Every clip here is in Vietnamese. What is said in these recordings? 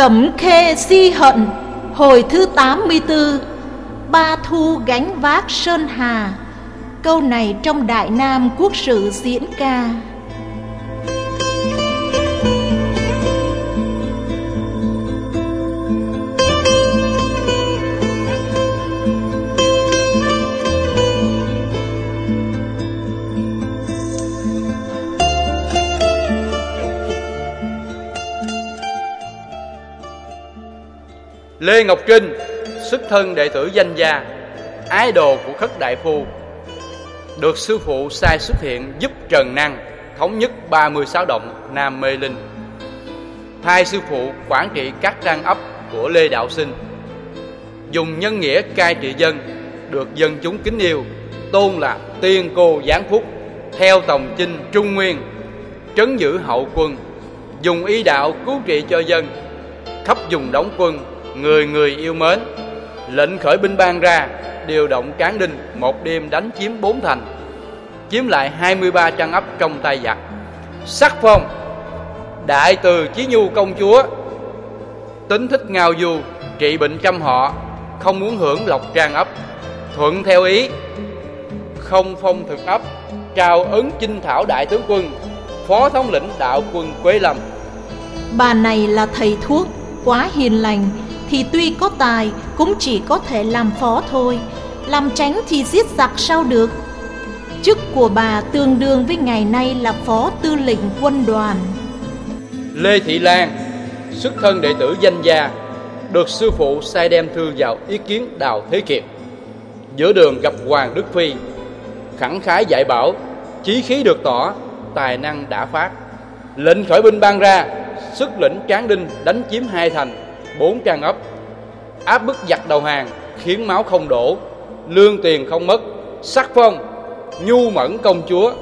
Cẩm khê si hận, Hồi thứ 84 Ba thu gánh vác Sơn Hà. Câu này trong Đại Nam Quốc sử diễn ca. Lê Ngọc Trinh Xuất thân đệ tử danh gia, Ái đồ của khất đại phu. Được sư phụ sai xuất hiện giúp Trần Năng Thống nhất 36 động Nam Mê Linh. Thay sư phụ quản trị các trang ấp của Lê Đạo Sinh. Dùng nhân nghĩa cai trị dân, Được dân chúng kính yêu, Tôn là tiên cô giáng phúc, Theo tổng chinh Trung Nguyên, Trấn giữ hậu quân, Dùng ý đạo cứu trị cho dân, Khắp dùng đóng quân người người yêu mến. Lệnh khởi binh ban ra, điều động cán đinh, một đêm đánh chiếm bốn thành. Chiếm lại 23 trang ấp trong tay giặc. Sắc phong, đại từ chí nhu công chúa. Tính thích ngao du, trị bệnh trăm họ, không muốn hưởng lộc trang ấp. Thuận theo ý, không phong thực ấp. Trao ấn chinh thảo đại tướng quân, phó thống lĩnh đạo quân quế lâm. Bà này là thầy thuốc, Quá hiền lành thì tuy có tài, Cũng chỉ có thể làm phó thôi. Làm tránh thì giết giặc sao được? Chức của bà tương đương với ngày nay là phó tư lệnh quân đoàn. Lê Thị Lan, Xuất thân đệ tử danh gia, Được sư phụ sai đem thư vào ý kiến Đào Thế Kiệt. Giữa đường gặp Hoàng Đức Phi, Khẳng khái dạy bảo, Chí khí được tỏ, Tài năng đã phát. Lệnh khởi binh ban ra Sức lĩnh tráng đinh đánh chiếm hai thành. Bốn trang ấp. Áp bức giặc đầu hàng Khiến máu không đổ Lương tiền không mất Sắc phong Nhu mẫn công chúa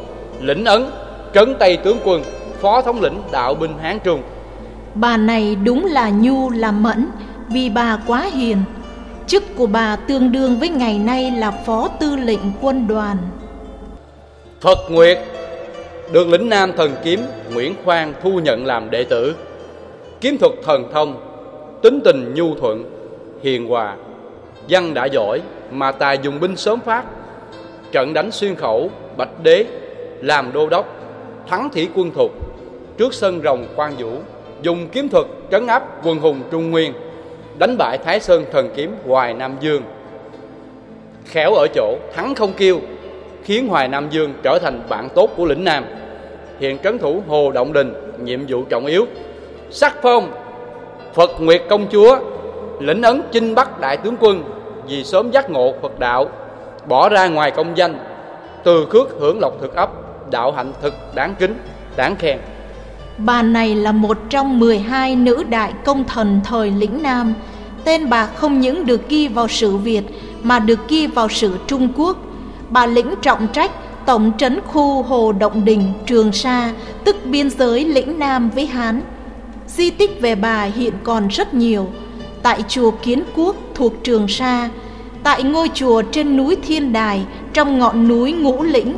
Lĩnh ấn Trấn Tây tướng quân Phó thống lĩnh đạo binh Hán Trung. Bà này đúng là nhu là mẫn Vì bà quá hiền. Chức của bà tương đương với ngày nay là phó tư lệnh quân đoàn. Phật Nguyệt được lĩnh nam thần kiếm Nguyễn Khoan thu nhận làm đệ tử. Kiếm thuật thần thông tính tình nhu thuận, hiền hòa. Văn đã giỏi mà tài dùng binh sớm phát. Trận đánh xuyên khẩu, bạch đế, làm đô đốc, thắng thủy quân thục. Trước sân rồng quan vũ, dùng kiếm thuật trấn áp quân hùng trung nguyên, đánh bại thái sơn thần kiếm hoài nam dương. Khéo ở chỗ thắng không kêu, khiến hoài nam dương trở thành bạn tốt của lĩnh nam. Hiện trấn thủ hồ động đình, nhiệm vụ trọng yếu. Sắc phong phật nguyệt công chúa lĩnh ấn chinh bắc đại tướng quân vì sớm giác ngộ phật đạo bỏ ra ngoài công danh từ khước hưởng lộc thực ấp đạo hạnh thực đáng kính đáng khen. Bà này là một trong 12 nữ đại công thần thời lĩnh Nam. Tên bà không những được ghi vào sử Việt Mà được ghi vào sử Trung Quốc. Bà lĩnh trọng trách Tổng trấn khu Hồ Động Đình, Trường Sa Tức biên giới lĩnh Nam với Hán. Di tích về bà hiện còn rất nhiều. Tại chùa Kiến Quốc thuộc Trường Sa Tại ngôi chùa trên núi Thiên Đài Trong ngọn núi Ngũ Lĩnh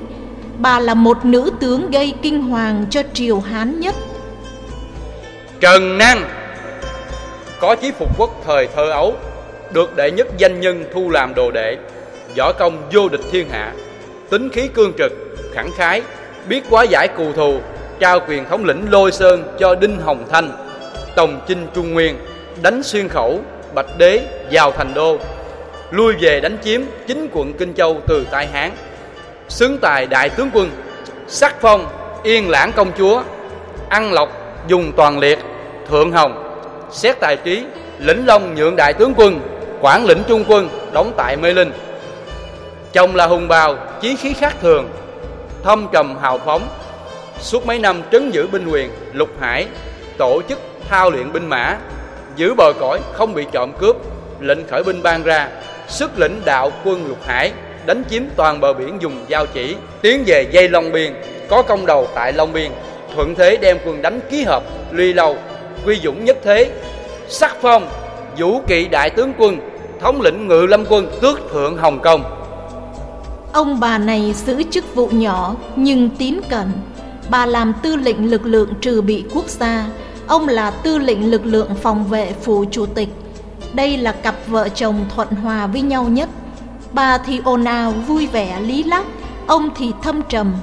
Bà là một nữ tướng gây kinh hoàng cho triều Hán nhất. Trần Năng Có chí phục quốc thời thơ ấu Được đệ nhất danh nhân thu làm đồ đệ Võ công vô địch thiên hạ Tính khí cương trực, khẳng khái Biết quá giải cù thù Trao quyền thống lĩnh lôi sơn cho Đinh Hồng Thanh Tòng chinh Trung Nguyên Đánh xuyên khẩu, Bạch Đế vào thành đô. Lui về đánh chiếm chính quận Kinh Châu từ tay Hán. Xứng tài đại tướng quân Sắc phong yên lãng công chúa Ăn lộc dùng toàn liệt Thượng Hồng. Xét tài trí Lĩnh Long nhượng đại tướng quân Quản lĩnh trung quân đóng tại Mê Linh. Chồng là hùng bào Chí khí khác thường Thâm trầm hào phóng Suốt mấy năm trấn giữ binh quyền, Lục Hải, Tổ chức thao luyện binh mã, Giữ bờ cõi không bị trộm cướp, Lệnh khởi binh ban ra, Sức lĩnh đạo quân Lục Hải, Đánh chiếm toàn bờ biển dùng giao chỉ, Tiến về dây Long Biên, Có công đầu tại Long Biên, Thuận thế đem quân đánh ký hợp, Ly Lâu, Quy Dũng nhất thế, Sắc phong, Vũ kỵ đại tướng quân, Thống lĩnh ngự lâm quân, tước thượng Hồng Kông. Ông bà này giữ chức vụ nhỏ nhưng tín cẩn Bà làm tư lệnh lực lượng trừ bị quốc gia ông là tư lệnh lực lượng phòng vệ phủ chủ tịch. Đây là cặp vợ chồng thuận hòa với nhau nhất. Bà thì ồn ào vui vẻ lý lắc, ông thì thâm trầm.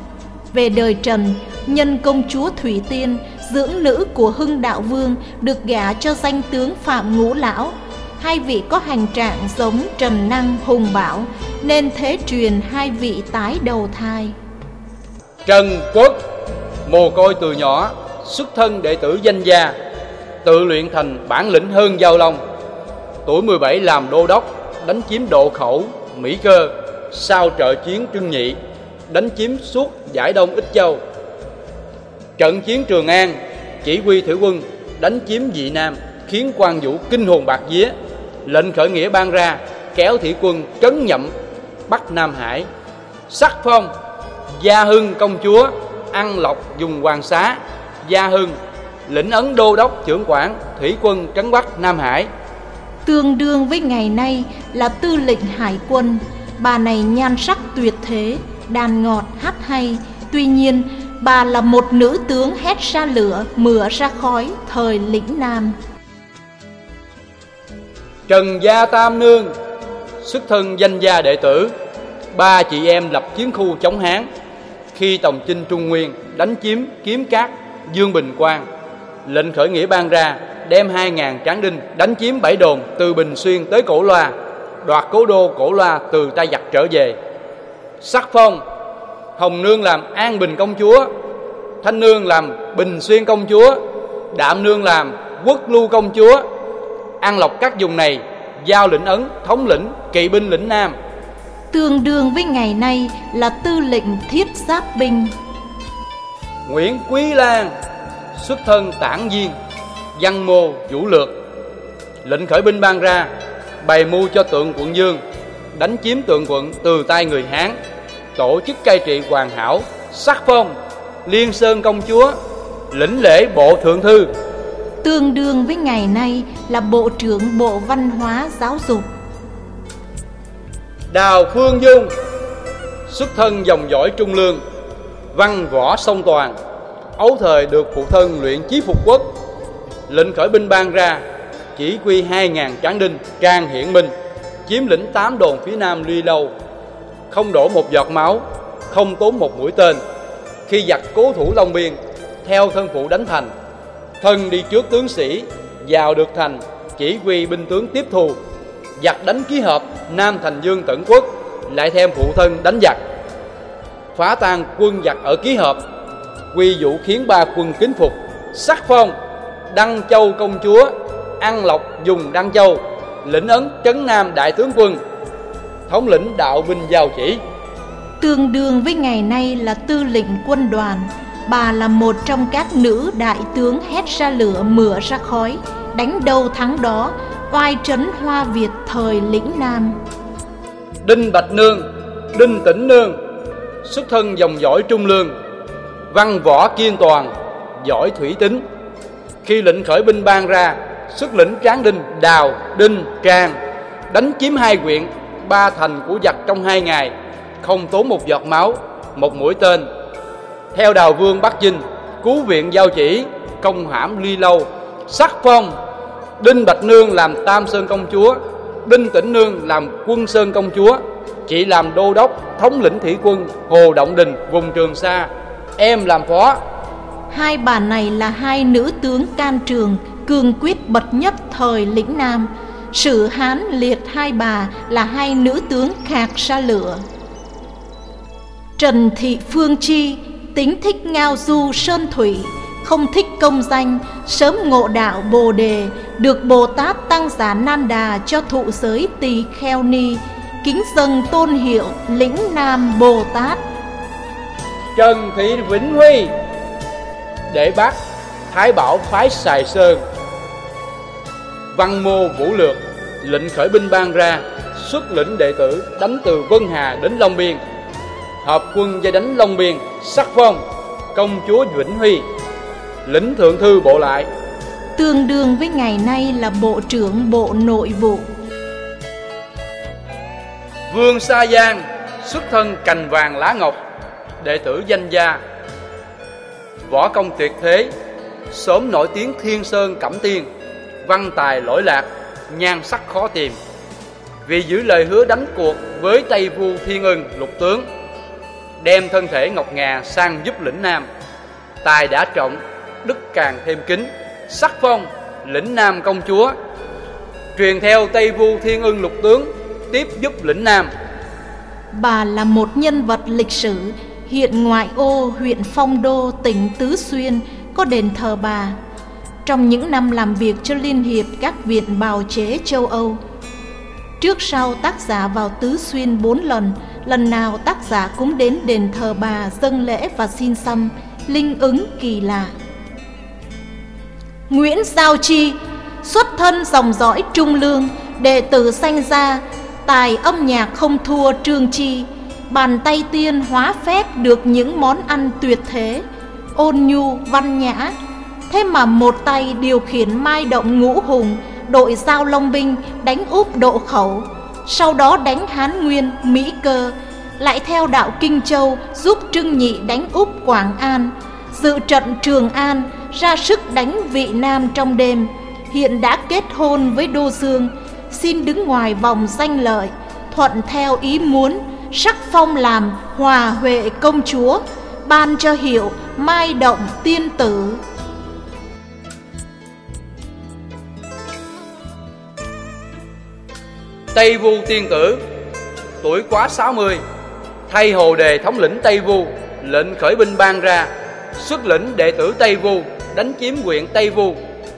Về đời Trần, nhân công chúa Thủy Tiên, dưỡng nữ của Hưng Đạo Vương được gả cho danh tướng Phạm Ngũ Lão. Hai vị có hành trạng giống Trần Năng Hùng Bảo, nên thế truyền hai vị tái đầu thai. Trần Quốc mồ côi từ nhỏ, xuất thân đệ tử danh gia, tự luyện thành bản lĩnh hơn giao long. Tuổi 17 làm đô đốc, đánh chiếm độ khẩu, mỹ cơ sau trợ chiến trưng nhị, đánh chiếm suốt giải đông ích châu. Trận chiến trường an, chỉ huy thủy quân đánh chiếm dị nam, khiến quan vũ kinh hồn bạc vía. Lệnh khởi nghĩa ban ra, kéo thủy quân trấn nhậm bắc nam hải. Sắc phong, gia hưng công chúa ăn lộc dùng hoàng xá gia hưng lĩnh ấn đô đốc trưởng quản thủy quân trấn bắc nam hải. Tương đương với ngày nay là tư lệnh hải quân. Bà này nhan sắc tuyệt thế đàn ngọt hát hay. Tuy nhiên bà là một nữ tướng hét ra lửa mửa ra khói thời lĩnh nam. Trần gia tam nương xuất thân danh gia đệ tử. Ba chị em lập chiến khu chống hán khi tổng chinh trung nguyên đánh chiếm kiếm cát, dương bình quang. Lệnh khởi nghĩa ban ra, đem 2.000 tráng đinh đánh chiếm bảy đồn từ bình xuyên tới cổ loa, đoạt cố đô cổ loa từ tay giặc trở về. Sắc phong, hồng nương làm an bình công chúa, thanh nương làm bình xuyên công chúa, đạm nương làm quốc lưu công chúa. An lộc các vùng này giao lĩnh ấn, thống lĩnh, kỵ binh lĩnh nam tương đương với ngày nay là tư lệnh thiết giáp binh. Nguyễn quý lan xuất thân tản viên văn mô vũ lược. Lệnh khởi binh ban ra bày mưu cho tượng quận dương đánh chiếm tượng quận từ tay người hán tổ chức cai trị hoàn hảo sắc phong liên sơn công chúa lĩnh lễ bộ thượng thư. Tương đương với ngày nay là bộ trưởng bộ văn hóa giáo dục đào phương dung, xuất thân dòng dõi trung lương, văn võ song toàn, ấu thời được phụ thân luyện chí phục quốc, lệnh khởi binh ban ra, chỉ quy 2.000 tráng đinh trang hiển minh, chiếm lĩnh tám đồn phía nam ly lâu không đổ một giọt máu, không tốn một mũi tên khi giặc cố thủ long biên, theo thân phụ đánh thành, thân đi trước tướng sĩ vào được thành, chỉ huy binh tướng tiếp thù giặc đánh ký hợp nam thành dương tẩn quốc, lại thêm phụ thân đánh giặc. Phá tan quân giặc ở ký hợp, quy vũ khiến ba quân kính phục, sắc phong, đăng châu công chúa ăn lộc dùng đăng châu, lĩnh ấn trấn nam đại tướng quân, thống lĩnh đạo binh giao chỉ. Tương đương với ngày nay là tư lệnh quân đoàn, bà là một trong các nữ đại tướng hét ra lửa mửa ra khói, đánh đâu thắng đó oai trấn hoa việt thời lĩnh nam. Đinh bạch nương, đinh tĩnh nương, xuất thân dòng dõi trung lương, văn võ kiên toàn, giỏi thủy tính. Khi lệnh khởi binh ban ra, xuất lĩnh tráng đinh, đào, đinh, trang, đánh chiếm hai huyện, ba thành của giặc trong hai ngày, không tốn một giọt máu, một mũi tên. Theo đào vương bắc dinh cứu viện giao chỉ, công hãm ly lâu, sắc phong đinh bạch nương làm tam sơn công chúa, đinh tĩnh nương làm quân sơn công chúa, chị làm đô đốc, thống lĩnh thủy quân, hồ động đình, vùng trường sa. Em làm phó. Hai bà này là hai nữ tướng can trường cường quyết bậc nhất thời lĩnh nam. Sử hán liệt hai bà là hai nữ tướng khạc sa lửa. Trần thị phương chi, tính thích ngao du sơn thủy không thích công danh, sớm ngộ đạo bồ đề, được bồ tát tăng giả nan đà cho thụ giới tỳ kheo ni, kính dâng tôn hiệu lĩnh nam bồ tát. Trần thị vĩnh huy để bác thái bảo phái sài sơn. Văn mô vũ lược, lệnh khởi binh ban ra, xuất lĩnh đệ tử đánh từ vân hà đến long biên. Hợp quân dây đánh long biên, sắc phong, công chúa vĩnh huy lĩnh thượng thư bộ lại. Tương đương với ngày nay là bộ trưởng bộ nội vụ. Vương sa giang xuất thân cành vàng lá ngọc đệ tử danh gia. Võ công tuyệt thế sớm nổi tiếng thiên sơn cẩm tiên văn tài lỗi lạc nhan sắc khó tìm. Vì giữ lời hứa đánh cuộc với tây vu thiên ưng lục tướng đem thân thể ngọc ngà sang giúp lĩnh nam tài đã trọng đức càng thêm kính sắc phong lĩnh nam công chúa truyền theo tây vu thiên ưng lục tướng tiếp giúp lĩnh nam bà là một nhân vật lịch sử hiện ngoại ô huyện phong đô tỉnh tứ xuyên có đền thờ bà trong những năm làm việc cho Liên hiệp các viện bào chế châu Âu. Trước sau tác giả vào Tứ Xuyên bốn lần, lần nào tác giả cũng đến đền thờ bà dâng lễ và xin xăm, linh ứng kỳ lạ. Nguyễn Giao Chi xuất thân dòng dõi trung lương, đệ tử sanh ra, tài âm nhạc không thua Trương Chi, bàn tay tiên hóa phép được những món ăn tuyệt thế, ôn nhu văn nhã, Thế mà một tay điều khiển mai động ngũ hùng Đội giao long binh đánh úp độ khẩu Sau đó đánh Hán Nguyên, Mỹ Cơ Lại theo đạo Kinh Châu giúp Trưng Nhị đánh úp Quảng An. Dự trận Trường An ra sức đánh vị Nam trong đêm, Hiện đã kết hôn với Đô Dương, Xin đứng ngoài vòng danh lợi, Thuận theo ý muốn, Sắc phong làm hòa huệ công chúa, Ban cho hiệu mai động tiên tử. Tây Vu tiên tử, Tuổi quá 60 Thay hồ đề thống lĩnh Tây Vu, Lệnh khởi binh ban ra, Xuất lĩnh đệ tử Tây Vu. Đánh chiếm huyện Tây Vu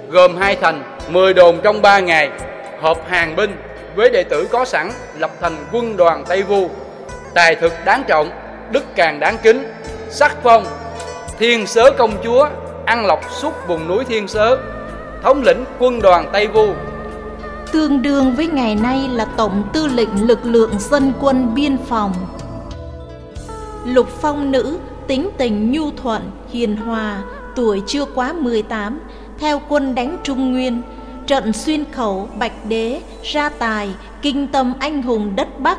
Gồm hai thành 10 đồn trong 3 ngày Hợp hàng binh Với đệ tử có sẵn Lập thành quân đoàn Tây Vu Tài thực đáng trọng Đức càng đáng kính Sắc phong Thiên sớ công chúa Ăn lọc suốt vùng núi Thiên sớ Thống lĩnh quân đoàn Tây Vu tương đương với ngày nay là Tổng tư lệnh lực lượng dân quân biên phòng. Lục phong nữ, tính tình nhu thuận, hiền hòa, tuổi chưa quá 18, theo quân đánh Trung Nguyên, trận xuyên khẩu, bạch đế, ra tài, kinh tâm anh hùng đất Bắc,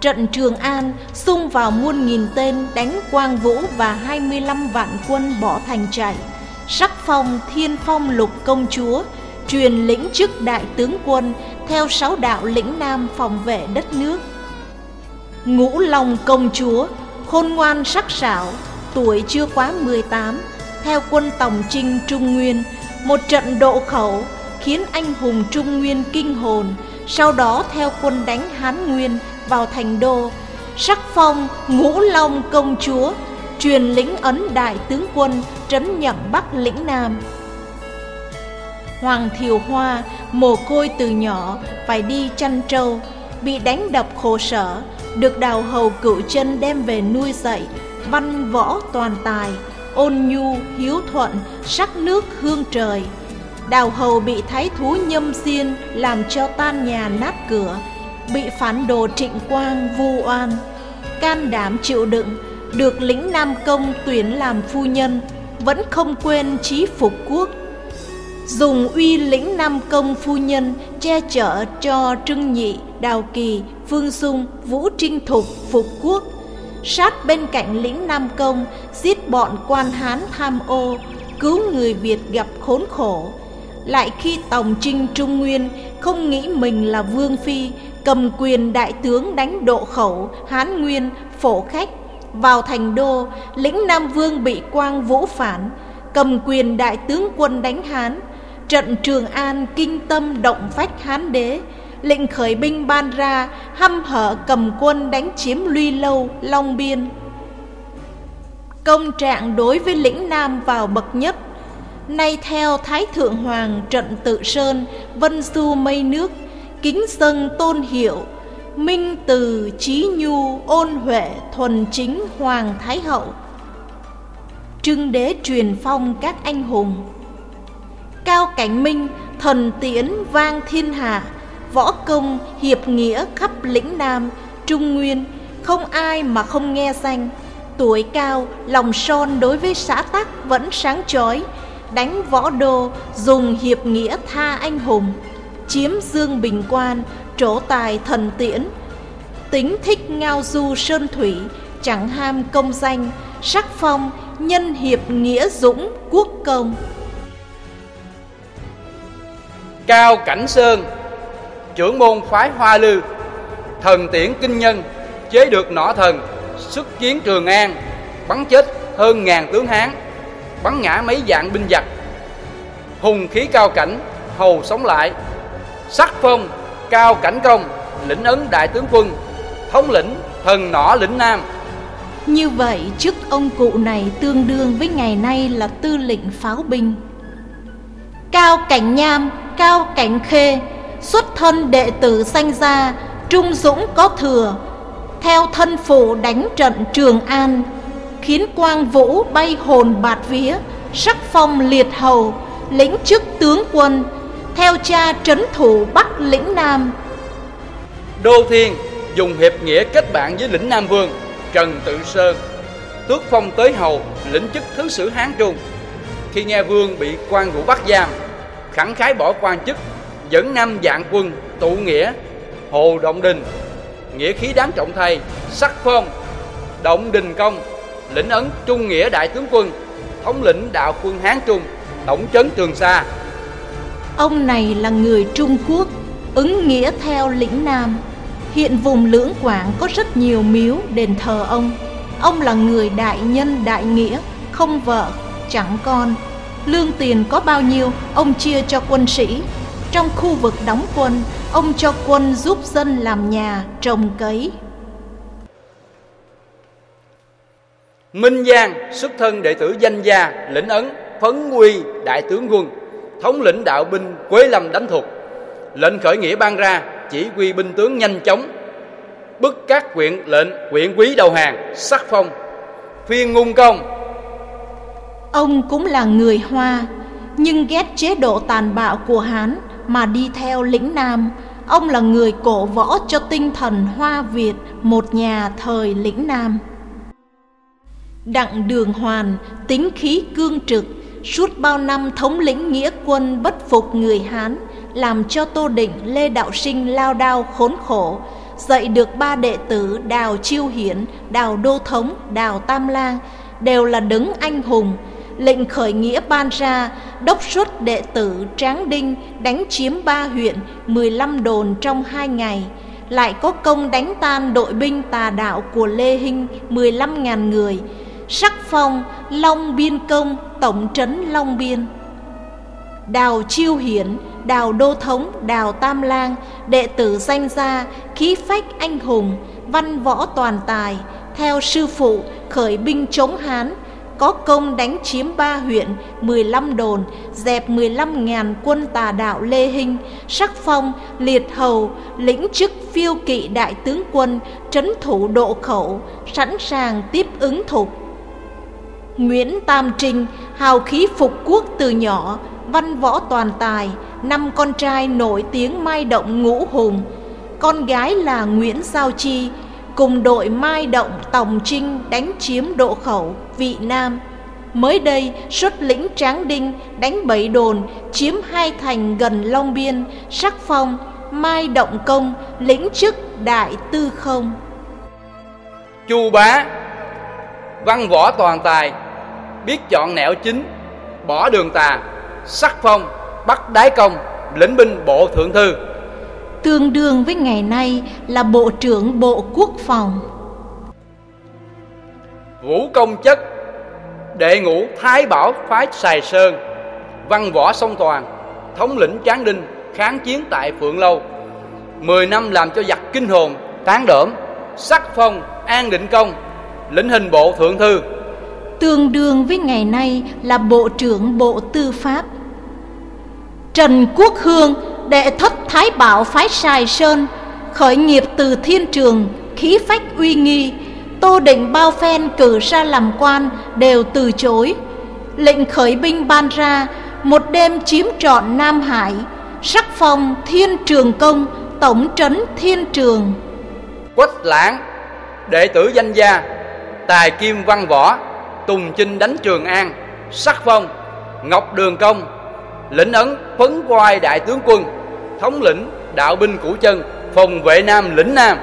trận Trường An xung vào muôn nghìn tên đánh Quang Vũ và 25 vạn quân bỏ thành chạy, sắc phong thiên phong lục công chúa, truyền lĩnh chức đại tướng quân theo sáu đạo lĩnh nam phòng vệ đất nước. Ngũ Long công chúa, khôn ngoan sắc sảo, tuổi chưa quá 18, theo quân Tòng Trinh Trung Nguyên, một trận độ khẩu khiến anh hùng Trung Nguyên kinh hồn, sau đó theo quân đánh Hán Nguyên vào thành đô, sắc phong Ngũ Long công chúa, truyền lĩnh ấn đại tướng quân trấn nhậm Bắc lĩnh Nam. Hoàng Thiều Hoa mồ côi từ nhỏ phải đi chăn trâu, bị đánh đập khổ sở, được đào hầu cựu chân đem về nuôi dạy, văn võ toàn tài, ôn nhu, hiếu thuận, sắc nước hương trời. Đào hầu bị thái thú nhâm xiên làm cho tan nhà nát cửa, bị phản đồ trịnh quang vu oan, can đảm chịu đựng, được lĩnh Nam Công tuyển làm phu nhân, vẫn không quên chí phục quốc dùng uy lĩnh Nam Công phu nhân che chở cho Trưng Nhị, Đào Kỳ, Phương Dung, Vũ Trinh Thục, Phục Quốc. Sát bên cạnh lĩnh Nam Công, giết bọn quan Hán tham ô, cứu người Việt gặp khốn khổ. Lại khi Tòng Trinh Trung Nguyên không nghĩ mình là Vương Phi, cầm quyền đại tướng đánh độ khẩu, Hán Nguyên, phổ khách, vào thành đô, lĩnh Nam Vương bị Quang Vũ phản, cầm quyền đại tướng quân đánh Hán, Trận Trường An kinh tâm động phách Hán đế, lệnh khởi binh ban ra, hăm hở cầm quân đánh chiếm Luy Lâu, Long Biên. Công trạng đối với lĩnh Nam vào bậc nhất, nay theo Thái Thượng Hoàng trận tự sơn, vân du mây nước, kính dâng tôn hiệu, minh từ trí nhu ôn huệ thuần chính Hoàng Thái Hậu. Trưng đế truyền phong các anh hùng cao cảnh minh thần tiễn vang thiên hạ võ công, hiệp nghĩa khắp lĩnh nam, trung nguyên. Không ai mà không nghe danh. Tuổi cao, lòng son đối với xã tắc vẫn sáng chói. Đánh võ đô, dùng hiệp nghĩa tha anh hùng. Chiếm dương bình quan, trổ tài thần tiễn. Tính thích ngao du sơn thủy, chẳng ham công danh. Sắc phong, nhân hiệp nghĩa dũng, quốc công. Cao Cảnh Sơn Trưởng môn phái Hoa Lư Thần tiễn kinh nhân Chế được nỏ thần Xuất chiến Trường An Bắn chết hơn ngàn tướng Hán Bắn ngã mấy dạng binh giặc. Hùng khí cao cảnh Hầu sống lại. Sắc phong Cao cảnh công Lĩnh ấn đại tướng quân Thống lĩnh thần nỏ lĩnh Nam. Như vậy chức ông cụ này tương đương với ngày nay là tư lệnh pháo binh. Cao cảnh nham, cao cảnh khê Xuất thân đệ tử sanh ra, Trung dũng có thừa, Theo thân phụ đánh trận Trường An, Khiến quang vũ bay hồn bạt vía, Sắc phong liệt hầu, Lĩnh chức tướng quân, Theo cha trấn thủ Bắc lĩnh Nam. Đô Thiên dùng hiệp nghĩa kết bạn với lĩnh Nam Vương, Trần Tự Sơn, tước phong tới hầu, lĩnh chức thứ sử Hán Trung. Khi nghe vương bị quan vũ bắt giam, khẳng khái bỏ quan chức dẫn năm dạng quân tụ nghĩa hồ động đình nghĩa khí đáng trọng thay sắc phong động đình công lĩnh ấn trung nghĩa đại tướng quân thống lĩnh đạo quân hán trung tổng trấn trường sa. Ông này là người Trung Quốc Ứng nghĩa theo lĩnh Nam. Hiện vùng lưỡng quảng có rất nhiều miếu đền thờ ông. Ông là người đại nhân đại nghĩa Không vợ, chẳng con. Lương tiền có bao nhiêu Ông chia cho quân sĩ. Trong khu vực đóng quân Ông cho quân giúp dân làm nhà, trồng cấy. Minh Giang xuất thân đệ tử danh gia lĩnh ấn phấn quy đại tướng quân thống lĩnh đạo binh Quế Lâm đánh thục lệnh khởi nghĩa ban ra chỉ huy binh tướng nhanh chóng bức các quyện lệnh quyện quý đầu hàng sắc phong phiên ngung công. Ông cũng là người Hoa Nhưng ghét chế độ tàn bạo của Hán mà đi theo lĩnh Nam. Ông là người cổ võ cho tinh thần Hoa Việt Một nhà thời lĩnh Nam. Đặng Đường Hoàn tính khí cương trực Suốt bao năm thống lĩnh nghĩa quân bất phục người Hán Làm cho Tô Định Lê Đạo Sinh lao đao khốn khổ Dạy được ba đệ tử Đào Chiêu Hiển, Đào Đô Thống, Đào Tam Lang Đều là đứng anh hùng Lệnh khởi nghĩa ban ra Đốc xuất đệ tử Tráng Đinh Đánh chiếm ba huyện 15 đồn trong hai ngày. Lại có công đánh tan đội binh tà đạo của Lê Hinh 15.000 người. Sắc phong Long Biên Công Tổng trấn Long Biên. Đào Chiêu Hiển, Đào Đô Thống, Đào Tam Lang, đệ tử danh gia, khí phách anh hùng, văn võ toàn tài, theo sư phụ khởi binh chống Hán, có công đánh chiếm ba huyện, 15 đồn, dẹp 15.000 quân tà đạo Lê Hinh, sắc phong, liệt hầu, lĩnh chức phiêu kỵ đại tướng quân, trấn thủ độ khẩu, sẵn sàng tiếp ứng thục. Nguyễn Tam Trinh, hào khí phục quốc từ nhỏ, văn võ toàn tài, năm con trai nổi tiếng mai động ngũ hùng, con gái là Nguyễn Giao Chi, cùng đội mai động Tòng Trinh đánh chiếm độ khẩu, vị Nam. Mới đây, xuất lĩnh Tráng Đinh đánh bảy đồn, chiếm hai thành gần Long Biên, sắc phong, mai động công, lĩnh chức đại tư không. chu bá văn võ toàn tài biết chọn nẻo chính bỏ đường tà sắc phong bắt đái công lĩnh binh bộ thượng thư Tương đương với ngày nay là Bộ trưởng Bộ Quốc phòng. vũ công chất đệ ngũ thái bảo phái sài sơn văn võ song toàn thống lĩnh tráng đinh kháng chiến tại phượng lâu mười năm làm cho giặc kinh hồn tán đỡm sắc phong an định công lĩnh hình bộ thượng thư tương đương với ngày nay là Bộ trưởng Bộ Tư pháp. Trần Quốc Hương, đệ thất Thái Bảo phái Sài Sơn, khởi nghiệp từ thiên trường, khí phách uy nghi, Tô Định bao phen cử ra làm quan đều từ chối. Lệnh khởi binh ban ra, một đêm chiếm trọn Nam Hải, sắc phong thiên trường công, tổng trấn thiên trường. quách lãng đệ tử danh gia tài kim văn võ tùng chinh đánh trường an sắc phong ngọc đường công lĩnh ấn phấn quai đại tướng quân thống lĩnh đạo binh củ chân phòng vệ nam lĩnh nam.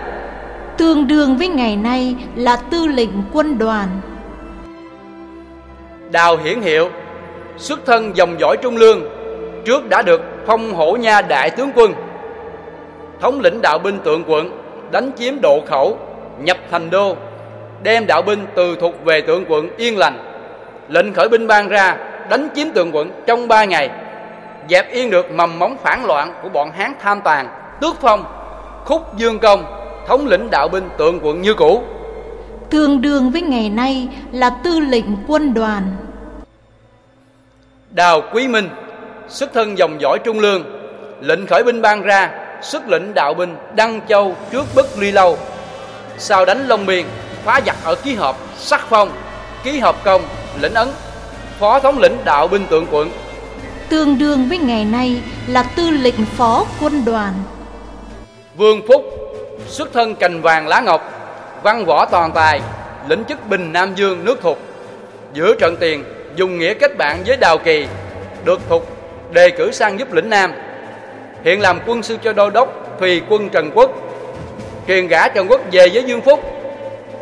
Tương đương với ngày nay là tư lệnh quân đoàn. đào hiển hiệu xuất thân dòng dõi trung lương trước đã được phong hổ nha đại tướng quân. Thống lĩnh đạo binh tượng quận đánh chiếm độ khẩu nhập thành đô đem đạo binh từ thuộc về tượng quận yên lành. Lệnh khởi binh ban ra đánh chiếm tượng quận trong ba ngày dẹp yên được mầm móng phản loạn của bọn hán tham tàn tước phong khúc dương công thống lĩnh đạo binh tượng quận như cũ. Tương đương với ngày nay là tư lệnh quân đoàn. Đào quý minh xuất thân dòng dõi trung lương lệnh khởi binh ban ra xuất lĩnh đạo binh đăng châu trước bức ly lâu. Sau đánh long biên phá giặc ở ký hợp sắc phong ký hợp công lĩnh ấn phó thống lĩnh đạo binh tượng quận tương đương với ngày nay là tư lệnh phó quân đoàn. Vương phúc, xuất thân cành vàng lá ngọc, văn võ toàn tài, lĩnh chức bình nam dương nước thục giữa trận tiền, dùng nghĩa kết bạn với đào kỳ, được thục đề cử sang giúp lĩnh nam. Hiện làm quân sư cho đô đốc, thùy quân trần quốc truyền gã trần quốc về với dương phúc,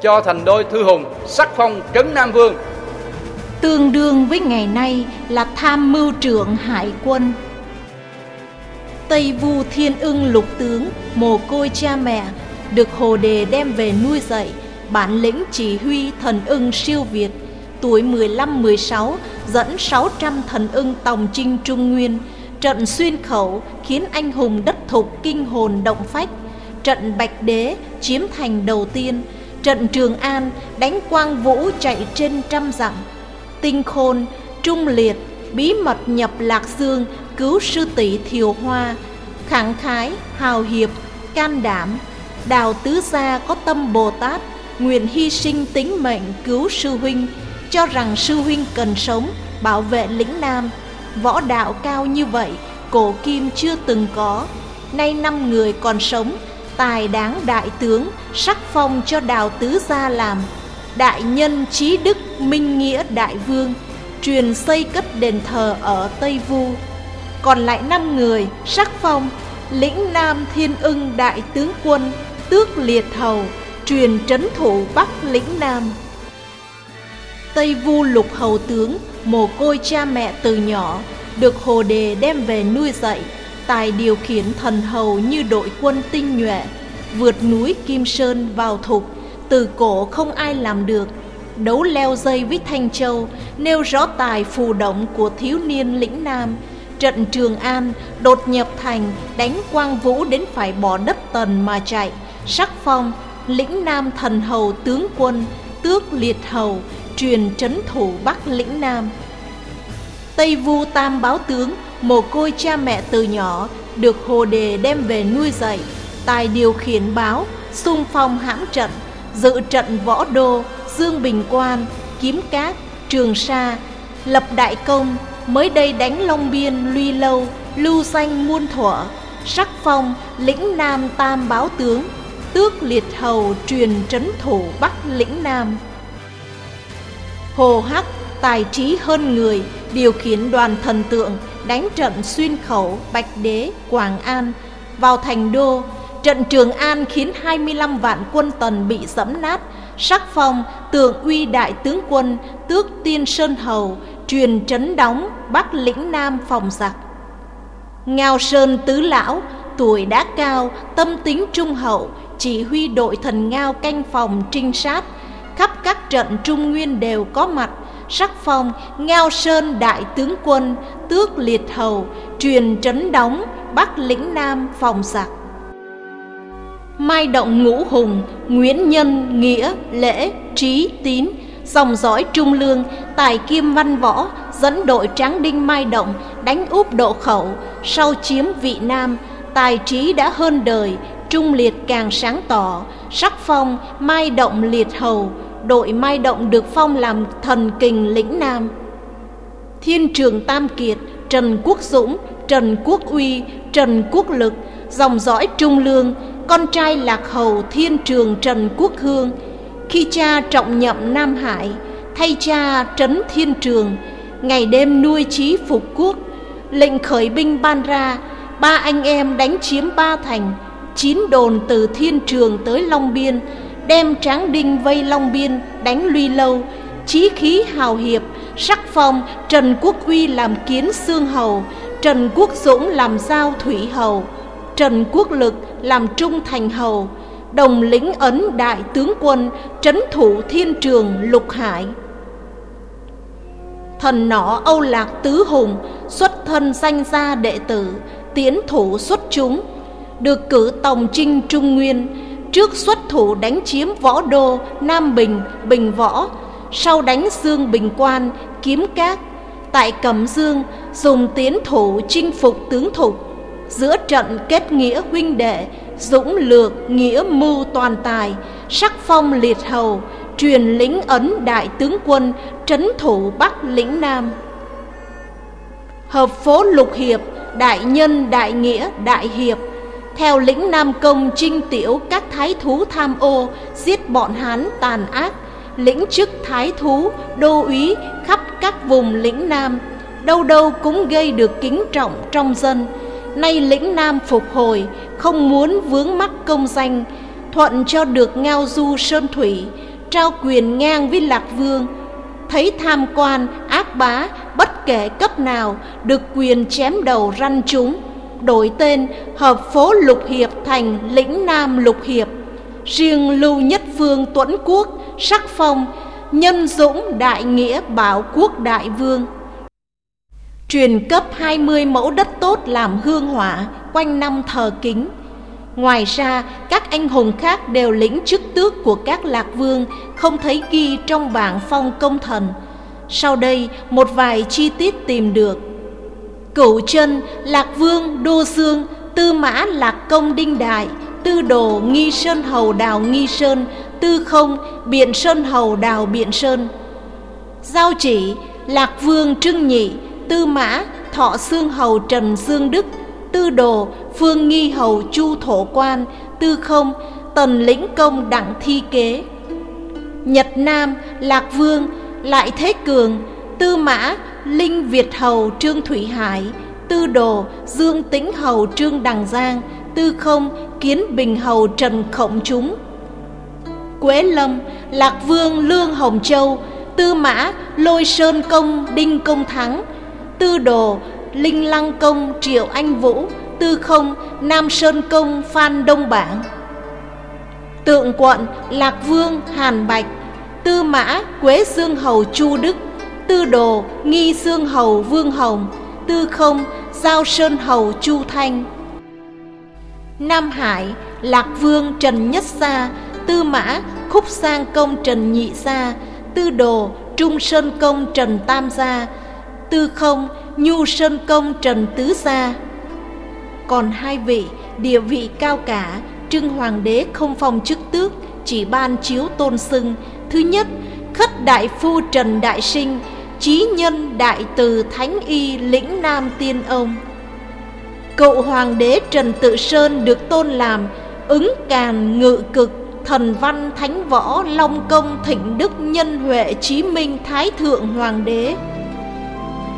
cho thành đôi thư hùng sắc phong trấn nam vương tương đương với ngày nay là tham mưu trưởng hải quân. Tây vu thiên ưng lục tướng, mồ côi cha mẹ, được hồ đề đem về nuôi dạy, bản lĩnh chỉ huy thần ưng siêu việt, tuổi 15-16 dẫn 600 thần ưng tòng chinh Trung Nguyên. Trận xuyên khẩu khiến anh hùng đất thục kinh hồn động phách. Trận Bạch Đế chiếm thành đầu tiên. Trận Trường An đánh quang vũ chạy trên trăm dặm. Tinh khôn, trung liệt, bí mật nhập Lạc Dương Cứu sư tỷ Thiều Hoa Khẳng khái, hào hiệp, can đảm. Đào tứ gia có tâm Bồ Tát Nguyện hy sinh tính mệnh cứu sư huynh Cho rằng sư huynh cần sống Bảo vệ lĩnh Nam. Võ đạo cao như vậy Cổ kim chưa từng có. Nay năm người còn sống Tài đáng đại tướng Sắc phong cho đào tứ gia làm. Đại nhân trí đức Minh nghĩa đại vương, Truyền xây cất đền thờ ở Tây Vu. Còn lại năm người, Sắc phong, Lĩnh Nam Thiên ưng đại tướng quân, Tước liệt hầu, Truyền trấn thủ Bắc lĩnh Nam. Tây Vu lục hầu tướng, Mồ côi cha mẹ từ nhỏ, Được hồ đề đem về nuôi dạy, Tài điều khiển thần hầu như đội quân tinh nhuệ, Vượt núi Kim Sơn vào thục. Từ cổ không ai làm được, Đấu leo dây với Thanh Châu, Nêu rõ tài phù động của thiếu niên lĩnh Nam. Trận Trường An đột nhập thành, đánh quang vũ đến phải bỏ đất tần mà chạy. Sắc phong, lĩnh Nam thần hầu tướng quân, tước liệt hầu, truyền trấn thủ Bắc lĩnh Nam. Tây Vu Tam báo tướng, mồ côi cha mẹ từ nhỏ, được Hồ Đề đem về nuôi dạy, tài điều khiển báo, xung phong hãm trận dự trận võ đô Dương Bình Quan Kiếm Cát Trường Sa lập đại công mới đây đánh Long Biên, Luy Lâu, lưu danh muôn thuở, sắc phong lĩnh Nam Tam báo tướng, tước liệt hầu truyền trấn thủ Bắc lĩnh Nam. Hồ Hắc tài trí hơn người, điều khiển đoàn thần tượng đánh trận xuyên khẩu Bạch Đế, Quảng An vào thành đô. Trận Trường An khiến 25 vạn quân tần bị dẫm nát, sắc phong tượng uy đại tướng quân tước tiên sơn hầu truyền trấn đóng Bắc lĩnh Nam phòng giặc. Ngao Sơn tứ lão, tuổi đã cao, tâm tính trung hậu, chỉ huy đội thần Ngao canh phòng trinh sát, khắp các trận Trung Nguyên đều có mặt, sắc phong Ngao Sơn đại tướng quân, tước liệt hầu, truyền trấn đóng Bắc lĩnh Nam phòng giặc. Mai động ngũ hùng, Nguyễn Nhân, Nghĩa, Lễ, Trí, Tín, dòng dõi trung lương, tài kim văn võ, dẫn đội tráng đinh mai động, đánh úp độ khẩu, sau chiếm vị Nam, tài trí đã hơn đời, trung liệt càng sáng tỏ, sắc phong mai động liệt hầu, đội mai động được phong làm thần kình lĩnh Nam. Thiên trường Tam Kiệt, Trần Quốc Dũng, Trần Quốc Uy, Trần Quốc Lực, dòng dõi trung lương, con trai lạc hầu thiên trường Trần Quốc Hương, khi cha trọng nhậm Nam Hải, thay cha trấn thiên trường, ngày đêm nuôi trí phục quốc, lệnh khởi binh ban ra, ba anh em đánh chiếm ba thành, chín đồn từ thiên trường tới Long Biên, đem tráng đinh vây Long Biên đánh Luy Lâu, chí khí hào hiệp, sắc phong Trần Quốc Uy làm kiến xương hầu, Trần Quốc Dũng làm giao thủy hầu. Trần Quốc Lực làm trung thành hầu Đồng lĩnh ấn đại tướng quân Trấn thủ thiên trường lục hải. Thần nọ Âu Lạc Tứ Hùng Xuất thân danh gia đệ tử Tiến thủ xuất chúng Được cử tổng trinh Trung Nguyên Trước xuất thủ đánh chiếm võ đô Nam Bình, Bình Võ Sau đánh Dương Bình Quan, Kiếm Cát Tại Cẩm Dương dùng tiến thủ chinh phục tướng thục. Giữa trận kết nghĩa huynh đệ, Dũng lược nghĩa mưu toàn tài, Sắc phong liệt hầu, Truyền lĩnh ấn đại tướng quân, Trấn thủ Bắc lĩnh Nam. Hợp phố lục hiệp, Đại nhân đại nghĩa đại hiệp, Theo lĩnh Nam công trinh tiểu Các thái thú tham ô, Giết bọn Hán tàn ác, Lĩnh chức thái thú, Đô úy khắp các vùng lĩnh Nam, Đâu đâu cũng gây được kính trọng trong dân Nay lĩnh Nam phục hồi, Không muốn vướng mắc công danh, Thuận cho được ngao du sơn thủy, Trao quyền ngang với lạc vương. Thấy tham quan, ác bá, Bất kể cấp nào, Được quyền chém đầu răn chúng, Đổi tên hợp phố lục hiệp Thành lĩnh Nam lục hiệp. Riêng lưu nhất vương tuẫn quốc, Sắc phong, Nhân dũng đại nghĩa bảo quốc đại vương truyền cấp 20 mẫu đất tốt làm hương hỏa quanh năm thờ kính. Ngoài ra, các anh hùng khác đều lĩnh chức tước của các lạc vương không thấy ghi trong bảng phong công thần. Sau đây, một vài chi tiết tìm được. Cửu chân, lạc vương, đô dương, tư mã lạc công đinh đại, tư đồ nghi sơn hầu đào nghi sơn, tư không biện sơn hầu đào biện sơn. Giao chỉ, lạc vương trưng nhị, tư mã, thọ xương hầu, trần dương đức, tư đồ, phương nghi hầu, chu thổ quan, tư không, tần lĩnh công, đặng thi kế. Nhật nam, lạc vương, lại thế cường, tư mã, linh việt hầu, trương thủy hải, tư đồ, dương tĩnh hầu, trương đằng giang, tư không, kiến bình hầu, trần khổng chúng. Quế lâm, lạc vương, lương hồng châu, tư mã, lôi sơn công, đinh công thắng tư đồ linh lăng công triệu anh vũ tư không nam sơn công phan đông Bảng, tượng quận lạc vương hàn bạch tư mã quế dương hầu chu đức tư đồ nghi dương hầu vương hồng tư không giao sơn hầu chu thanh. Nam hải lạc vương trần nhất Sa, tư mã khúc sang công trần nhị Sa, tư đồ trung sơn công trần tam gia tư không, nhu sơn công trần tứ gia còn hai vị, địa vị cao cả, trưng hoàng đế không phong chức tước, chỉ ban chiếu tôn xưng. Thứ nhất, khất đại phu trần đại sinh trí nhân đại từ thánh y lĩnh nam tiên ông. Cậu hoàng đế trần tự sơn được tôn làm ứng càn ngự cực thần văn thánh võ long công thịnh đức nhân huệ chí minh thái thượng hoàng đế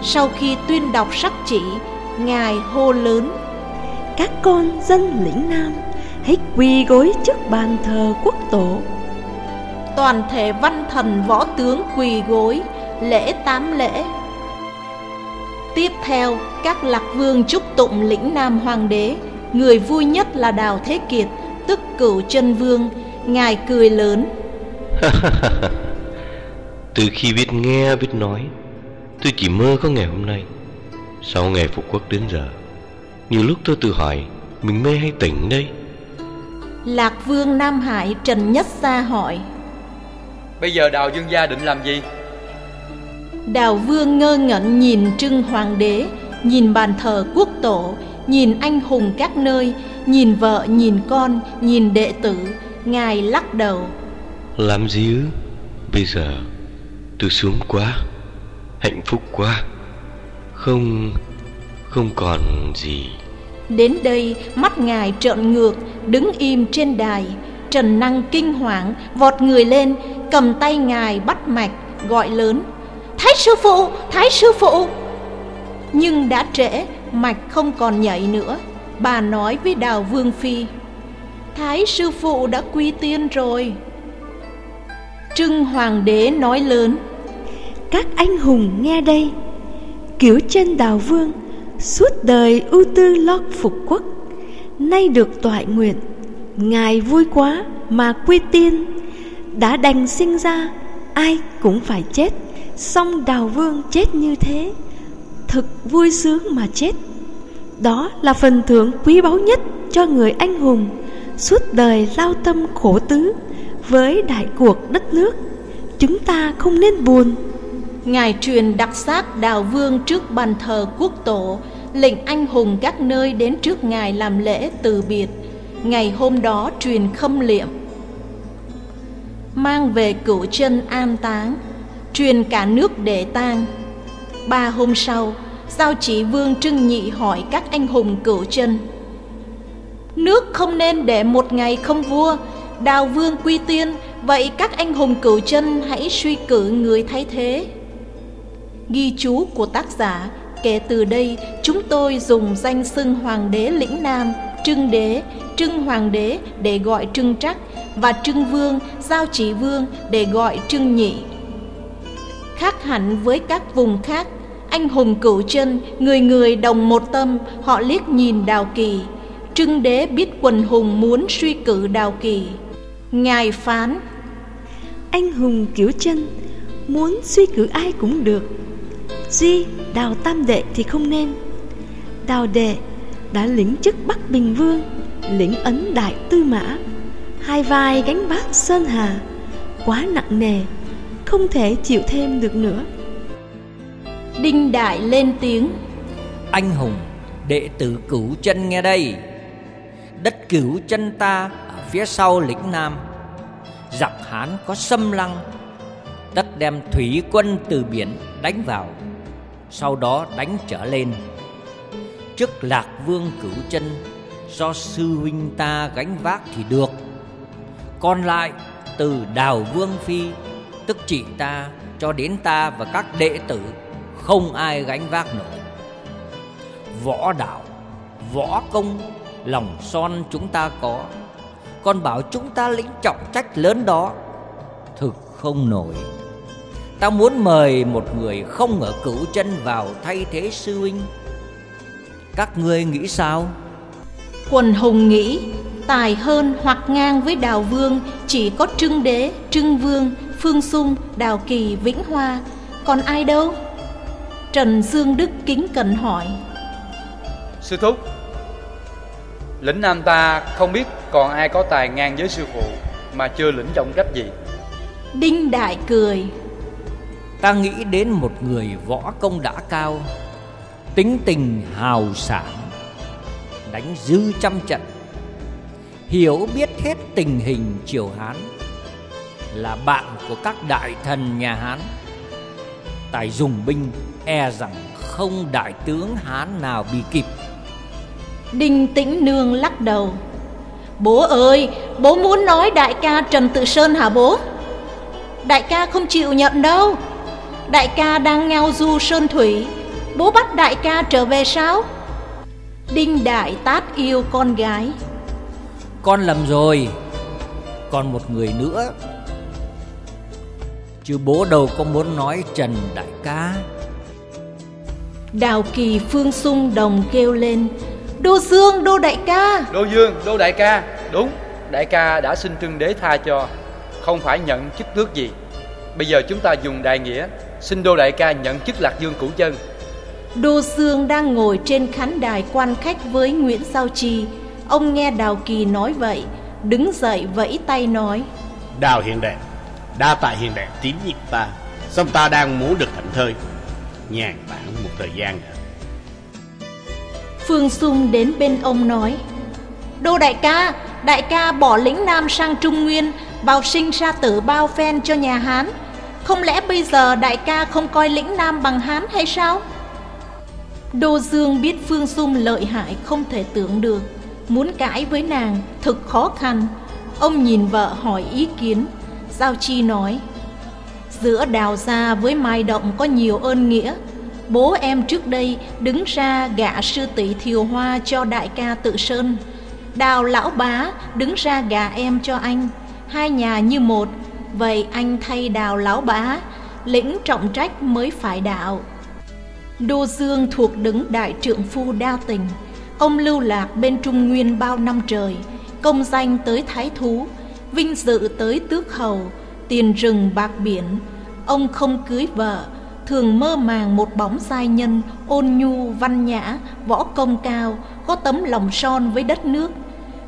sau khi tuyên đọc sắc chỉ ngài hô lớn các con dân lĩnh nam hãy quỳ gối trước bàn thờ quốc tổ. Toàn thể văn thần võ tướng quỳ gối lễ tám lễ. Tiếp theo các lạc vương chúc tụng lĩnh nam hoàng đế người vui nhất là đào thế kiệt tức cửu chân vương. Ngài cười lớn từ khi biết nghe biết nói Tôi chỉ mơ có ngày hôm nay. Sau ngày phục quốc đến giờ Nhiều lúc tôi tự hỏi Mình mê hay tỉnh đây? Lạc Vương Nam Hải Trần Nhất Gia hỏi. Bây giờ Đào Dương Gia định làm gì? Đào Vương ngơ ngẩn nhìn trưng hoàng đế Nhìn bàn thờ quốc tổ Nhìn anh hùng các nơi Nhìn vợ, nhìn con, nhìn đệ tử. Ngài lắc đầu. Làm gì ư? Bây giờ tôi xuống quá hạnh phúc quá. Không không còn gì. Đến đây mắt ngài trợn ngược, đứng im trên đài. Trần năng kinh hoàng vọt người lên, cầm tay ngài bắt mạch, gọi lớn, thái sư phụ, thái sư phụ! Nhưng đã trễ, mạch không còn nhảy nữa. Bà nói với đào vương phi, thái sư phụ đã quy tiên rồi. Trưng hoàng đế nói lớn các anh hùng nghe đây. Kiểu chân đào vương, Suốt đời ưu tư lo phục quốc. Nay được toại nguyện, Ngài vui quá mà quy tiên. Đã đành sinh ra, Ai cũng phải chết, Song đào vương chết như thế. Thực vui sướng mà chết. Đó là phần thưởng quý báu nhất cho người anh hùng. Suốt đời lao tâm khổ tứ Với đại cuộc đất nước, Chúng ta không nên buồn. Ngài truyền đặc xác đào vương trước bàn thờ quốc tổ, Lệnh anh hùng các nơi đến trước Ngài làm lễ từ biệt. Ngày hôm đó truyền khâm liệm. Mang về cửu chân an táng, Truyền cả nước để tang. Ba hôm sau, Giao chỉ vương Trưng Nhị hỏi các anh hùng cửu chân, Nước không nên để một ngày không vua. Đào vương quy tiên, Vậy các anh hùng cửu chân hãy suy cử người thay thế. Ghi chú của tác giả. Kể từ đây chúng tôi dùng danh xưng Hoàng đế lĩnh Nam Trưng đế, Trưng Hoàng đế để gọi Trưng Trắc Và Trưng Vương, Giao Chỉ Vương để gọi Trưng Nhị. Khác hẳn với các vùng khác Anh hùng cửu chân, người người đồng một tâm Họ liếc nhìn Đào Kỳ. Trưng đế biết quần hùng muốn suy cử Đào Kỳ. Ngài phán Anh hùng cửu chân Muốn suy cử ai cũng được Duy đào tam đệ thì không nên. Đào đệ đã lĩnh chức Bắc Bình Vương Lĩnh ấn đại tư mã. Hai vai gánh vác Sơn Hà Quá nặng nề Không thể chịu thêm được nữa. Đinh Đại lên tiếng. Anh hùng đệ tử cửu chân nghe đây. Đất cửu chân ta ở phía sau lĩnh Nam. Giặc Hán có xâm lăng. Tất đem thủy quân từ biển đánh vào sau đó đánh trở lên. Chức lạc vương cửu chân, Do sư huynh ta gánh vác thì được. Còn lại, từ đào vương phi, Tức chị ta, cho đến ta và các đệ tử, Không ai gánh vác nổi. Võ đạo, Võ công, Lòng son chúng ta có. Còn bảo chúng ta lĩnh trọng trách lớn đó, Thực không nổi. Ta muốn mời một người không ở cửu chân vào thay thế sư huynh. Các ngươi nghĩ sao? Quần hùng nghĩ Tài hơn hoặc ngang với Đào Vương Chỉ có Trưng Đế, Trưng Vương, Phương Sung, Đào Kỳ, Vĩnh Hoa. Còn ai đâu? Trần Dương Đức kính cẩn hỏi. Sư thúc Lĩnh Nam ta không biết còn ai có tài ngang với sư phụ Mà chưa lĩnh trọng trách gì. Đinh Đại cười Ta nghĩ đến một người võ công đã cao Tính tình hào sảng Đánh dư trăm trận Hiểu biết hết tình hình triều Hán Là bạn của các đại thần nhà Hán. Tài dùng binh e rằng không đại tướng Hán nào bị kịp. Đinh Tĩnh Nương lắc đầu. Bố ơi, bố muốn nói đại ca Trần Tự Sơn hả bố? Đại ca không chịu nhận đâu. Đại ca đang ngao du sơn thủy. Bố bắt đại ca trở về sao? Đinh Đại tát yêu con gái. Con lầm rồi. Còn một người nữa. Chứ bố đâu có muốn nói Trần Đại ca. Đào Kỳ Phương Sung đồng kêu lên Đô Dương, Đô Đại ca. Đô Dương, Đô Đại ca. Đúng, Đại ca đã xin trưng đế tha cho. Không phải nhận chức tước gì. Bây giờ chúng ta dùng đại nghĩa Xin Đô Đại ca nhận chức Lạc Dương Cửu Chân Đô Dương đang ngồi trên khán đài quan khách với Nguyễn Giao Chi Ông nghe Đào Kỳ nói vậy Đứng dậy vẫy tay nói Đào hiền đệ Đa tại hiền đệ tín nhiệm ta. Xong ta đang muốn được thảnh thơi. Nhàn tản một thời gian nữa. Phương Sung đến bên ông nói Đô đại ca Đại ca bỏ lĩnh Nam sang Trung Nguyên Vào sinh ra tử bao phen cho nhà Hán không lẽ bây giờ đại ca không coi lĩnh Nam bằng Hán hay sao? Đô Dương biết Phương dung lợi hại không thể tưởng được. Muốn cãi với nàng thực khó khăn. Ông nhìn vợ hỏi ý kiến. Giao Chi nói, Giữa đào gia với Mai Động có nhiều ơn nghĩa. Bố em trước đây đứng ra gả sư tỷ Thiều Hoa cho đại ca Tự Sơn. Đào lão bá đứng ra gả em cho anh. Hai nhà như một Vậy anh thay đào lão bá Lĩnh trọng trách mới phải đạo. Đô Dương thuộc đứng đại trượng phu đa tình. Ông lưu lạc bên Trung Nguyên bao năm trời Công danh tới thái thú Vinh dự tới tước hầu Tiền rừng bạc biển. Ông không cưới vợ Thường mơ màng một bóng giai nhân Ôn nhu, văn nhã, võ công cao Có tấm lòng son với đất nước.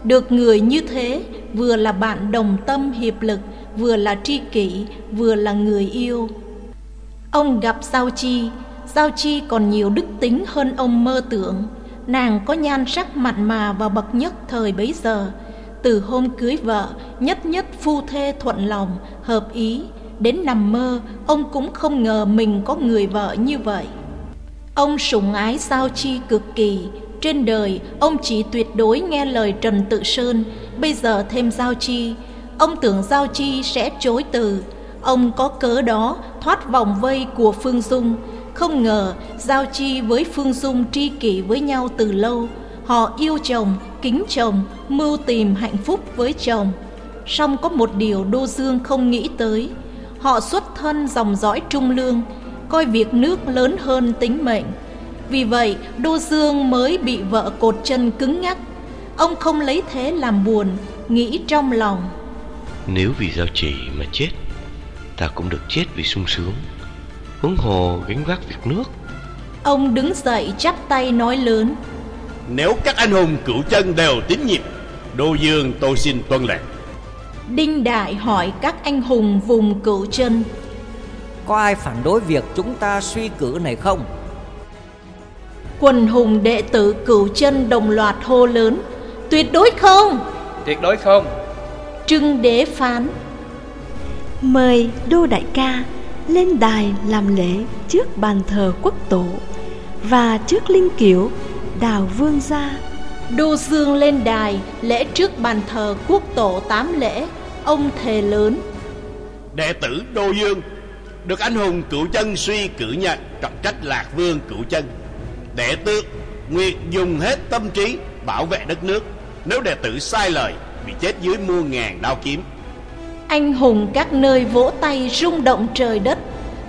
Được người như thế Vừa là bạn đồng tâm hiệp lực Vừa là tri kỷ, Vừa là người yêu. Ông gặp Giao Chi. Giao Chi còn nhiều đức tính hơn ông mơ tưởng. Nàng có nhan sắc mặn mà và bậc nhất thời bấy giờ. Từ hôm cưới vợ, Nhất nhất phu thê thuận lòng, Hợp ý. Đến nằm mơ, Ông cũng không ngờ mình có người vợ như vậy. Ông sủng ái Giao Chi cực kỳ. Trên đời, Ông chỉ tuyệt đối nghe lời Trần Tự Sơn, Bây giờ thêm Giao Chi. Ông tưởng Giao Chi sẽ chối từ. Ông có cớ đó thoát vòng vây của Phương Dung. Không ngờ Giao Chi với Phương Dung tri kỷ với nhau từ lâu. Họ yêu chồng, kính chồng, mưu tìm hạnh phúc với chồng. Song có một điều Đô Dương không nghĩ tới. Họ xuất thân dòng dõi trung lương Coi việc nước lớn hơn tính mệnh. Vì vậy Đô Dương mới bị vợ cột chân cứng ngắc Ông không lấy thế làm buồn Nghĩ trong lòng. Nếu vì giao chỉ mà chết Ta cũng được chết vì sung sướng. Huống hồ gánh vác việc nước. Ông đứng dậy chắp tay nói lớn. Nếu các anh hùng cửu chân đều tín nhiệm Đô Dương tôi xin tuân lệnh. Đinh Đại hỏi các anh hùng vùng cửu chân. Có ai phản đối việc chúng ta suy cử này không? Quần hùng đệ tử cửu chân đồng loạt hô lớn. Tuyệt đối không! Tuyệt đối không Trưng đế phán. Mời Đô Đại ca lên đài làm lễ trước bàn thờ quốc tổ Và trước linh kiểu đào vương gia. Đô Dương lên đài lễ trước bàn thờ quốc tổ tám lễ Ông thề lớn. Đệ tử Đô Dương Được anh hùng cửu chân suy cử nhận Trọng trách lạc vương cửu chân. Đệ tử nguyện dùng hết tâm trí Bảo vệ đất nước. Nếu đệ tử sai lời Bị chết dưới muôn ngàn đao kiếm. Anh hùng các nơi vỗ tay rung động trời đất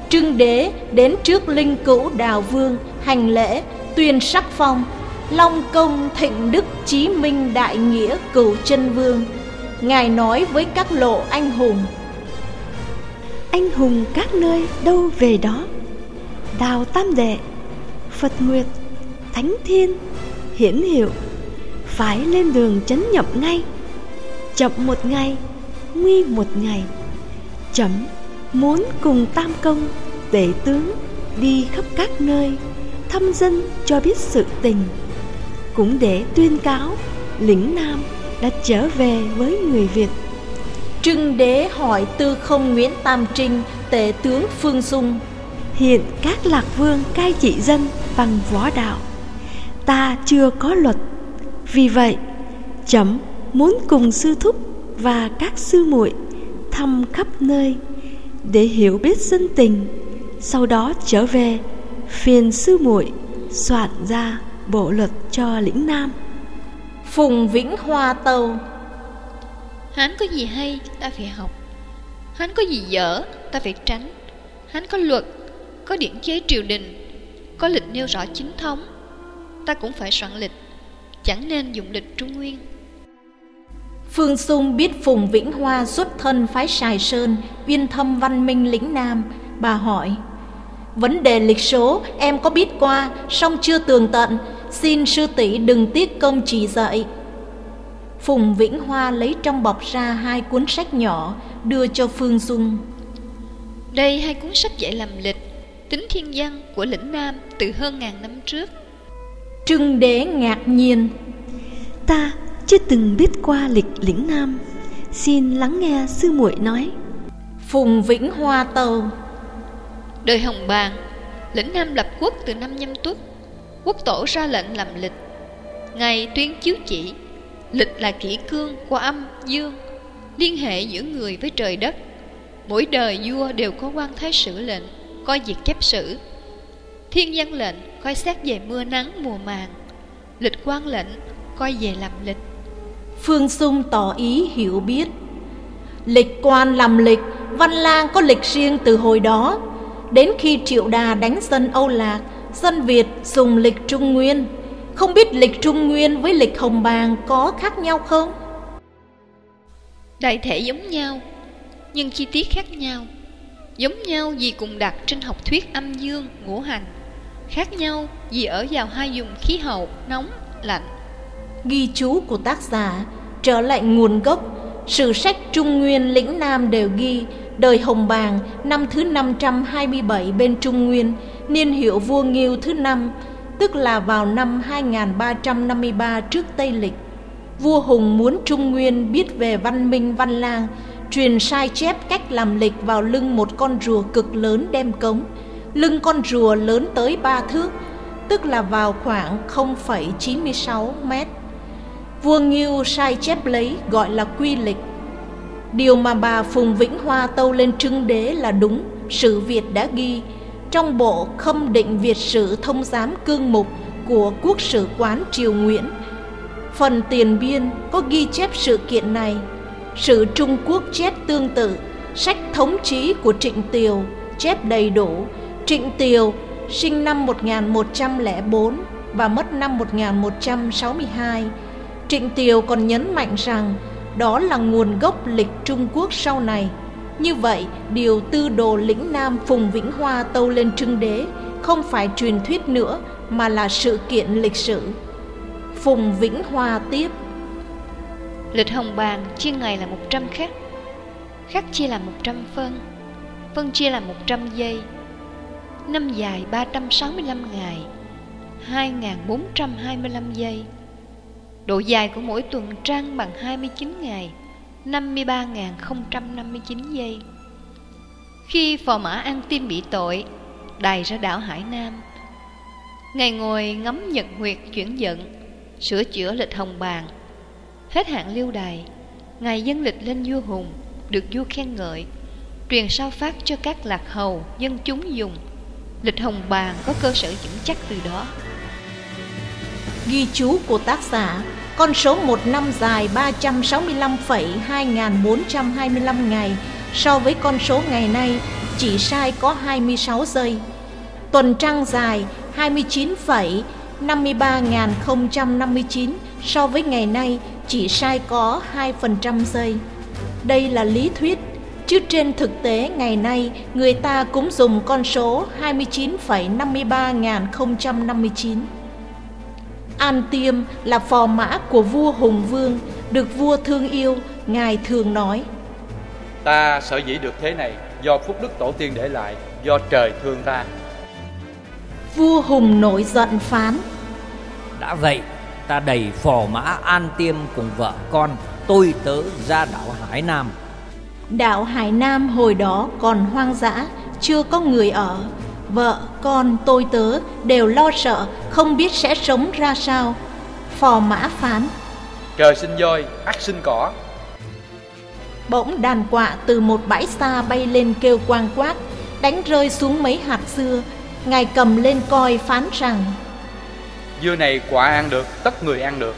Trưng đế đến trước linh cữu đào vương Hành lễ tuyên sắc phong Long công thịnh đức chí minh đại nghĩa cửu chân vương. Ngài nói với các lộ anh hùng Anh hùng các nơi đâu về đó? Đào Tam Đệ Phật Nguyệt Thánh Thiên Hiển Hiệu Phải lên đường chấn nhập ngay Chậm một ngày Nguy một ngày Chấm muốn cùng Tam Công Tể tướng đi khắp các nơi Thăm dân cho biết sự tình Cũng để tuyên cáo Lĩnh Nam đã trở về với người Việt. Trưng đế hỏi tư không Nguyễn Tam Trinh, tể tướng Phương Dung. Hiện các lạc vương cai trị dân bằng võ đạo. Ta chưa có luật. Vì vậy, chấm muốn cùng sư thúc và các sư muội thăm khắp nơi để hiểu biết dân tình. Sau đó trở về, phiền sư muội soạn ra bộ luật cho lĩnh Nam. Phùng Vĩnh Hoa Tâu Hắn có gì hay ta phải học Hắn có gì dở ta phải tránh Hắn có luật Có điển chế triều đình Có lịch nêu rõ chính thống Ta cũng phải soạn lịch Chẳng nên dùng lịch Trung Nguyên Phương Sung biết Phùng Vĩnh Hoa xuất thân phái Sài Sơn Uyên thâm văn minh lĩnh Nam. Bà hỏi Vấn đề lịch số em có biết qua song chưa tường tận. Xin sư tỷ đừng tiếc công chỉ dạy. Phùng Vĩnh Hoa lấy trong bọc ra hai cuốn sách nhỏ Đưa cho Phương Dung Đây hai cuốn sách dạy làm lịch Tính thiên văn của lĩnh Nam từ hơn ngàn năm trước. Trưng đế ngạc nhiên Ta chưa từng biết qua lịch lĩnh Nam. Xin lắng nghe sư muội nói. Phùng Vĩnh Hoa Tàu Đời Hồng Bàng Lĩnh Nam lập quốc từ năm nhâm tuất. Quốc tổ ra lệnh làm lịch. Ngày tuyên chiếu chỉ. Lịch là kỷ cương qua âm, dương. Liên hệ giữa người với trời đất. Mỗi đời vua đều có quan thái sử lệnh Coi việc chép sử. Thiên văn lệnh coi xét về mưa nắng mùa màng. Lịch quan lệnh coi về làm lịch Phương Sung tỏ ý hiểu biết Lịch quan làm lịch Văn lang có lịch riêng từ hồi đó Đến khi Triệu Đà đánh dân Âu Lạc dân Việt dùng lịch Trung Nguyên. Không biết lịch Trung Nguyên với lịch Hồng Bàng có khác nhau không? Đại thể giống nhau, nhưng chi tiết khác nhau. Giống nhau vì cùng đặt trên học thuyết âm dương, ngũ hành. Khác nhau vì ở vào hai vùng khí hậu nóng, lạnh. Ghi chú của tác giả trở lại nguồn gốc, sử sách Trung Nguyên lĩnh Nam đều ghi đời Hồng Bàng năm thứ 527 bên Trung Nguyên, niên hiệu vua Nghiêu thứ năm, tức là vào năm 2353 trước Tây Lịch. Vua Hùng muốn Trung Nguyên biết về văn minh văn lang, truyền sai chép cách làm lịch vào lưng một con rùa cực lớn đem cống. Lưng con rùa lớn tới ba thước, tức là vào khoảng 0,96 mét. Vua Nghiêu sai chép lấy gọi là quy lịch. Điều mà bà Phùng Vĩnh Hoa tâu lên trưng đế là đúng, sử Việt đã ghi trong bộ khâm định Việt sử thông giám cương mục của Quốc sử quán Triều Nguyễn. Phần tiền biên có ghi chép sự kiện này. Sử Trung Quốc chép tương tự, sách thống chí của Trịnh Tiều chép đầy đủ. Trịnh Tiều sinh năm 1104 và mất năm 1162. Trịnh Tiều còn nhấn mạnh rằng đó là nguồn gốc lịch Trung Quốc sau này. Như vậy, điều tư đồ lĩnh Nam Phùng Vĩnh Hoa tâu lên trưng đế không phải truyền thuyết nữa mà là sự kiện lịch sử. Phùng Vĩnh Hoa tiếp Lịch hồng bàng chia ngày là 100 khắc Khắc chia là 100 phân Phân chia là 100 giây Năm dài 365 ngày 2425 giây Độ dài của mỗi tuần trăng bằng 29 ngày 53.059 giây. Khi phò mã An Tim bị tội, Đài ra đảo Hải Nam. Ngày ngồi ngắm nhật nguyệt chuyển giận Sửa chữa lịch hồng bàn Hết hạn lưu đài, ngày dân lịch lên vua hùng, Được vua khen ngợi, Truyền sao phát cho các lạc hầu, Dân chúng dùng. Lịch hồng bàn có cơ sở vững chắc từ đó. Ghi chú của tác giả con số một năm dài 365,2425 ngày so với con số ngày nay chỉ sai có 26 giây. Tuần trăng dài 29,53059 so với ngày nay chỉ sai có 2% giây. Đây là lý thuyết, chứ trên thực tế ngày nay người ta cũng dùng con số 29,53059. An Tiêm là phò mã của vua Hùng Vương, được vua thương yêu, ngài thường nói: Ta sở dĩ được thế này do phúc đức tổ tiên để lại, do trời thương ta. Vua Hùng nổi giận phán: Đã vậy, ta đẩy phò mã An Tiêm cùng vợ con tôi tớ ra đảo Hải Nam. Đảo Hải Nam hồi đó còn hoang dã, chưa có người ở, vợ, con, tôi tớ đều lo sợ không biết sẽ sống ra sao. Phò mã phán. Trời sinh voi, ắt sinh cỏ. Bỗng đàn quạ từ một bãi xa bay lên kêu quang quát Đánh rơi xuống mấy hạt dưa. Ngài cầm lên coi phán rằng Dưa này quả ăn được, tất người ăn được.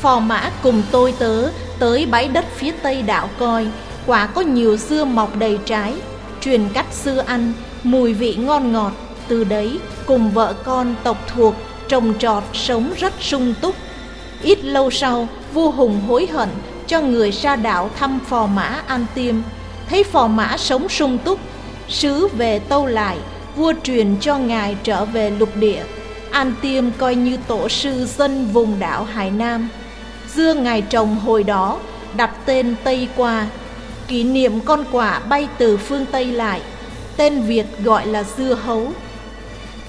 Phò mã cùng tôi tớ tới bãi đất phía tây đảo coi Quả có nhiều dưa mọc đầy trái Truyền cách xưa ăn mùi vị ngon ngọt, từ đấy cùng vợ con tộc thuộc trồng trọt sống rất sung túc. Ít lâu sau, vua hùng hối hận cho người ra đảo thăm phò mã an tiêm. Thấy phò mã sống sung túc, sứ về tâu lại, vua truyền cho ngài trở về lục địa. An tiêm coi như tổ sư dân vùng đảo hải nam. Dưa ngài trồng hồi đó, đặt tên tây qua. Kỷ niệm con quả bay từ phương tây lại tên Việt gọi là dưa hấu.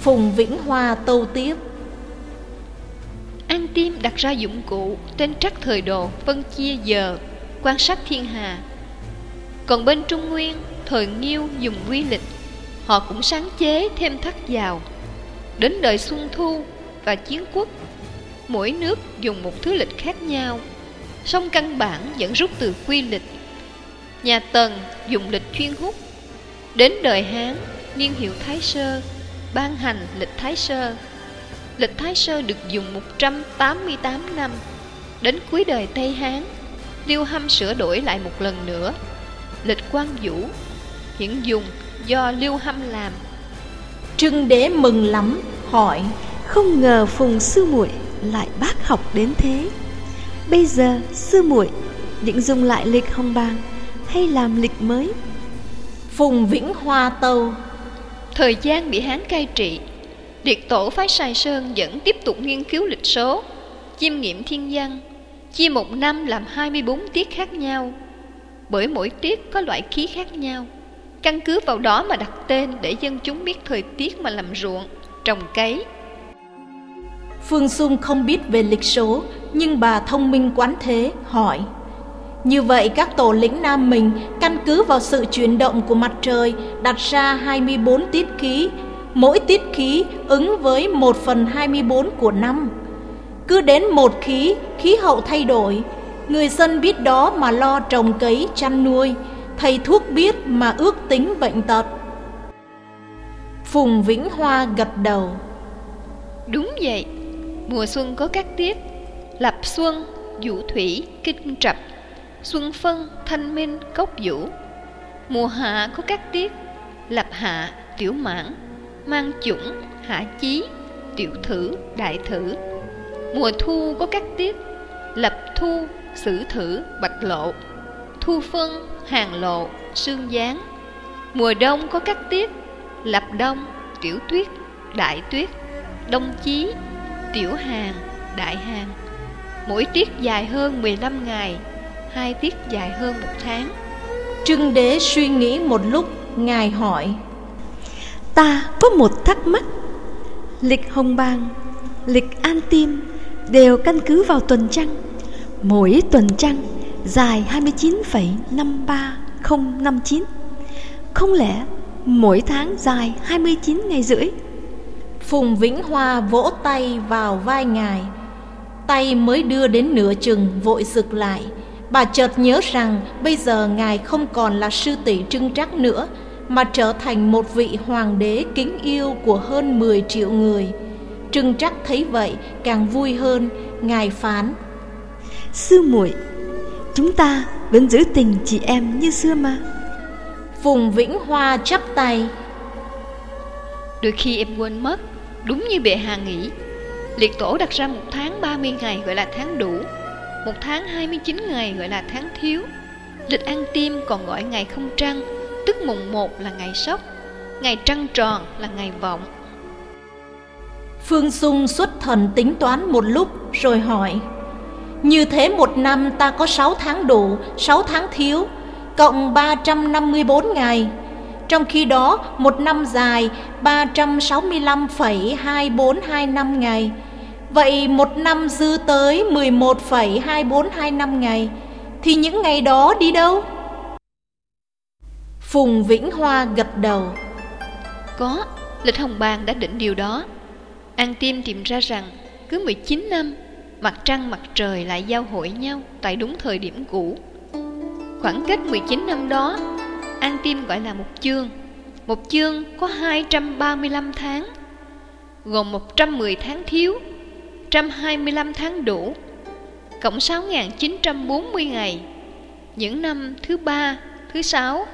Phùng Vĩnh Hoa tâu tiếp. An Tiêm đặt ra dụng cụ tên trắc thời đồ phân chia giờ, quan sát thiên hà. Còn bên Trung Nguyên, thời Nghiêu dùng quy lịch, họ cũng sáng chế thêm thắt vào. Đến đời Xuân Thu và Chiến Quốc, mỗi nước dùng một thứ lịch khác nhau, song căn bản vẫn rút từ quy lịch. Nhà Tần dùng lịch chuyên hút Đến đời Hán, niên hiệu Thái Sơ, ban hành lịch Thái Sơ. Lịch Thái Sơ được dùng 188 năm. Đến cuối đời Tây Hán, Liêu Hâm sửa đổi lại một lần nữa. Lịch Quang Vũ, hiện dùng do Liêu Hâm làm. Trưng đế mừng lắm, hỏi Không ngờ Phùng sư muội lại bác học đến thế Bây giờ sư muội định dùng lại lịch hồng bang hay làm lịch mới Phùng Vĩnh Hoa Tâu. Thời gian bị Hán cai trị Liệt tổ phái Sài Sơn vẫn tiếp tục nghiên cứu lịch số Chiêm nghiệm thiên văn Chia một năm làm 24 tiết khác nhau. Bởi mỗi tiết có loại khí khác nhau Căn cứ vào đó mà đặt tên để dân chúng biết thời tiết mà làm ruộng, trồng cấy. Phương Dung không biết về lịch số Nhưng bà thông minh quán thế hỏi như vậy các tổ lĩnh Nam mình Căn cứ vào sự chuyển động của mặt trời Đặt ra 24 tiết khí. Mỗi tiết khí ứng với 1 phần 24 của năm. Cứ đến một khí, khí hậu thay đổi. Người dân biết đó mà lo trồng cấy, chăn nuôi. Thầy thuốc biết mà ước tính bệnh tật. Phùng Vĩnh Hoa gật đầu. Đúng vậy. Mùa xuân có các tiết. Lập xuân, vũ thủy, kinh trập. Xuân phân, thanh minh, cốc vũ. Mùa hạ có các tiết Lập hạ, tiểu mãn Mang chủng, hạ chí Tiểu thử, đại thử. Mùa thu có các tiết Lập thu, sử thử, bạch lộ. Thu phân, hàng lộ, sương giáng Mùa đông có các tiết Lập đông, tiểu tuyết, đại tuyết Đông chí, tiểu hàng, đại hàng. Mỗi tiết dài hơn 15 ngày. Hai tiết dài hơn một tháng. Trưng đế suy nghĩ một lúc Ngài hỏi Ta có một thắc mắc. Lịch hồng bang Lịch an tim Đều căn cứ vào tuần trăng. Mỗi tuần trăng dài 29,53059 Không lẽ mỗi tháng dài 29 ngày rưỡi? Phùng Vĩnh Hoa vỗ tay vào vai ngài. Tay mới đưa đến nửa chừng vội rực lại Bà chợt nhớ rằng bây giờ ngài không còn là sư tỷ trưng trắc nữa Mà trở thành một vị hoàng đế kính yêu của hơn 10 triệu người. Trưng trắc thấy vậy càng vui hơn Ngài phán. Sư muội Chúng ta vẫn giữ tình chị em như xưa mà. Phùng Vĩnh Hoa chắp tay. Đôi khi em quên mất Đúng như bệ hạ nghĩ Liệt tổ đặt ra một tháng 30 ngày gọi là tháng đủ một tháng 29 ngày gọi là tháng thiếu. Lịch ăn tim còn gọi ngày không trăng Tức mùng 1 là ngày sốc Ngày trăng tròn là ngày vọng. Phương Dung xuất thần tính toán một lúc rồi hỏi Như thế một năm ta có 6 tháng đủ, 6 tháng thiếu Cộng 354 ngày. Trong khi đó một năm dài 365,2425 ngày. Vậy một năm dư tới 11,2425 ngày Thì những ngày đó đi đâu? Phùng Vĩnh Hoa gật đầu. Có, lịch hồng bàng đã định điều đó. An Tim tìm ra rằng cứ 19 năm Mặt trăng mặt trời lại giao hội nhau tại đúng thời điểm cũ. Khoảng cách 19 năm đó An Tim gọi là một chương. Một chương có 235 tháng Gồm 110 tháng thiếu. 125 tháng đủ Cộng 6.940 ngày Những năm thứ ba, thứ sáu,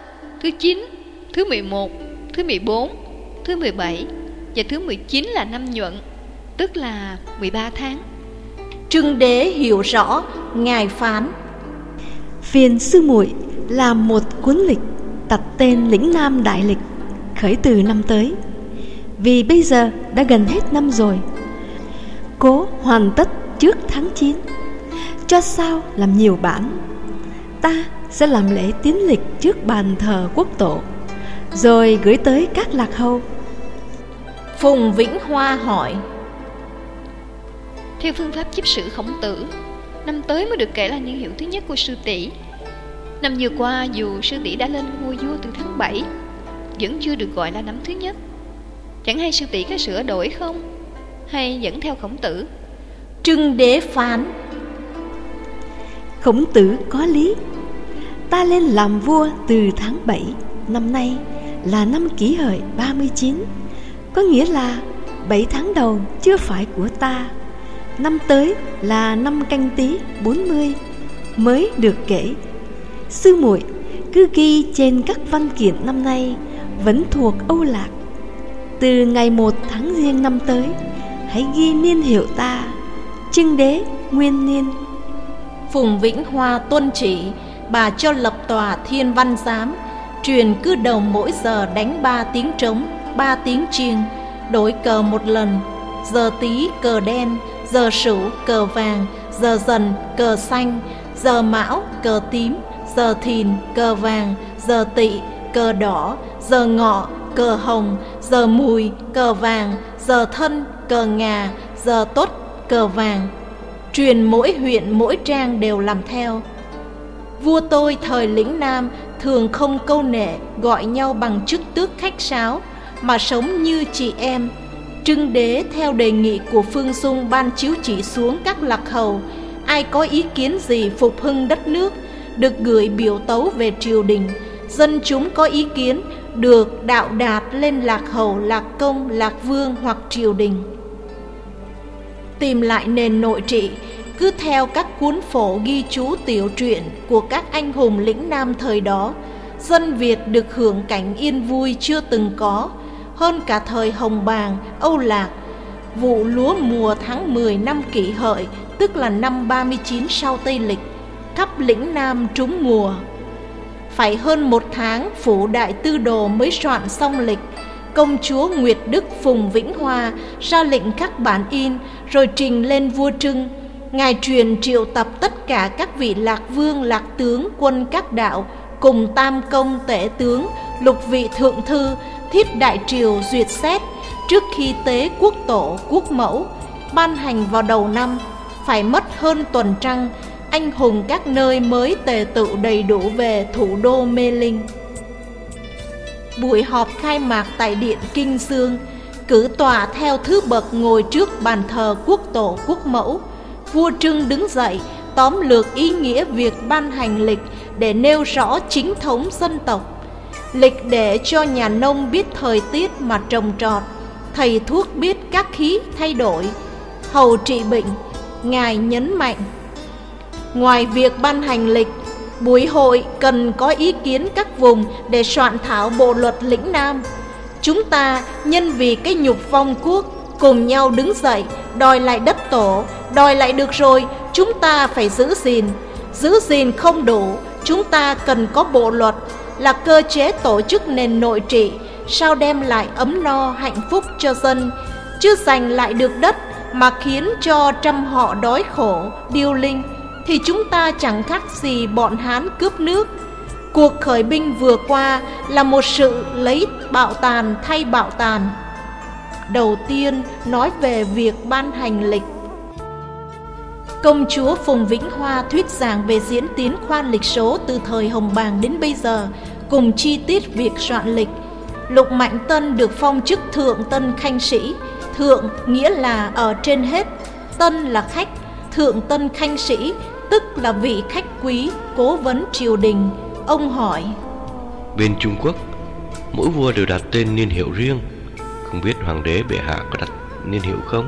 thứ 9, thứ 11, thứ 14, thứ 17 Và thứ 19 là năm nhuận Tức là 13 tháng Trưng đế hiểu rõ Ngài phán Phiền sư muội làm một cuốn lịch đặt tên lĩnh Nam Đại Lịch khởi từ năm tới. Vì bây giờ đã gần hết năm rồi. Cố hoàn tất trước tháng 9. Cho sao làm nhiều bản. Ta sẽ làm lễ tiến lịch trước bàn thờ quốc tổ, rồi gửi tới các lạc hầu. Phùng Vĩnh Hoa hỏi Theo phương pháp chiếp sử khổng tử Năm tới mới được kể là niên hiệu thứ nhất của sư tỷ Năm vừa qua dù sư tỷ đã lên ngôi vua từ tháng 7 Vẫn chưa được gọi là năm thứ nhất Chẳng hay sư tỷ có sửa đổi không hay dẫn theo khổng tử? Trưng đế phán. Khổng tử có lý. Ta lên làm vua từ tháng 7 Năm nay là năm kỷ hợi 39 Có nghĩa là 7 tháng đầu chưa phải của ta. Năm tới là năm canh tí 40 Mới được kể. Sư muội, cứ ghi trên các văn kiện năm nay Vẫn thuộc Âu Lạc. Từ ngày một tháng riêng năm tới Hãy ghi niên hiệu ta, Trưng đế nguyên niên. Phùng Vĩnh Hoa tuân chỉ, Bà cho lập tòa thiên văn giám, Truyền cứ đầu mỗi giờ đánh ba tiếng trống, ba tiếng chiêng, Đổi cờ một lần, Giờ tí cờ đen, Giờ sửu cờ vàng, Giờ dần cờ xanh, Giờ mão cờ tím, Giờ thìn cờ vàng, Giờ tỵ cờ đỏ, Giờ ngọ cờ hồng, Giờ mùi cờ vàng, Giờ thân cờ ngà Giờ tốt cờ vàng Truyền mỗi huyện mỗi trang đều làm theo Vua tôi thời lĩnh Nam thường không câu nệ gọi nhau bằng chức tước khách sáo mà sống như chị em. Trưng đế theo đề nghị của Phương Dung ban chiếu chỉ xuống các lạc hầu, ai có ý kiến gì phục hưng đất nước, được gửi biểu tấu về triều đình. Dân chúng có ý kiến được đạo đạt lên lạc hầu, lạc công, lạc vương hoặc triều đình. Tìm lại nền nội trị, cứ theo các cuốn phổ ghi chú tiểu truyện của các anh hùng lĩnh nam thời đó, dân Việt được hưởng cảnh yên vui chưa từng có, hơn cả thời Hồng Bàng, Âu Lạc. Vụ lúa mùa tháng 10 năm kỷ hợi, tức là năm 39 sau Tây Lịch, khắp lĩnh Nam trúng mùa. Phải hơn một tháng phủ đại tư đồ mới soạn xong lịch, công chúa Nguyệt Đức Phùng Vĩnh Hoa ra lệnh các bản in rồi trình lên vua Trưng. Ngài truyền triệu tập tất cả các vị lạc vương, lạc tướng, quân các đạo cùng tam công tể tướng, lục vị thượng thư thiết đại triều duyệt xét trước khi tế quốc tổ quốc mẫu ban hành vào đầu năm phải mất hơn tuần trăng anh hùng các nơi mới tề tự đầy đủ về thủ đô mê linh buổi họp khai mạc tại điện kinh dương cử tòa theo thứ bậc ngồi trước bàn thờ quốc tổ quốc mẫu vua trưng đứng dậy tóm lược ý nghĩa việc ban hành lịch để nêu rõ chính thống dân tộc lịch để cho nhà nông biết thời tiết mà trồng trọt, thầy thuốc biết các khí thay đổi, hầu trị bệnh, Ngài nhấn mạnh. Ngoài việc ban hành lịch, buổi hội cần có ý kiến các vùng để soạn thảo bộ luật lĩnh Nam. Chúng ta nhân vì cái nhục vong quốc cùng nhau đứng dậy đòi lại đất tổ, đòi lại được rồi, chúng ta phải giữ gìn. Giữ gìn không đủ, chúng ta cần có bộ luật là cơ chế tổ chức nền nội trị sao đem lại ấm no hạnh phúc cho dân chứ giành lại được đất mà khiến cho trăm họ đói khổ điêu linh thì chúng ta chẳng khác gì bọn hán cướp nước. Cuộc khởi binh vừa qua là một sự lấy bạo tàn thay bạo tàn. Đầu tiên nói về việc ban hành lịch. Công chúa Phùng Vĩnh Hoa thuyết giảng về diễn tiến khoan lịch số từ thời Hồng Bàng đến bây giờ, cùng chi tiết việc soạn lịch. Lục Mạnh Tân được phong chức Thượng Tân Khanh Sĩ, Thượng nghĩa là ở trên hết, Tân là khách, Thượng Tân Khanh Sĩ, tức là vị khách quý, cố vấn triều đình. Ông hỏi, Bên Trung Quốc, mỗi vua đều đặt tên niên hiệu riêng, không biết hoàng đế bệ hạ có đặt niên hiệu không?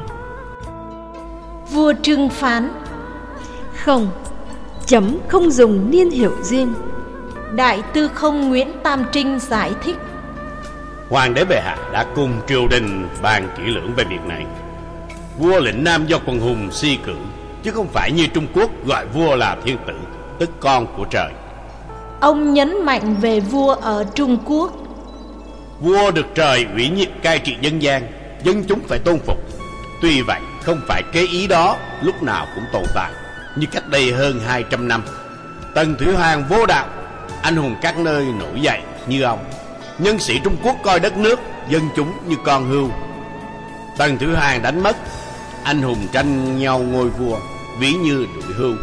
Vua trưng phán. Không, chấm không dùng niên hiệu riêng. Đại tư không Nguyễn Tam Trinh giải thích. Hoàng đế bệ hạ đã cùng triều đình bàn kỹ lưỡng về việc này. Vua lĩnh Nam do quần hùng si cử Chứ không phải như Trung Quốc gọi vua là thiên tử Tức con của trời. Ông nhấn mạnh về vua ở Trung Quốc. Vua được trời ủy nhiệm cai trị dân gian Dân chúng phải tôn phục. Tuy vậy không phải cái ý đó lúc nào cũng tồn tại Như cách đây hơn 200 năm. Tần Thủy Hoàng vô đạo Anh hùng các nơi nổi dậy như ông. Nhân sĩ Trung Quốc coi đất nước Dân chúng như con hưu Tần Thủy Hoàng đánh mất anh hùng tranh nhau ngôi vua Ví như đuổi hưu.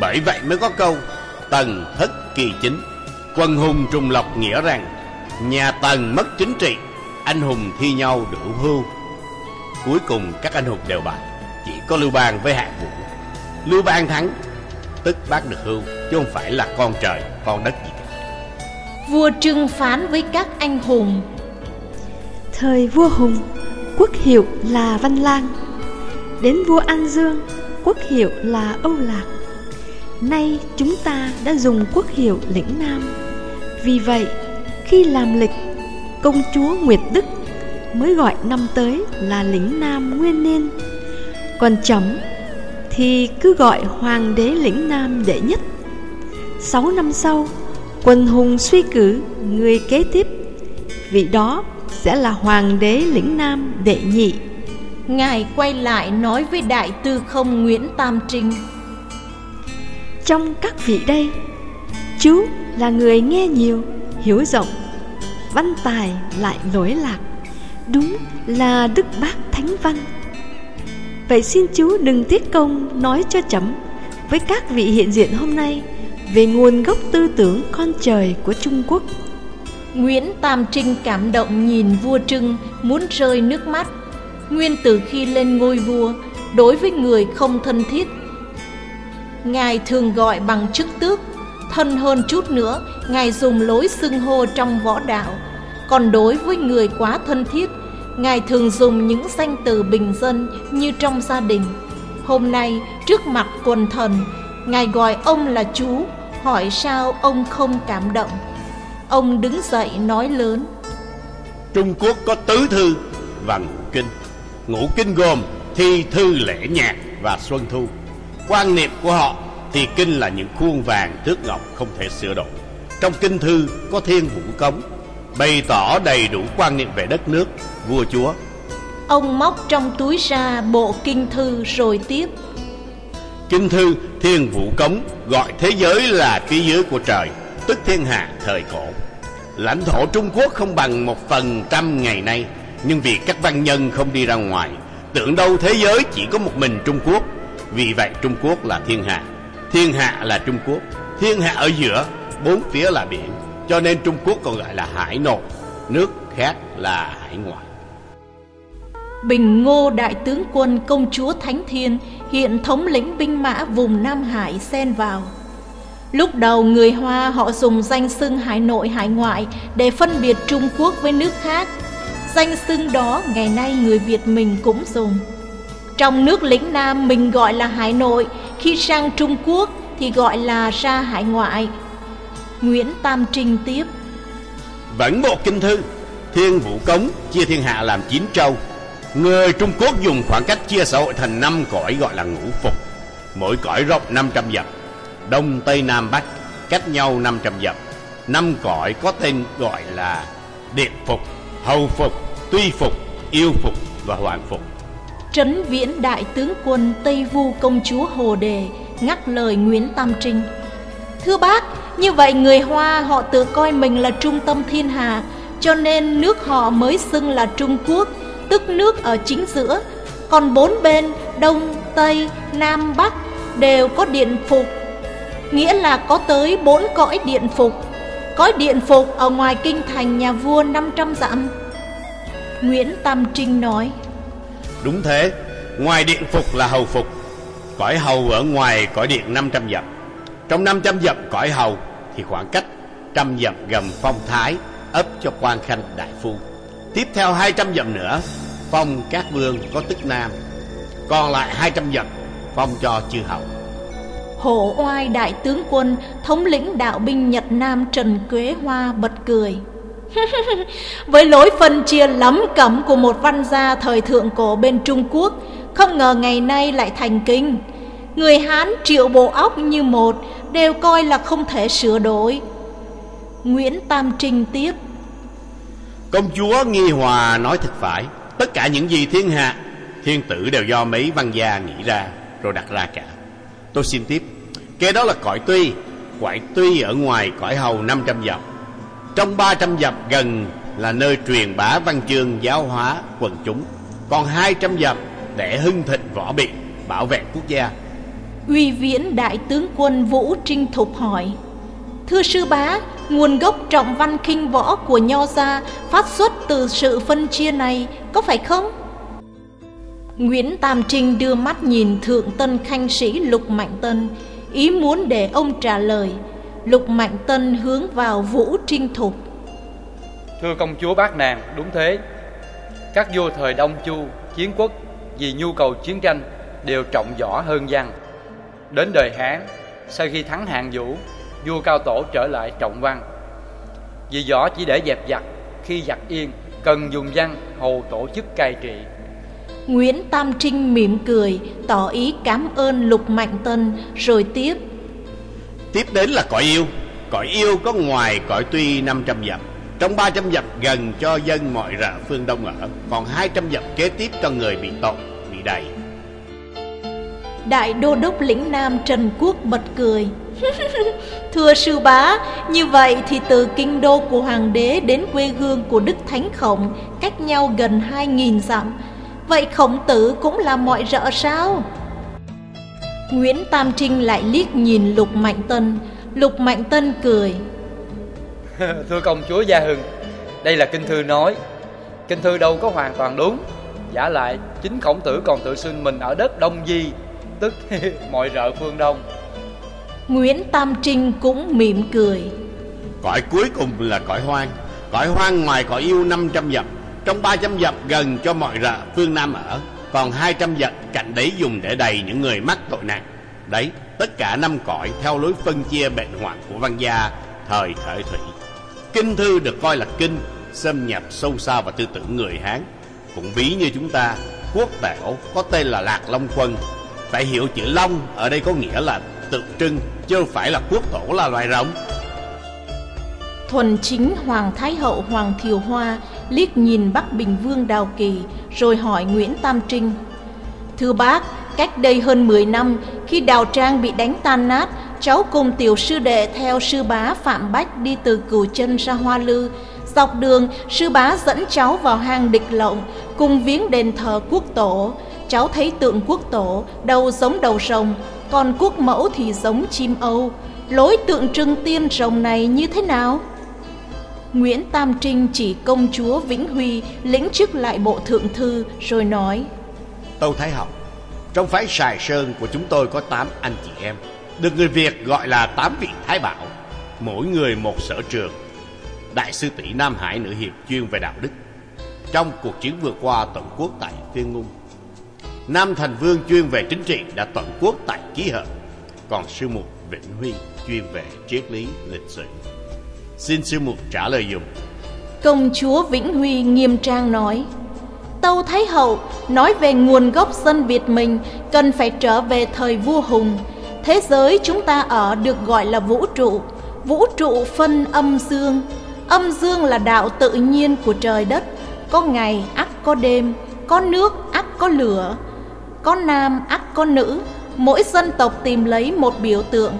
Bởi vậy mới có câu Tần thất kỳ chính Quân hùng trùng lộc nghĩa rằng Nhà Tần mất chính trị Anh hùng thi nhau đuổi hưu. Cuối cùng các anh hùng đều bại Chỉ có Lưu Bang với Hạng Vũ. Lưu Bang thắng Tức bác được hưu Chứ không phải là con trời Con đất gì cả. Vua trưng phán với các anh hùng. Thời vua Hùng, quốc hiệu là Văn Lang. Đến vua An Dương, quốc hiệu là Âu Lạc. Nay chúng ta đã dùng quốc hiệu lĩnh Nam. Vì vậy, khi làm lịch, công chúa Nguyệt Đức mới gọi năm tới là lĩnh Nam Nguyên Niên Còn chấm thì cứ gọi Hoàng đế lĩnh Nam đệ nhất. Sáu năm sau quần hùng suy cử người kế tiếp Vị đó sẽ là Hoàng đế lĩnh Nam đệ nhị. Ngài quay lại nói với Đại Tư Không Nguyễn Tam Trinh. Trong các vị đây Chú là người nghe nhiều, hiểu rộng Văn tài lại lối lạc Đúng là Đức Bác Thánh Văn. Vậy xin chú đừng tiết công nói cho chấm Với các vị hiện diện hôm nay Về nguồn gốc tư tưởng con trời của Trung Quốc. Nguyễn Tam Trinh cảm động nhìn vua Trưng muốn rơi nước mắt Nguyên từ khi lên ngôi vua, Đối với người không thân thiết. Ngài thường gọi bằng chức tước, Thân hơn chút nữa, Ngài dùng lối xưng hô trong võ đạo. Còn đối với người quá thân thiết, Ngài thường dùng những danh từ bình dân như trong gia đình. Hôm nay, trước mặt quần thần, Ngài gọi ông là chú, Hỏi sao ông không cảm động. Ông đứng dậy nói lớn. Trung Quốc có tứ thư và kinh. Ngũ kinh gồm thi thư lễ nhạc và xuân thu. Quan niệm của họ thì kinh là những khuôn vàng thước ngọc không thể sửa đổi. Trong kinh thư có thiên vũ cống Bày tỏ đầy đủ quan niệm về đất nước, vua chúa. Ông móc trong túi ra bộ kinh thư rồi tiếp. Kinh thư thiên vũ cống gọi thế giới là phía dưới của trời Tức thiên hạ thời cổ Lãnh thổ Trung Quốc không bằng một phần trăm ngày nay nhưng vì các văn nhân không đi ra ngoài, Tưởng đâu thế giới chỉ có một mình Trung Quốc. Vì vậy Trung Quốc là thiên hạ. Thiên hạ là Trung Quốc. Thiên hạ ở giữa, Bốn phía là biển. Cho nên Trung Quốc còn gọi là hải nội Nước khác là hải ngoại. Bình Ngô đại tướng quân công chúa Thánh Thiên, Hiện thống lĩnh binh mã vùng Nam Hải xen vào. Lúc đầu người Hoa họ dùng danh xưng hải nội, hải ngoại để phân biệt Trung Quốc với nước khác. Danh xưng đó ngày nay người Việt mình cũng dùng. Trong nước lĩnh Nam mình gọi là hải nội, khi sang Trung Quốc thì gọi là ra hải ngoại. Nguyễn Tam Trinh tiếp. Vẫn một kinh thư, thiên vũ cống chia thiên hạ làm chín châu. Người Trung Quốc dùng khoảng cách chia xã hội thành năm cõi gọi là ngũ phục. Mỗi cõi rộng 500 dặm Đông Tây Nam Bắc cách nhau 500 dặm. Năm cõi có tên gọi là Điện Phục, Hầu Phục, Tuy Phục, Yêu Phục và hoàn Phục. Trấn Viễn Đại tướng quân Tây Vu công chúa Hồ Đề ngắt lời Nguyễn Tam Trinh. Thưa bác, như vậy người Hoa họ tự coi mình là trung tâm thiên hà, cho nên nước họ mới xưng là Trung Quốc, tức nước ở chính giữa. Còn bốn bên Đông, Tây, Nam, Bắc đều có điện phục nghĩa là có tới bốn cõi điện phục cõi điện phục ở ngoài kinh thành nhà vua 500 dặm. Nguyễn Tam Trinh nói, Đúng thế, Ngoài điện phục là hầu phục, Cõi hầu ở ngoài cõi điện 500 dặm. Trong 500 dặm cõi hầu Thì khoảng cách trăm dặm gầm phong thái Ấp cho quan khanh đại phu. Tiếp theo 200 dặm nữa, Phong các vương có tức nam, Còn lại 200 dặm Phong cho chư hầu. Hổ oai đại tướng quân, Thống lĩnh đạo binh Nhật Nam Trần Quế Hoa bật cười. Với lối phân chia lắm cẩm của một văn gia thời thượng cổ bên Trung Quốc, Không ngờ ngày nay lại thành kinh. Người Hán triệu bộ óc như một, Đều coi là không thể sửa đổi. Nguyễn Tam Trinh tiếp. Công chúa Nghi Hòa nói thật phải, Tất cả những gì thiên hạ, Thiên tử đều do mấy văn gia nghĩ ra, Rồi đặt ra cả. Tôi xin tiếp. Kế đó là cõi tuy. Cõi tuy ở ngoài cõi hầu 500 dặm. Trong 300 dặm gần là nơi truyền bá văn chương giáo hóa quần chúng. Còn 200 dặm để hưng thịnh võ bị bảo vệ quốc gia. Uy viễn đại tướng quân Vũ Trinh Thục hỏi Thưa sư bá, nguồn gốc trọng văn kinh võ của Nho Gia phát xuất từ sự phân chia này, có phải không? Nguyễn Tam Trinh đưa mắt nhìn Thượng Tân Khanh Sĩ Lục Mạnh Tân Ý muốn để ông trả lời. Lục Mạnh Tân hướng vào Vũ Trinh Thục. Thưa công chúa bác nàng, đúng thế. Các vua thời Đông Chu, chiến quốc Vì nhu cầu chiến tranh đều trọng võ hơn văn Đến đời Hán, sau khi thắng hạng vũ Vua Cao Tổ trở lại trọng văn. Vì võ chỉ để dẹp giặc Khi giặc yên cần dùng văn hầu tổ chức cai trị. Nguyễn Tam Trinh mỉm cười Tỏ ý cảm ơn Lục Mạnh Tân Rồi tiếp Tiếp đến là cõi yêu Cõi yêu có ngoài cõi tuy 500 dặm Trong 300 dặm gần cho dân mọi rạ phương Đông ở Còn 200 dặm kế tiếp cho người bị tội, bị đầy Đại đô đốc lĩnh Nam Trần Quốc bật cười. Thưa sư bá, như vậy thì từ kinh đô của hoàng đế đến quê hương của Đức Thánh Khổng cách nhau gần 2.000 dặm. Vậy khổng tử cũng là mọi rợ sao? Nguyễn Tam Trinh lại liếc nhìn Lục Mạnh Tân. Lục Mạnh Tân cười. Thưa công chúa Gia Hưng, đây là kinh thư nói. Kinh thư đâu có hoàn toàn đúng. Giả lại, chính khổng tử còn tự xưng mình ở đất Đông Di tức mọi rợ phương đông Nguyễn Tam Trinh cũng mỉm cười Cõi cuối cùng là cõi hoang Cõi hoang ngoài cõi yêu 500 dặm trong 300 dặm gần cho mọi rợ phương Nam ở Còn 200 dặm cạnh đấy dùng để đầy những người mắc tội nặng Đấy, tất cả năm cõi theo lối phân chia bệnh hoạn của văn gia thời khởi thủy. Kinh thư được coi là kinh Xâm nhập sâu xa vào tư tưởng người Hán. Cũng ví như chúng ta Quốc tảo có tên là Lạc Long Quân. Phải hiểu chữ long ở đây có nghĩa là tượng trưng chứ không phải là quốc tổ là loài rồng. Thuần chính hoàng thái hậu hoàng thiều hoa liếc nhìn bắc bình vương đào kỳ rồi hỏi nguyễn tam trinh thưa bác cách đây hơn 10 năm khi đào trang bị đánh tan nát cháu cùng tiểu sư đệ theo sư bá phạm bách đi từ cửu chân ra hoa lư dọc đường sư bá dẫn cháu vào hang địch lộng cùng viếng đền thờ quốc tổ cháu thấy tượng quốc tổ đầu giống đầu rồng, còn quốc mẫu thì giống chim âu. Lối tượng trưng tiên rồng này như thế nào? Nguyễn Tam Trinh chỉ công chúa Vĩnh Huy lĩnh chức lại bộ thượng thư rồi nói. Tâu Thái Học, trong phái Sài Sơn của chúng tôi có 8 anh chị em. Được người Việt gọi là tám vị Thái Bảo Mỗi người một sở trường. Đại sư tỷ Nam Hải nữ hiệp chuyên về đạo đức. Trong cuộc chiến vừa qua tận quốc tại Thiên Ngung Nam Thành Vương chuyên về chính trị đã tận quốc tại ký hợp. Còn sư mục Vĩnh Huy chuyên về triết lý lịch sử. Xin sư mục trả lời dùm Công chúa Vĩnh Huy nghiêm trang nói Tâu Thái Hậu nói về nguồn gốc dân Việt mình cần phải trở về thời vua Hùng. Thế giới chúng ta ở được gọi là vũ trụ. Vũ trụ phân âm dương. Âm dương là đạo tự nhiên của trời đất. Có ngày ắt có đêm, có nước ắt có lửa, có nam ắt có nữ mỗi dân tộc tìm lấy một biểu tượng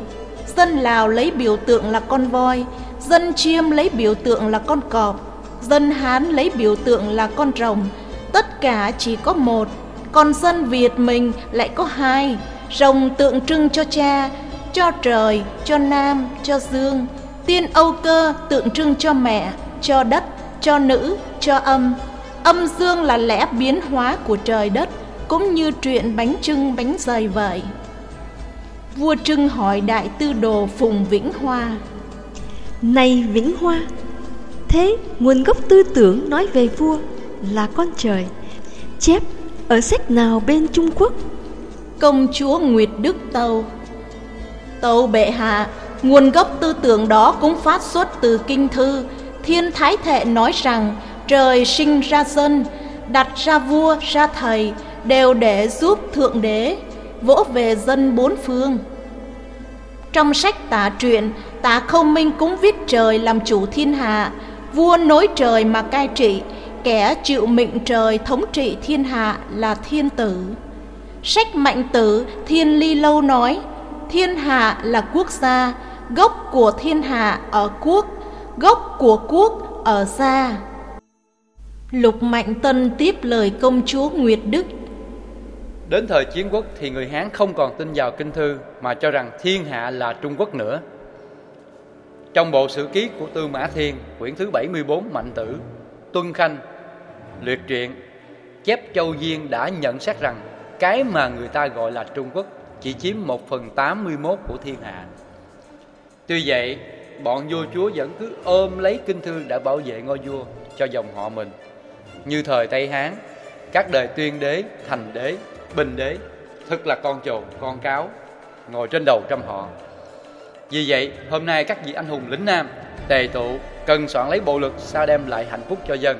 dân lào lấy biểu tượng là con voi dân chiêm lấy biểu tượng là con cọp, dân hán lấy biểu tượng là con rồng tất cả chỉ có một, còn dân việt mình lại có hai rồng tượng trưng cho cha, cho trời, cho nam, cho dương tiên âu cơ tượng trưng cho mẹ, cho đất, cho nữ, cho âm âm dương là lẽ biến hóa của trời đất, cũng như chuyện bánh trưng bánh dày vậy. Vua Trưng hỏi đại tư đồ Phùng Vĩnh Hoa. Này Vĩnh Hoa, thế nguồn gốc tư tưởng nói về vua là con trời, chép ở sách nào bên Trung Quốc? Công chúa Nguyệt Đức Tâu Tâu bệ hạ, nguồn gốc tư tưởng đó cũng phát xuất từ kinh thư. Thiên Thái Thệ nói rằng trời sinh ra dân, đặt ra vua, ra thầy, đều để giúp Thượng Đế vỗ về dân bốn phương. Trong sách tả truyện, tạ không minh cúng viết trời làm chủ thiên hạ, vua nối trời mà cai trị, kẻ chịu mệnh trời thống trị thiên hạ là thiên tử. Sách mạnh tử Thiên Ly Lâu nói, thiên hạ là quốc gia, gốc của thiên hạ ở quốc, gốc của quốc ở gia. Lục Mạnh Tân tiếp lời công chúa Nguyệt Đức Đến thời chiến quốc thì người Hán không còn tin vào kinh thư mà cho rằng thiên hạ là Trung Quốc nữa. Trong bộ sử ký của Tư Mã Thiên, quyển thứ 74 Mạnh Tử, Tuân Khanh, Liệt truyện, chép Châu Duyên đã nhận xét rằng cái mà người ta gọi là Trung Quốc chỉ chiếm một phần tám mươi mốt của thiên hạ. Tuy vậy, bọn vua chúa vẫn cứ ôm lấy kinh thư đã bảo vệ ngôi vua cho dòng họ mình. Như thời Tây Hán, các đời tuyên đế, thành đế bình đế thực là con trồn con cáo ngồi trên đầu trăm họ vì vậy hôm nay các vị anh hùng lính nam tề tụ cần soạn lấy bộ luật sao đem lại hạnh phúc cho dân.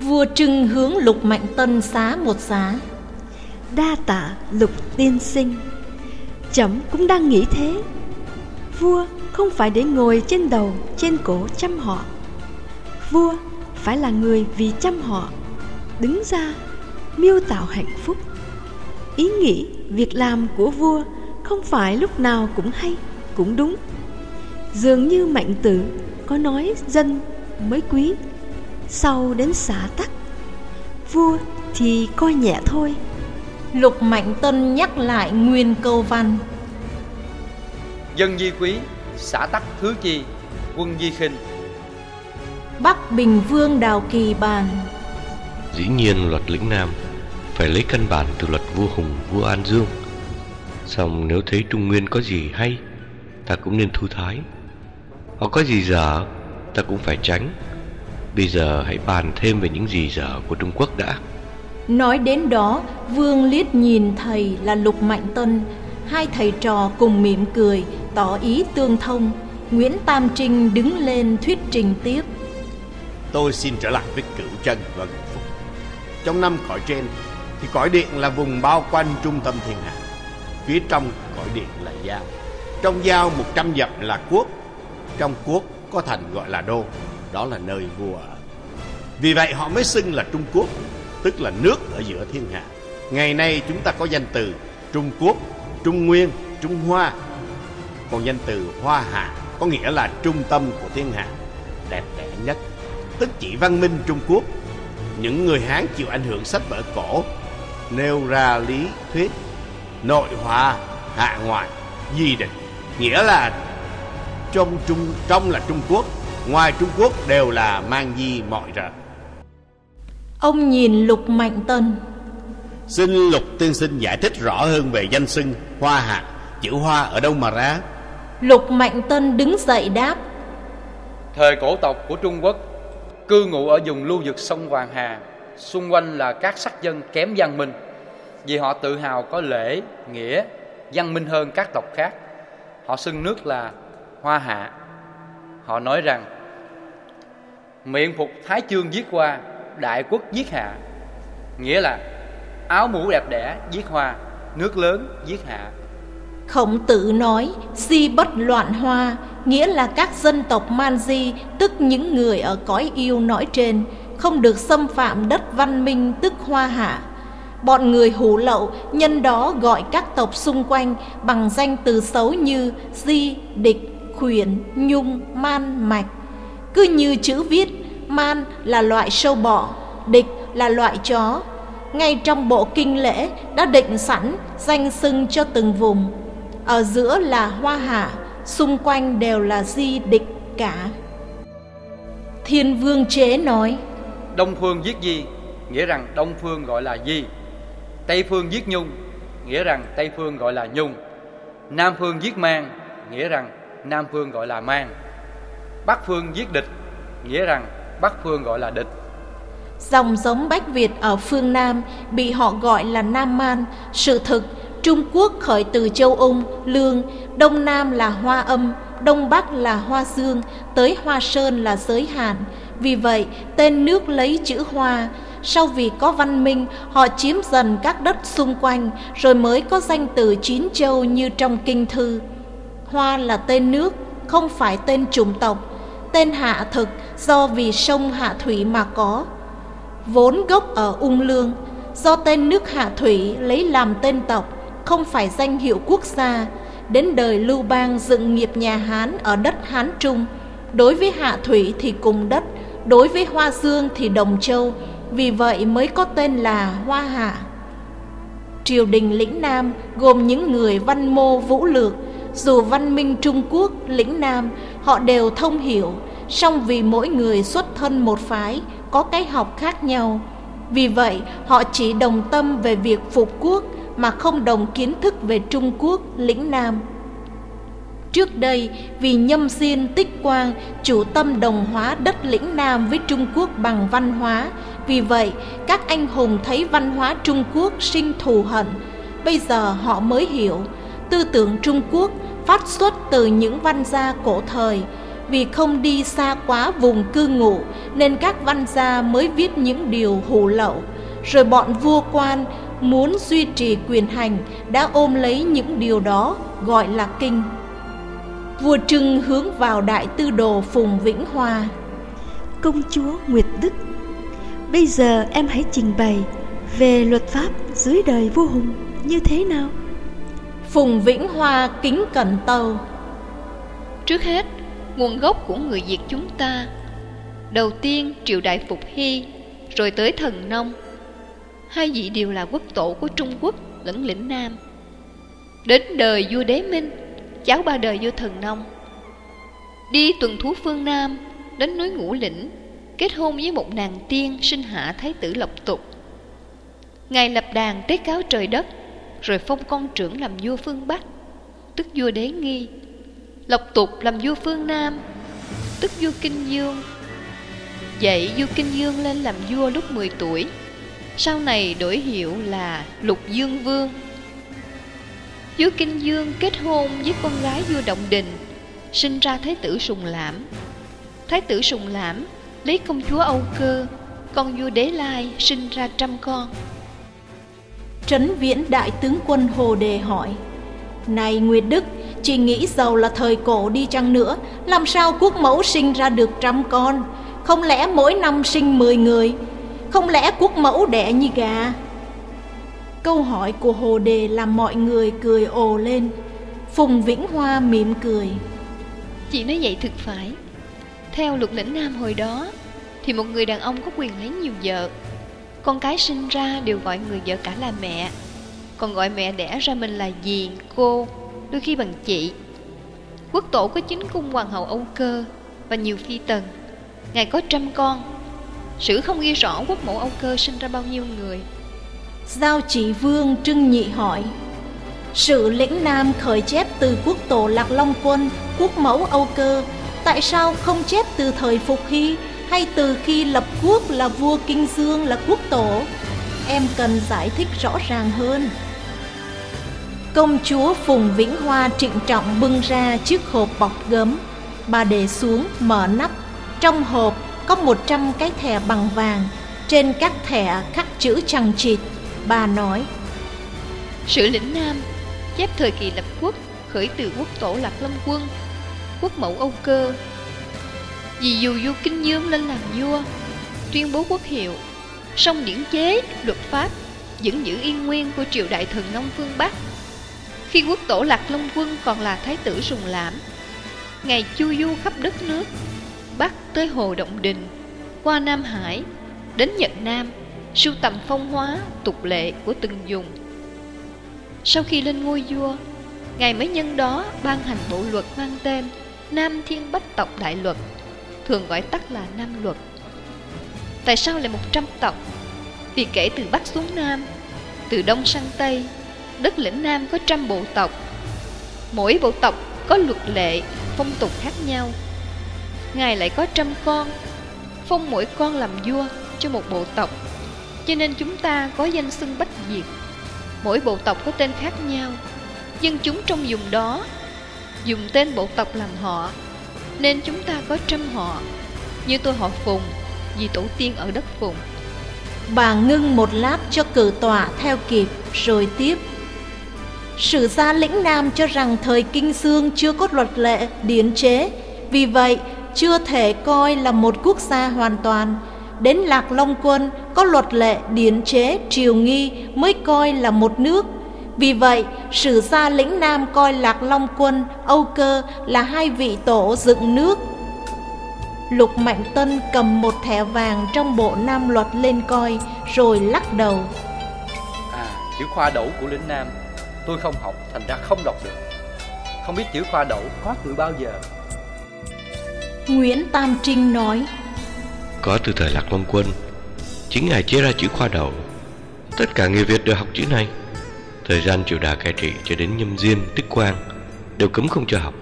Vua trưng hướng Lục Mạnh Tân xá một xá. Đa tạ Lục tiên sinh. Chấm cũng đang nghĩ thế. Vua không phải để ngồi trên đầu, trên cổ chăm họ. Vua phải là người vì chăm họ Đứng ra miêu tạo hạnh phúc. Ý nghĩ, việc làm của vua không phải lúc nào cũng hay, cũng đúng. Dường như mạnh tử có nói dân mới quý Sau đến xã tắc Vua thì coi nhẹ thôi. Lục Mạnh Tân nhắc lại nguyên câu văn. Dân di quý, xã tắc thứ chi, quân di khinh. Bắc Bình Vương Đào Kỳ bàn. Dĩ nhiên luật lĩnh Nam Phải lấy căn bản từ luật vua Hùng, vua An Dương Xong nếu thấy Trung Nguyên có gì hay Ta cũng nên thu thái. Hoặc có gì dở Ta cũng phải tránh. Bây giờ hãy bàn thêm về những gì dở của Trung Quốc đã. Nói đến đó Vương liếc nhìn thầy là Lục Mạnh Tân. Hai thầy trò cùng mỉm cười Tỏ ý tương thông. Nguyễn Tam Trinh đứng lên thuyết trình tiếp. Tôi xin trở lại với cửu chân và phục Trong năm cõi trên Thì cõi điện là vùng bao quanh trung tâm thiên hạ Phía trong cõi điện là giao. Trong giao một trăm dặm là quốc. Trong quốc có thành gọi là đô. Đó là nơi vua ở. Vì vậy họ mới xưng là Trung Quốc Tức là nước ở giữa thiên hạ. Ngày nay chúng ta có danh từ Trung Quốc, Trung Nguyên, Trung Hoa. Còn danh từ Hoa Hạ Có nghĩa là trung tâm của thiên hạ. Đẹp đẽ nhất. Tức chỉ văn minh Trung Quốc. Những người Hán chịu ảnh hưởng sách vở cổ Nêu ra lý thuyết. Nội hòa, hạ ngoại, di định. Nghĩa là trong Trung trong là Trung Quốc Ngoài Trung Quốc đều là mang di mọi rợ. Ông nhìn Lục Mạnh Tân. Xin Lục tiên sinh giải thích rõ hơn về danh xưng Hoa Hạ Chữ Hoa ở đâu mà ra? Lục Mạnh Tân đứng dậy đáp. Thời cổ tộc của Trung Quốc Cư ngụ ở vùng lưu vực sông Hoàng Hà Xung quanh là các sắc dân kém văn minh vì họ tự hào có lễ, nghĩa, văn minh hơn các tộc khác. Họ xưng nước là Hoa Hạ. Họ nói rằng Miệng phục Thái Chương giết Hoa Đại quốc giết Hạ. Nghĩa là áo mũ đẹp đẽ giết Hoa Nước lớn giết Hạ. Khổng tử nói Di bất loạn hoa Nghĩa là các dân tộc Man Di Tức những người ở cõi yêu nói trên Không được xâm phạm đất văn minh tức hoa hạ. Bọn người hủ lậu nhân đó gọi các tộc xung quanh Bằng danh từ xấu như Di, Địch, Khuyển, Nhung, Man, Mạch. Cứ như chữ viết Man là loại sâu bọ Địch là loại chó. Ngay trong bộ kinh lễ đã định sẵn danh xưng cho từng vùng. Ở giữa là hoa hạ xung quanh đều là di địch cả. Thiên vương chế nói Đông phương giết di Nghĩa rằng Đông phương gọi là di. Tây phương giết nhung Nghĩa rằng Tây phương gọi là nhung Nam phương giết mang Nghĩa rằng Nam phương gọi là mang Bắc phương giết địch Nghĩa rằng Bắc phương gọi là địch Dòng giống Bách Việt ở phương Nam bị họ gọi là Nam Man. Sự thực, Trung Quốc khởi từ châu Ung, Lương, Đông Nam là Hoa Âm, Đông Bắc là Hoa Dương, tới Hoa Sơn là giới hạn. Vì vậy, tên nước lấy chữ Hoa. Sau vì có văn minh, họ chiếm dần các đất xung quanh, rồi mới có danh từ chín châu như trong kinh thư. Hoa là tên nước, không phải tên chủng tộc. Tên hạ thực do vì sông Hạ Thủy mà có. Vốn gốc ở Ung Lương, do tên nước Hạ Thủy lấy làm tên tộc, không phải danh hiệu quốc gia. Đến đời Lưu Bang dựng nghiệp nhà Hán ở đất Hán Trung. Đối với Hạ Thủy thì cùng đất, đối với Hoa Dương thì Đồng Châu, vì vậy mới có tên là Hoa Hạ. Triều đình lĩnh Nam gồm những người văn mô vũ lược, dù văn minh Trung Quốc, lĩnh Nam, họ đều thông hiểu, song vì mỗi người xuất thân một phái, có cái học khác nhau. Vì vậy, họ chỉ đồng tâm về việc phục quốc mà không đồng kiến thức về Trung Quốc, lĩnh Nam. Trước đây, vì nhâm diên tích quang chủ tâm đồng hóa đất lĩnh Nam với Trung Quốc bằng văn hóa, vì vậy các anh hùng thấy văn hóa Trung Quốc sinh thù hận. Bây giờ họ mới hiểu, tư tưởng Trung Quốc phát xuất từ những văn gia cổ thời, vì không đi xa quá vùng cư ngụ nên các văn gia mới viết những điều hủ lậu. Rồi bọn vua quan muốn duy trì quyền hành đã ôm lấy những điều đó gọi là kinh. Vua Trưng hướng vào đại tư đồ Phùng Vĩnh Hoa. Công chúa Nguyệt Đức, bây giờ em hãy trình bày về luật pháp dưới đời vua Hùng như thế nào? Phùng Vĩnh Hoa kính cẩn tâu. Trước hết, nguồn gốc của người Việt chúng ta. Đầu tiên triều đại Phục Hy, rồi tới Thần Nông. Hai vị đều là quốc tổ của Trung Quốc lẫn lĩnh Nam. Đến đời vua Đế Minh, cháu ba đời vua Thần Nông. Đi tuần thú phương Nam, đến núi Ngũ Lĩnh, kết hôn với một nàng tiên sinh hạ thái tử Lộc Tục. Ngài lập đàn tế cáo trời đất, rồi phong con trưởng làm vua phương Bắc, tức vua Đế Nghi. Lộc Tục làm vua phương Nam Tức vua Kinh Dương. Dạy vua Kinh Dương lên làm vua lúc 10 tuổi Sau này đổi hiệu là Lục Dương Vương. Vua Kinh Dương kết hôn với con gái vua Động Đình Sinh ra Thái tử Sùng Lãm. Thái tử Sùng Lãm lấy công chúa Âu Cơ Con vua Đế Lai sinh ra trăm con. Trấn Viễn Đại tướng quân Hồ Đề hỏi Này Nguyệt Đức Chị nghĩ giàu là thời cổ đi chăng nữa? Làm sao quốc mẫu sinh ra được trăm con? Không lẽ mỗi năm sinh mười người? Không lẽ quốc mẫu đẻ như gà? Câu hỏi của Hồ Đề làm mọi người cười ồ lên. Phùng Vĩnh Hoa mỉm cười Chị nói vậy thực phải theo luật lĩnh Nam hồi đó Thì một người đàn ông có quyền lấy nhiều vợ Con cái sinh ra đều gọi người vợ cả là mẹ Còn gọi mẹ đẻ ra mình là dì, cô đôi khi bằng chị. Quốc tổ có chính cung hoàng hậu Âu Cơ và nhiều phi tần. Ngài có trăm con. Sử không ghi rõ quốc mẫu Âu Cơ sinh ra bao nhiêu người. Giao chỉ vương trưng nhị hỏi Sử lĩnh Nam khởi chép từ quốc tổ Lạc Long Quân, quốc mẫu Âu Cơ Tại sao không chép từ thời Phục Hy hay từ khi lập quốc là vua Kinh Dương là quốc tổ? Em cần giải thích rõ ràng hơn. Công chúa Phùng Vĩnh Hoa trịnh trọng bưng ra chiếc hộp bọc gấm Bà để xuống, mở nắp Trong hộp có 100 cái thẻ bằng vàng Trên các thẻ khắc chữ chằng chịt Bà nói, Sử lĩnh Nam, Chép thời kỳ lập quốc, Khởi từ quốc tổ Lạc Lâm Quân Quốc mẫu Âu Cơ. Vì dù vua Kinh Dương lên làm vua Tuyên bố quốc hiệu song điển chế, luật pháp Vẫn giữ yên nguyên của triều đại thần nông phương Bắc. Khi quốc tổ Lạc Long Quân còn là thái tử Sùng Lãm Ngài chu du khắp đất nước Bắc tới Hồ Động Đình Qua Nam Hải Đến Nhật Nam Sưu tầm phong hóa, tục lệ của từng vùng. Sau khi lên ngôi vua Ngài mới nhân đó ban hành bộ luật mang tên Nam Thiên Bách Tộc Đại Luật Thường gọi tắt là Nam Luật. Tại sao lại một trăm tộc? Vì kể từ Bắc xuống Nam Từ Đông sang Tây đất lĩnh Nam có trăm bộ tộc. Mỗi bộ tộc có luật lệ, phong tục khác nhau. Ngài lại có trăm con Phong mỗi con làm vua cho một bộ tộc. Cho nên chúng ta có danh xưng Bách Diệt. Mỗi bộ tộc có tên khác nhau Dân chúng trong vùng đó Dùng tên bộ tộc làm họ Nên chúng ta có trăm họ Như tôi họ Phùng Vì tổ tiên ở đất Phùng Bà ngưng một lát cho cử tọa theo kịp Rồi tiếp Sử gia lĩnh Nam cho rằng thời Kinh xương chưa có luật lệ, điển chế, vì vậy chưa thể coi là một quốc gia hoàn toàn. Đến Lạc Long Quân có luật lệ, điển chế, triều nghi mới coi là một nước. Vì vậy, sử gia lĩnh Nam coi Lạc Long Quân, Âu Cơ là hai vị tổ dựng nước. Lục Mạnh Tân cầm một thẻ vàng trong bộ Nam luật lên coi, rồi lắc đầu. À, chữ khoa đẩu của lĩnh Nam Tôi không học thành ra không đọc được Không biết chữ khoa đậu có từ bao giờ Nguyễn Tam Trinh nói Có từ thời Lạc Long Quân Chính ngài chế ra chữ khoa đậu Tất cả người Việt đều học chữ này Thời gian triều đà cai trị cho đến nhâm diên, tích quang Đều cấm không cho học.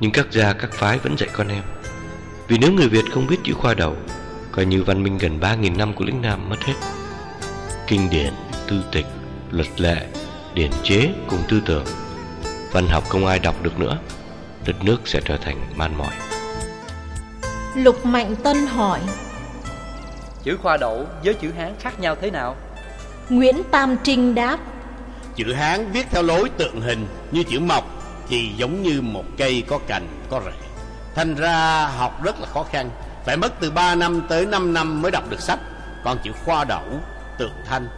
Nhưng các gia các phái vẫn dạy con em. Vì nếu người Việt không biết chữ khoa đầu Coi như văn minh gần 3.000 năm của lĩnh Nam mất hết. Kinh điển, tư tịch, luật lệ điển chế cùng tư tưởng. Văn học không ai đọc được nữa đất nước sẽ trở thành man mỏi. Lục Mạnh Tân hỏi Chữ khoa đậu với chữ Hán khác nhau thế nào? Nguyễn Tam Trinh đáp Chữ Hán viết theo lối tượng hình như chữ mộc Thì giống như một cây có cành, có rễ. Thành ra học rất là khó khăn Phải mất từ 3 năm tới 5 năm mới đọc được sách. Còn chữ khoa đậu, tượng thanh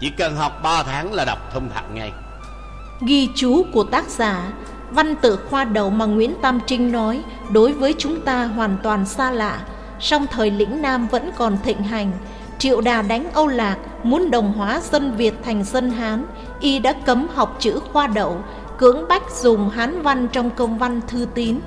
Chỉ cần học 3 tháng là đọc thông thạo ngay. Ghi chú của tác giả Văn tự khoa đầu mà Nguyễn Tam Trinh nói Đối với chúng ta hoàn toàn xa lạ. Song thời lĩnh Nam vẫn còn thịnh hành Triệu Đà đánh Âu Lạc Muốn đồng hóa dân Việt thành dân Hán Y đã cấm học chữ khoa đậu Cưỡng bách dùng Hán văn trong công văn thư tín.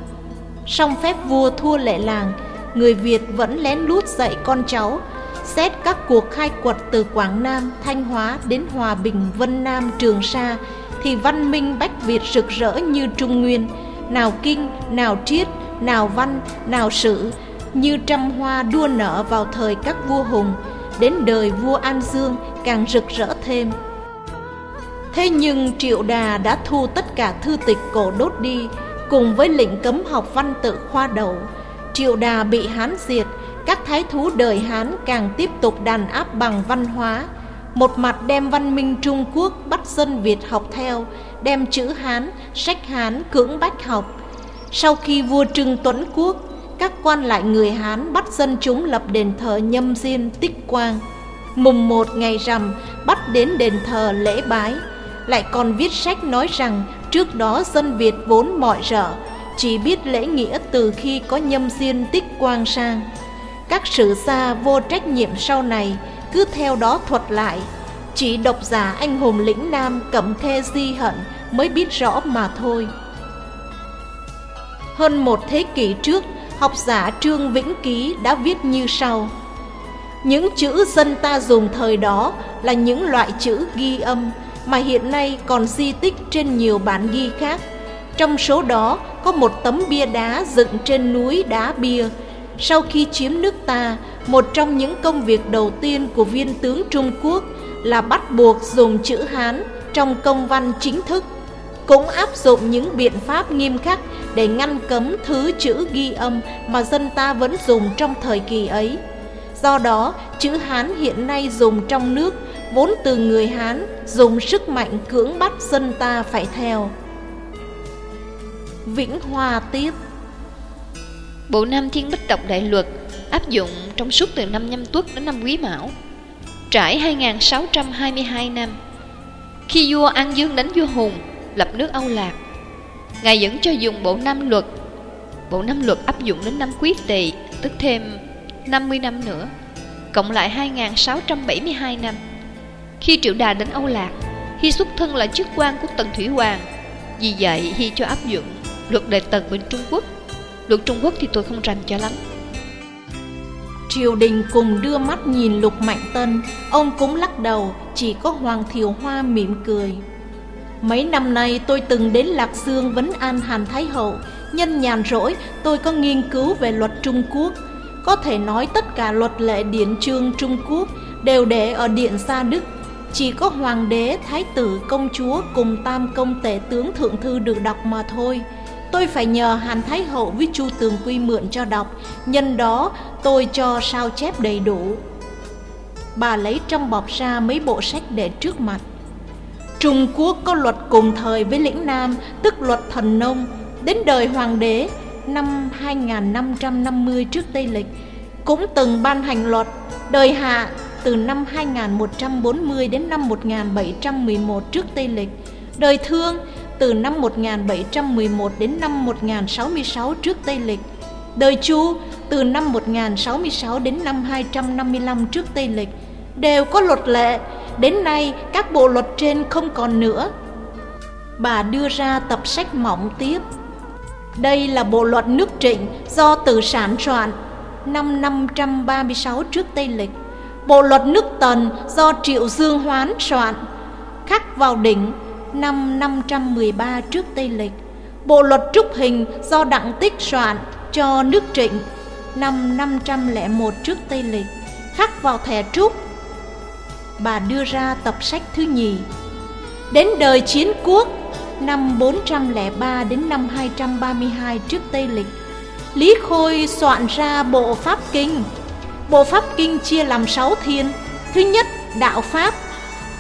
Song phép vua thua lệ làng Người Việt vẫn lén lút dạy con cháu Xét các cuộc khai quật từ Quảng Nam, Thanh Hóa đến Hòa Bình, Vân Nam, Trường Sa thì văn minh Bách Việt rực rỡ như Trung Nguyên, nào kinh, nào triết, nào văn, nào sử, như trăm hoa đua nở vào thời các vua hùng, đến đời vua An Dương càng rực rỡ thêm. Thế nhưng Triệu Đà đã thu tất cả thư tịch cổ đốt đi, cùng với lệnh cấm học văn tự khoa đầu. Triệu Đà bị Hán diệt, các thái thú đời Hán càng tiếp tục đàn áp bằng văn hóa, một mặt đem văn minh Trung Quốc bắt dân Việt học theo, đem chữ Hán, sách Hán cưỡng bách học. Sau khi vua Trưng Tuấn Quốc, các quan lại người Hán bắt dân chúng lập đền thờ Nhâm Diên Tích Quang. Mùng một ngày rằm bắt đến đền thờ lễ bái, lại còn viết sách nói rằng trước đó dân Việt vốn mọi rợ, chỉ biết lễ nghĩa từ khi có Nhâm Diên Tích Quang sang. Các sử gia vô trách nhiệm sau này cứ theo đó thuật lại. Chỉ độc giả anh hùng lĩnh nam cẩm thê di hận mới biết rõ mà thôi. Hơn một thế kỷ trước học giả trương vĩnh ký đã viết như sau. Những chữ dân ta dùng thời đó là những loại chữ ghi âm mà hiện nay còn di tích trên nhiều bản ghi khác trong số đó có một tấm bia đá dựng trên núi đá bia sau khi chiếm nước ta một trong những công việc đầu tiên của viên tướng Trung Quốc là bắt buộc dùng chữ Hán trong công văn chính thức, cũng áp dụng những biện pháp nghiêm khắc để ngăn cấm thứ chữ ghi âm mà dân ta vẫn dùng trong thời kỳ ấy. Do đó, chữ Hán hiện nay dùng trong nước vốn từ người Hán, dùng sức mạnh cưỡng bắt dân ta phải theo. Vĩnh Hoa tiếp. Bộ Nam Thiên Bích Độc Đại Luật áp dụng trong suốt từ năm nhâm tuất đến năm quý mão, trải 2.622 năm. Khi vua An Dương đánh vua Hùng, lập nước Âu Lạc, ngài vẫn cho dùng bộ năm luật. Bộ năm luật áp dụng đến năm quý tỵ, tức thêm 50 năm nữa, cộng lại 2.672 năm khi triệu đà đến Âu Lạc, Hy xuất thân là chức quan của Tần Thủy Hoàng. Vì vậy, Hy cho áp dụng luật đề Tần bên Trung Quốc. Luật Trung Quốc thì tôi không rành cho lắm. Triều đình cùng đưa mắt nhìn Lục Mạnh Tân, Ông cũng lắc đầu, Chỉ có Hoàng Thiều Hoa mỉm cười. Mấy năm nay tôi từng đến Lạc Dương vấn an Hàn Thái Hậu, Nhân nhàn rỗi, tôi có nghiên cứu về luật Trung Quốc. Có thể nói tất cả luật lệ điển trương Trung Quốc Đều để ở Điện Sa Đức. Chỉ có Hoàng đế, Thái tử, Công chúa cùng Tam công tể tướng Thượng Thư được đọc mà thôi. Tôi phải nhờ Hàn Thái Hậu với Chu Tường Quy mượn cho đọc. Nhân đó tôi cho sao chép đầy đủ. Bà lấy trong bọc ra mấy bộ sách để trước mặt. Trung Quốc có luật cùng thời với lĩnh Nam Tức luật thần nông. Đến đời Hoàng đế năm 2550 trước Tây Lịch Cũng từng ban hành luật. Đời Hạ từ năm 2140 đến năm 1711 trước Tây Lịch Đời Thương từ năm 1711 đến năm 1066 trước Tây Lịch. Đời Chu từ năm 1066 đến năm 255 trước Tây Lịch đều có luật lệ, đến nay các bộ luật trên không còn nữa. Bà đưa ra tập sách mỏng tiếp. Đây là bộ luật nước Trịnh do tự Sản soạn năm 536 trước Tây Lịch. Bộ luật nước Tần do Triệu Dương Hoán soạn khắc vào đỉnh năm 513 trước Tây Lịch. Bộ luật trúc hình do Đặng Tích soạn cho nước Trịnh năm 501 trước Tây Lịch khắc vào thẻ trúc. Bà đưa ra tập sách thứ nhì. Đến đời chiến quốc năm 403 đến năm 232 trước Tây Lịch, Lý Khôi soạn ra bộ Pháp Kinh. Bộ Pháp Kinh chia làm sáu thiên. Thứ nhất, đạo Pháp,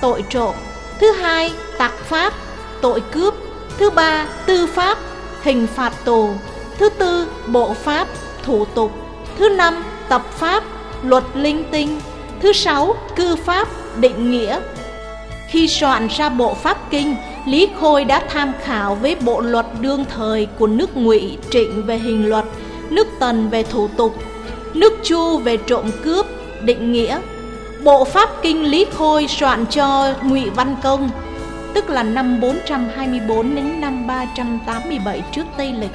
tội trộm. Thứ hai, tặc Pháp, tội cướp. Thứ ba, tư Pháp, hình phạt tù. Thứ tư, bộ Pháp, thủ tục. Thứ năm, tập Pháp, luật linh tinh. Thứ sáu, cư Pháp, định nghĩa. Khi soạn ra bộ Pháp Kinh, Lý Khôi đã tham khảo với bộ luật đương thời của nước Ngụy Trịnh về hình luật, nước Tần về thủ tục, nước Chu về trộm cướp, định nghĩa. Bộ Pháp Kinh Lý Khôi soạn cho Ngụy Văn Công, tức là năm 424 đến năm 387 trước Tây Lịch.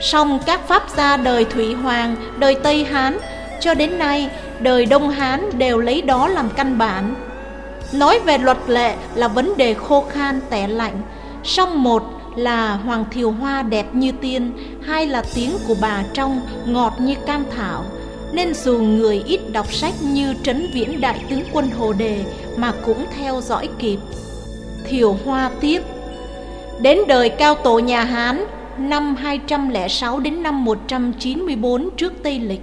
Song các pháp gia đời Thủy Hoàng, đời Tây Hán cho đến nay đời Đông Hán đều lấy đó làm căn bản. Nói về luật lệ là vấn đề khô khan tẻ lạnh, song một là Hoàng Thiều Hoa đẹp như tiên, hai là tiếng của bà trong ngọt như cam thảo. Nên dù người ít đọc sách như Trấn Viễn Đại tướng quân Hồ Đề mà cũng theo dõi kịp. Thiều Hoa tiếp Đến đời cao tổ nhà Hán năm 206 đến năm 194 trước Tây Lịch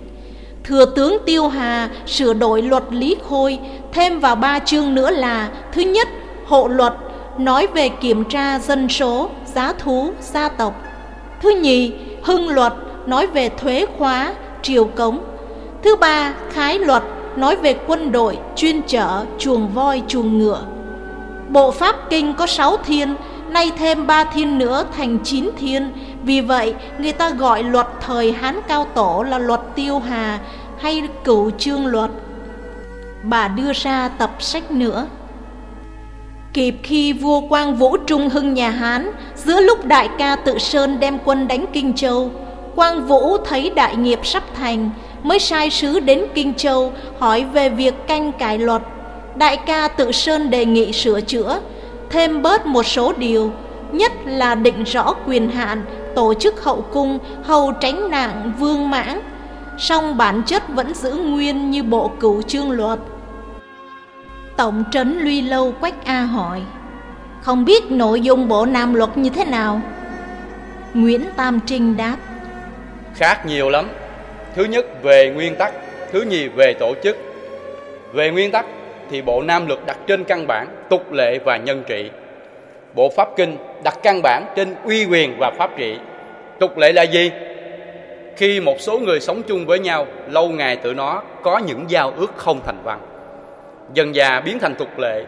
Thừa tướng Tiêu Hà sửa đổi luật Lý Khôi thêm vào ba chương nữa là Thứ nhất, hộ luật nói về kiểm tra dân số, giá thú, gia tộc Thứ nhì, hưng luật nói về thuế khóa, triều cống Thứ ba, khái luật nói về quân đội, chuyên chở, chuồng voi, chuồng ngựa Bộ Pháp Kinh có sáu thiên nay thêm ba thiên nữa thành chín thiên. Vì vậy, người ta gọi luật thời Hán Cao Tổ là luật Tiêu Hà hay cửu chương luật. Bà đưa ra tập sách nữa. Kịp khi vua Quang Vũ Trung hưng nhà Hán, giữa lúc đại ca tự Sơn đem quân đánh Kinh Châu, Quang Vũ thấy đại nghiệp sắp thành, mới sai sứ đến Kinh Châu hỏi về việc canh cải luật. Đại ca tự Sơn đề nghị sửa chữa, thêm bớt một số điều, nhất là định rõ quyền hạn, tổ chức hậu cung, hầu tránh nạn vương mãng, song bản chất vẫn giữ nguyên như bộ cửu chương luật. Tổng trấn Luy Lâu Quách A hỏi, không biết nội dung bộ nam luật như thế nào? Nguyễn Tam Trinh đáp, Khác nhiều lắm. Thứ nhất về nguyên tắc, thứ nhì về tổ chức. Về nguyên tắc thì bộ nam luật đặt trên căn bản tục lệ và nhân trị. Bộ pháp kinh đặt căn bản trên uy quyền và pháp trị. Tục lệ là gì? Khi một số người sống chung với nhau lâu ngày tự nó có những giao ước không thành văn. Dần già biến thành tục lệ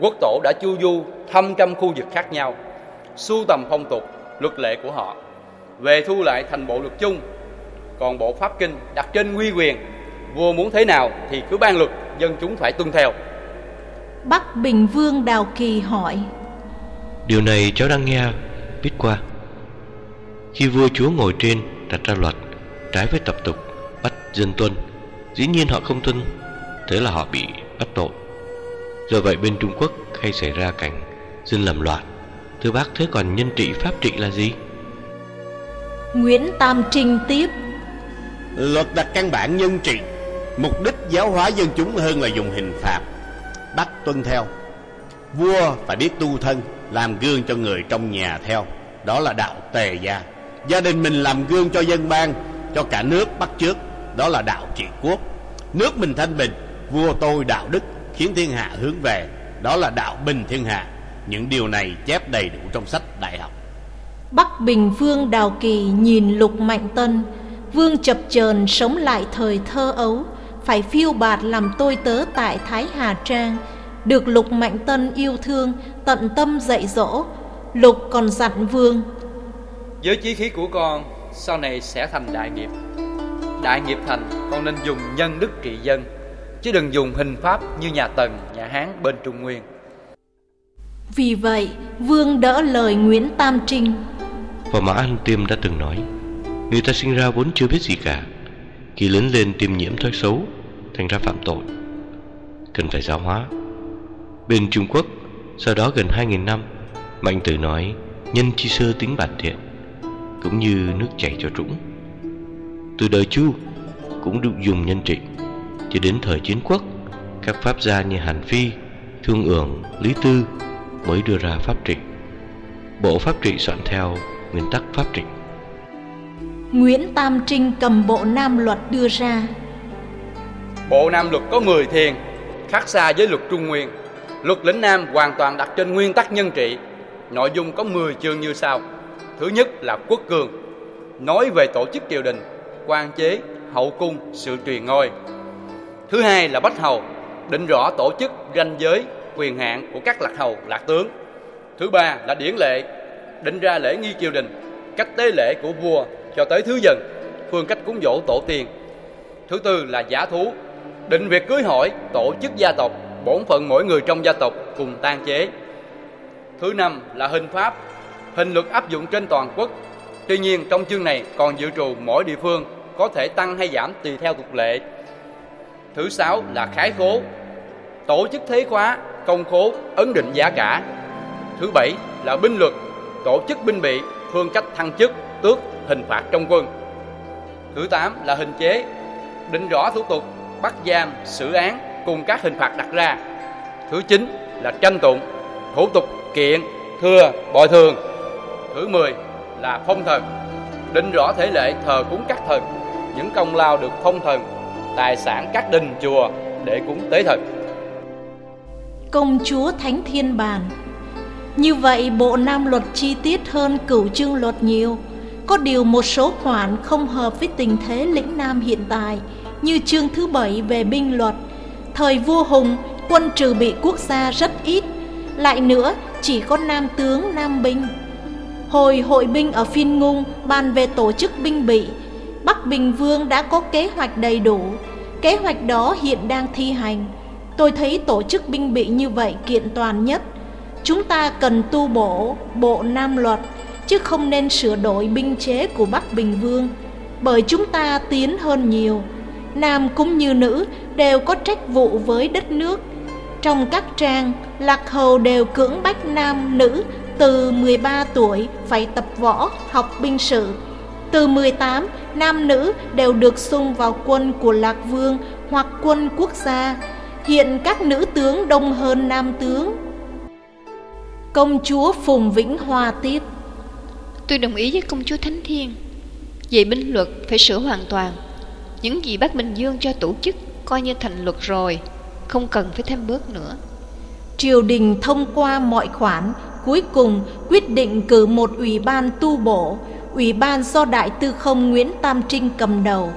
quốc tổ đã chu du thăm trăm khu vực khác nhau sưu tầm phong tục luật lệ của họ. Về thu lại thành bộ luật chung còn bộ pháp kinh đặt trên uy quyền vua muốn thế nào thì cứ ban luật dân chúng phải tuân theo. Bắc Bình Vương Đào Kỳ hỏi Điều này cháu đang nghe biết qua. Khi vua chúa ngồi trên đặt ra luật Trái với tập tục bắt dân tuân Dĩ nhiên họ không tuân Thế là họ bị bắt tội. Do vậy bên Trung Quốc hay xảy ra cảnh dân làm loạn Thưa bác thế còn nhân trị pháp trị là gì? Nguyễn Tam Trinh tiếp Luật đặt căn bản nhân trị. Mục đích giáo hóa dân chúng hơn là dùng hình phạt. Bắt tuân theo. Vua phải biết tu thân, Làm gương cho người trong nhà theo. Đó là đạo tề gia. Gia đình mình làm gương cho dân bang, Cho cả nước bắt trước Đó là đạo trị quốc. Nước mình thanh bình, Vua tôi đạo đức, Khiến thiên hạ hướng về. Đó là đạo bình thiên hạ. Những điều này chép đầy đủ trong sách đại học. Bắc Bình Phương Đào Kỳ nhìn Lục Mạnh Tân Vương chập chờn sống lại thời thơ ấu. Phải phiêu bạt làm tôi tớ tại Thái Hà Trang. Được Lục Mạnh Tân yêu thương Tận tâm dạy dỗ. Lục còn dặn Vương Với chí khí của con Sau này sẽ thành đại nghiệp. Đại nghiệp thành con nên dùng nhân đức trị dân Chứ đừng dùng hình pháp như nhà Tần, nhà Hán bên Trung Nguyên. Vì vậy Vương đỡ lời Nguyễn Tam Trinh. Và Mã An Tiêm đã từng nói Người ta sinh ra vốn chưa biết gì cả. Khi lớn lên tiêm nhiễm thói xấu Thành ra phạm tội. Cần phải giáo hóa. Bên Trung Quốc Sau đó gần 2.000 năm Mạnh tử nói Nhân chi sơ tính bản thiện Cũng như nước chảy cho trũng. Từ đời Chu Cũng được dùng nhân trị Cho đến thời chiến quốc Các pháp gia như Hàn Phi Thương ưởng, Lý Tư Mới đưa ra pháp trị Bộ pháp trị soạn theo nguyên tắc pháp trị Nguyễn Tam Trinh cầm bộ Nam luật đưa ra. Bộ Nam luật có 10 thiền, khác xa với luật Trung Nguyên. Luật lĩnh Nam hoàn toàn đặt trên nguyên tắc nhân trị. Nội dung có 10 chương như sau. Thứ nhất là quốc cường, nói về tổ chức triều đình, quan chế, hậu cung, sự truyền ngôi. Thứ hai là bách hầu, định rõ tổ chức, ranh giới, quyền hạn của các lạc hầu, lạc tướng. Thứ ba là điển lệ, định ra lễ nghi triều đình, cách tế lễ của vua cho tới thứ dần, phương cách cúng dỗ tổ tiên. Thứ tư là giả thú, định việc cưới hỏi, tổ chức gia tộc, bổn phận mỗi người trong gia tộc cùng tan chế. Thứ năm là hình pháp, hình luật áp dụng trên toàn quốc. Tuy nhiên trong chương này còn dự trù mỗi địa phương có thể tăng hay giảm tùy theo tục lệ. Thứ sáu là khái khố, tổ chức thế khóa, công khố, ấn định giá cả. Thứ bảy là binh luật, tổ chức binh bị, phương cách thăng chức, tước, hình phạt trong quân. Thứ tám là hình chế, định rõ thủ tục, bắt giam, xử án cùng các hình phạt đặt ra. Thứ chín là tranh tụng, thủ tục kiện, thưa, bồi thường. Thứ mười là phong thần, định rõ thể lệ thờ cúng các thần, những công lao được phong thần, tài sản các đình chùa để cúng tế thần. Công chúa Thánh Thiên Bàn Như vậy bộ nam luật chi tiết hơn cửu chương luật nhiều có điều một số khoản không hợp với tình thế lĩnh Nam hiện tại Như chương thứ bảy về binh luật. Thời vua Hùng, quân trừ bị quốc gia rất ít Lại nữa, chỉ có nam tướng, nam binh. Hồi hội binh ở Phiên Ngung bàn về tổ chức binh bị Bắc Bình Vương đã có kế hoạch đầy đủ. Kế hoạch đó hiện đang thi hành. Tôi thấy tổ chức binh bị như vậy kiện toàn nhất. Chúng ta cần tu bổ bộ Nam luật. Chứ không nên sửa đổi binh chế của Bắc Bình Vương Bởi chúng ta tiến hơn nhiều Nam cũng như nữ đều có trách vụ với đất nước Trong các trang, Lạc Hầu đều cưỡng bách nam nữ từ 13 tuổi phải tập võ, học binh sự. Từ 18, nam nữ đều được xung vào quân của Lạc Vương hoặc quân quốc gia. Hiện các nữ tướng đông hơn nam tướng. Công chúa Phùng Vĩnh Hoa tiếp. Tôi đồng ý với công chúa Thánh Thiên. Về binh luật phải sửa hoàn toàn. Những gì bác Bình Dương cho tổ chức coi như thành luật rồi, không cần phải thêm bước nữa. Triều đình thông qua mọi khoản, cuối cùng quyết định cử một ủy ban tu bổ, ủy ban do Đại Tư Không Nguyễn Tam Trinh cầm đầu.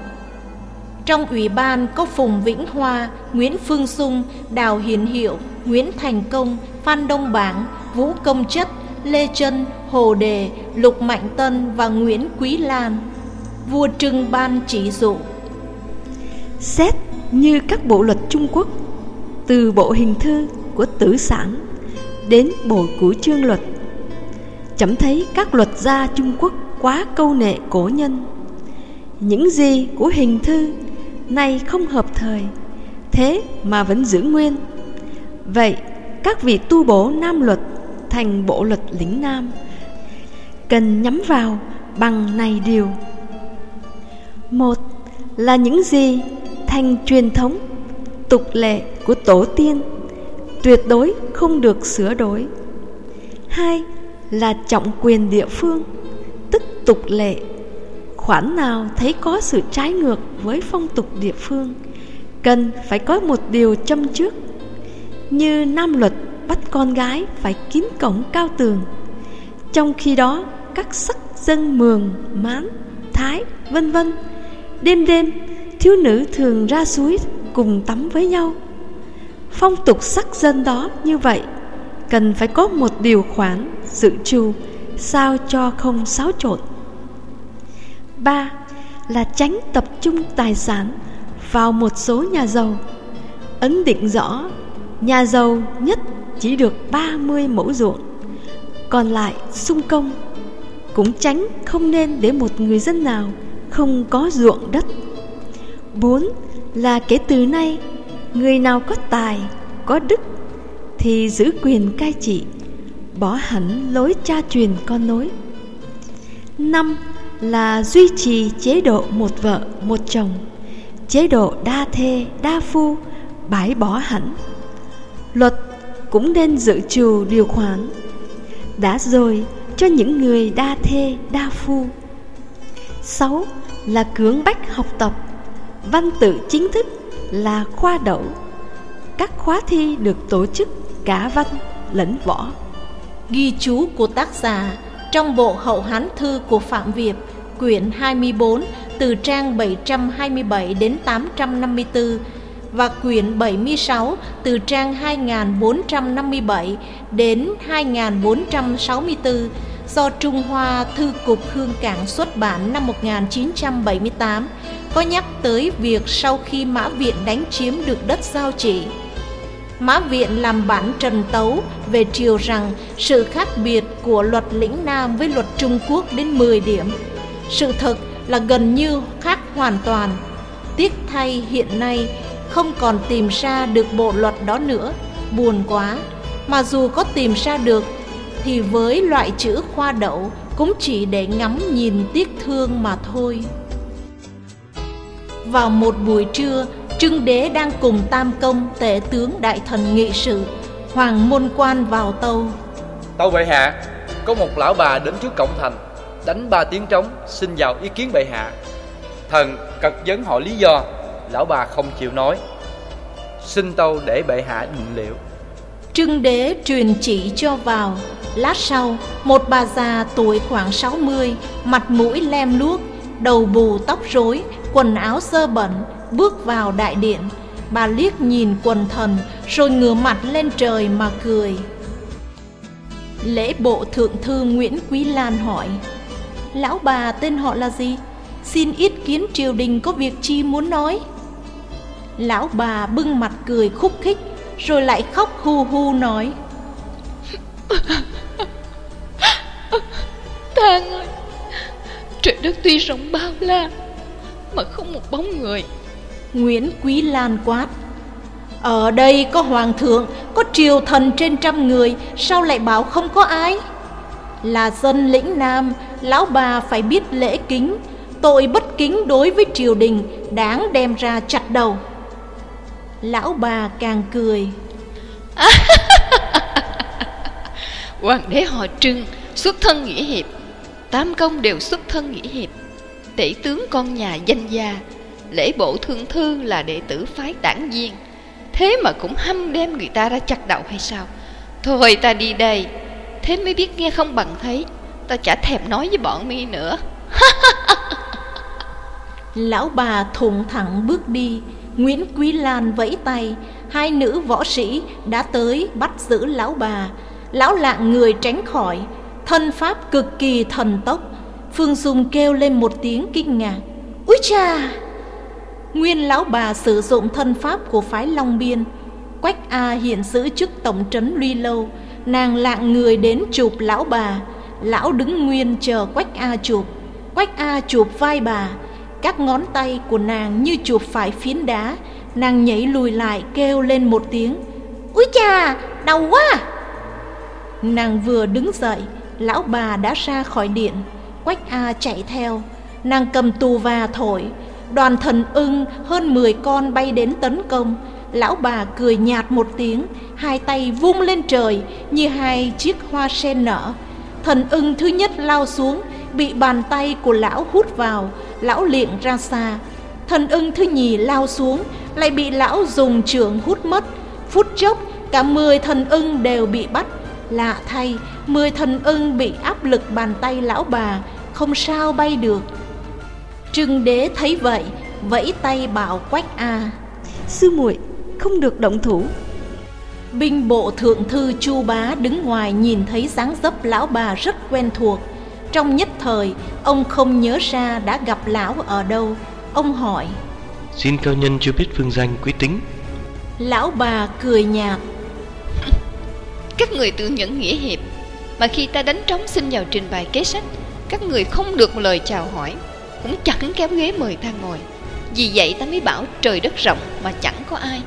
Trong ủy ban có Phùng Vĩnh Hoa, Nguyễn Phương Sung, Đào Hiền Hiệu, Nguyễn Thành Công, Phan Đông Bảng, Vũ Công Chất, Lê Trân, Hồ Đề, Lục Mạnh Tân và Nguyễn Quý Lan. Vua Trưng ban chỉ dụ. Xét như các bộ luật Trung Quốc, từ bộ hình thư của tử sản đến bộ cửu chương luật, chấm thấy các luật gia Trung Quốc quá câu nệ cổ nhân. Những gì của hình thư nay không hợp thời, thế mà vẫn giữ nguyên. Vậy, các vị tu bổ Nam luật thành bộ luật lĩnh Nam. Cần nhắm vào bằng này điều. Một là những gì thành truyền thống, tục lệ của tổ tiên, tuyệt đối không được sửa đổi. Hai là trọng quyền địa phương, tức tục lệ. Khoản nào thấy có sự trái ngược với phong tục địa phương, cần phải có một điều châm trước. Như nam luật bắt con gái phải kín cổng cao tường. Trong khi đó, các sắc dân mường, mán, thái, vân vân, đêm đêm, thiếu nữ thường ra suối cùng tắm với nhau. Phong tục sắc dân đó như vậy, cần phải có một điều khoản dự trù sao cho không xáo trộn. Ba là tránh tập trung tài sản vào một số nhà giàu. Ấn định rõ, nhà giàu nhất chỉ được 30 mẫu ruộng. Còn lại sung công cũng tránh không nên để một người dân nào không có ruộng đất. Bốn là kể từ nay, người nào có tài, có đức thì giữ quyền cai trị, bỏ hẳn lối cha truyền con nối. Năm là duy trì chế độ một vợ, một chồng, chế độ đa thê, đa phu, bãi bỏ hẳn. Luật cũng nên dự trù điều khoản. Đã rồi cho những người đa thê đa phu. Sáu là cưỡng bách học tập. Văn tự chính thức là khoa đậu. Các khóa thi được tổ chức cả văn lẫn võ. Ghi chú của tác giả trong bộ hậu hán thư của Phạm Việt, quyển 24 từ trang 727 đến 854 và quyển 76 từ trang 2457 đến 2464 do Trung Hoa Thư Cục Hương Cảng xuất bản năm 1978 có nhắc tới việc sau khi Mã Viện đánh chiếm được đất giao chỉ Mã Viện làm bản trần tấu về triều rằng sự khác biệt của luật lĩnh Nam với luật Trung Quốc đến 10 điểm. Sự thật là gần như khác hoàn toàn. Tiếc thay hiện nay không còn tìm ra được bộ luật đó nữa, buồn quá. Mà dù có tìm ra được thì với loại chữ khoa đậu cũng chỉ để ngắm nhìn tiếc thương mà thôi. Vào một buổi trưa, Trưng đế đang cùng tam công tể tướng đại thần nghị sự Hoàng môn quan vào tâu Tâu bệ hạ Có một lão bà đến trước cổng thành Đánh ba tiếng trống xin vào ý kiến bệ hạ Thần cật vấn họ lý do Lão bà không chịu nói. Xin tâu để bệ hạ định liệu. Trưng đế truyền chỉ cho vào. Lát sau, Một bà già tuổi khoảng 60 Mặt mũi lem luốc, Đầu bù tóc rối, Quần áo sơ bẩn, bước vào đại điện. Bà liếc nhìn quần thần, rồi ngửa mặt lên trời mà cười. Lễ bộ thượng thư nguyễn quý lan hỏi, lão bà tên họ là gì? Xin ít kiến triều đình có việc chi muốn nói lão bà bưng mặt cười khúc khích rồi lại khóc hu hu nói. Thang ơi Trời đất tuy rộng bao la Mà không một bóng người. Nguyễn Quý Lan quát. Ở đây có hoàng thượng Có triều thần trên trăm người Sao lại bảo không có ai? Là dân lĩnh nam Lão bà phải biết lễ kính. Tội bất kính đối với triều đình Đáng đem ra chặt đầu Lão bà càng cười. Hoàng đế họ trưng Xuất thân nghĩa hiệp Tam công đều xuất thân nghĩa hiệp. Tể tướng con nhà danh gia lễ bộ thượng thư là đệ tử phái đảng viên. Thế mà cũng hăm đem người ta ra chặt đầu hay sao? Thôi ta đi đây thế mới biết nghe không bằng thấy. Ta chả thèm nói với bọn mi nữa. Lão bà thùng thẳng bước đi nguyễn quý lan vẫy tay, hai nữ võ sĩ đã tới bắt giữ lão bà. Lão lạng người tránh khỏi, thân pháp cực kỳ thần tốc. Phương dung kêu lên một tiếng kinh ngạc. Úi cha Nguyên lão bà sử dụng thân pháp của phái Long Biên. Quách A hiện giữ chức tổng trấn Luy Lâu. Nàng lạng người đến chụp lão bà. Lão đứng nguyên chờ Quách A chụp. Quách A chụp vai bà. Các ngón tay của nàng như chụp phải phiến đá. Nàng nhảy lùi lại kêu lên một tiếng. Úi cha, đau quá! Nàng vừa đứng dậy Lão bà đã ra khỏi điện. Quách A chạy theo. Nàng cầm tù và thổi. Đoàn thần ưng hơn 10 con bay đến tấn công. Lão bà cười nhạt một tiếng Hai tay vung lên trời Như hai chiếc hoa sen nở. Thần ưng thứ nhất lao xuống Bị bàn tay của lão hút vào Lão liệng ra xa. Thần ưng thứ nhì lao xuống Lại bị lão dùng trường hút mất. Phút chốc cả 10 thần ưng đều bị bắt. Lạ thay 10 thần ưng bị áp lực bàn tay lão bà Không sao bay được. Trưng đế thấy vậy Vẫy tay bảo Quách A. Sư muội không được động thủ. Binh bộ thượng thư Chu Bá đứng ngoài nhìn thấy dáng dấp lão bà rất quen thuộc Trong nhất thời Ông không nhớ ra đã gặp lão ở đâu. Ông hỏi Xin cao nhân chưa biết phương danh quý tính. Lão bà cười nhạt Các người tự nhận nghĩa hiệp Mà khi ta đánh trống xin vào trình bày kế sách Các người không được lời chào hỏi cũng chẳng kéo ghế mời ta ngồi. Vì vậy ta mới bảo trời đất rộng mà chẳng có ai.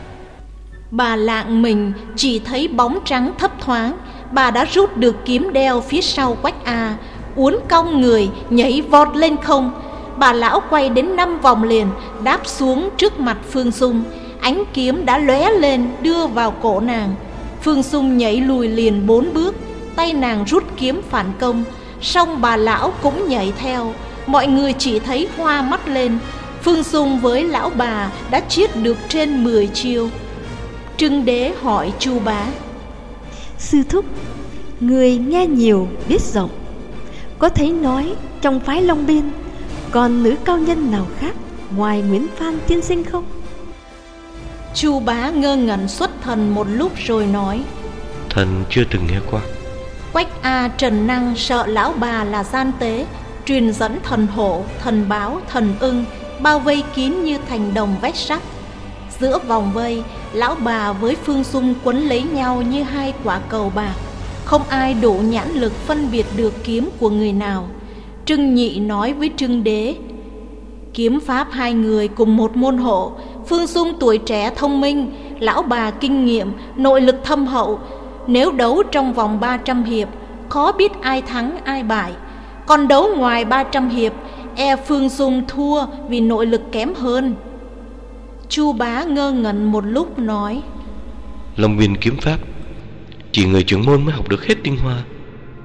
Bà lạng mình chỉ thấy bóng trắng thấp thoáng. Bà đã rút được kiếm đeo phía sau quách a uốn cong người, nhảy vọt lên không. Bà lão quay đến năm vòng liền, đáp xuống trước mặt phương dung ánh kiếm đã lóe lên đưa vào cổ nàng. Phương dung nhảy lùi liền bốn bước, tay nàng rút kiếm phản công. Song bà lão cũng nhảy theo. Mọi người chỉ thấy hoa mắt lên. Phương Dung với lão bà đã chiết được trên 10 chiêu. Trưng đế hỏi chu bá. Sư thúc, Người nghe nhiều, biết rộng. Có thấy nói trong phái Long Biên Còn nữ cao nhân nào khác Ngoài Nguyễn Phan tiên sinh không? Chu bá ngơ ngẩn xuất thần một lúc rồi nói Thần chưa từng nghe qua. Quách A Trần Năng sợ lão bà là gian tế Truyền dẫn thần hổ, thần báo, thần ưng Bao vây kín như thành đồng vách sắt. Giữa vòng vây, lão bà với Phương Dung quấn lấy nhau như hai quả cầu bạc không ai đủ nhãn lực phân biệt được kiếm của người nào. Trưng Nhị nói với Trưng Đế Kiếm pháp hai người cùng một môn hộ Phương Dung tuổi trẻ thông minh Lão bà kinh nghiệm, nội lực thâm hậu. Nếu đấu trong vòng 300 hiệp Khó biết ai thắng ai bại. Còn đấu ngoài 300 hiệp E Phương Dung thua vì nội lực kém hơn. Chu bá ngơ ngẩn một lúc nói Long viên kiếm pháp chỉ người trưởng môn mới học được hết tinh hoa.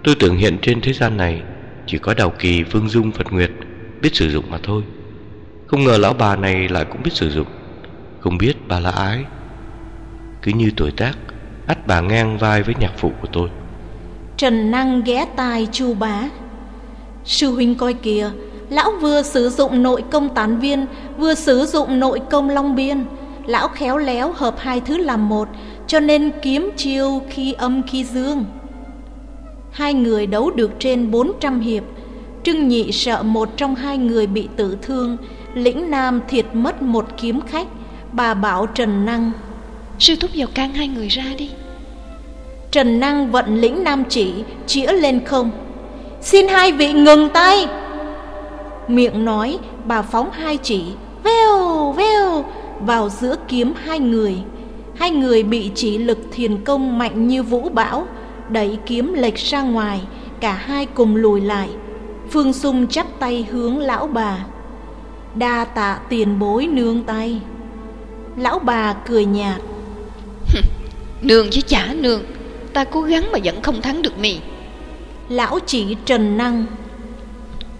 Tôi tưởng hiện trên thế gian này Chỉ có Đào Kỳ, Phương Dung, Phật Nguyệt Biết sử dụng mà thôi. Không ngờ lão bà này lại cũng biết sử dụng. Không biết bà là ái Cứ như tuổi tác ắt bà ngang vai với nhạc phụ của tôi. Trần Năng ghé tai chu bá. Sư huynh coi kìa Lão vừa sử dụng nội công tán viên Vừa sử dụng nội công long biên. Lão khéo léo hợp hai thứ làm một cho nên kiếm chiêu khi âm khi dương. Hai người đấu được trên 400 hiệp. Trưng nhị sợ một trong hai người bị tử thương. Lĩnh Nam thiệt mất một kiếm khách. Bà bảo Trần Năng Sư thúc vào can hai người ra đi. Trần Năng vận lĩnh Nam chỉ Chĩa lên không. Xin hai vị ngừng tay. Miệng nói bà phóng hai chỉ Vèo vèo Vào giữa kiếm hai người Hai người bị chỉ lực thiền công mạnh như vũ bão Đẩy kiếm lệch ra ngoài Cả hai cùng lùi lại. Phương Sung chắp tay hướng lão bà. Đa tạ tiền bối nương tay. Lão bà cười nhạt. Nương chứ chả nương Ta cố gắng mà vẫn không thắng được mì. Lão chỉ trần năng.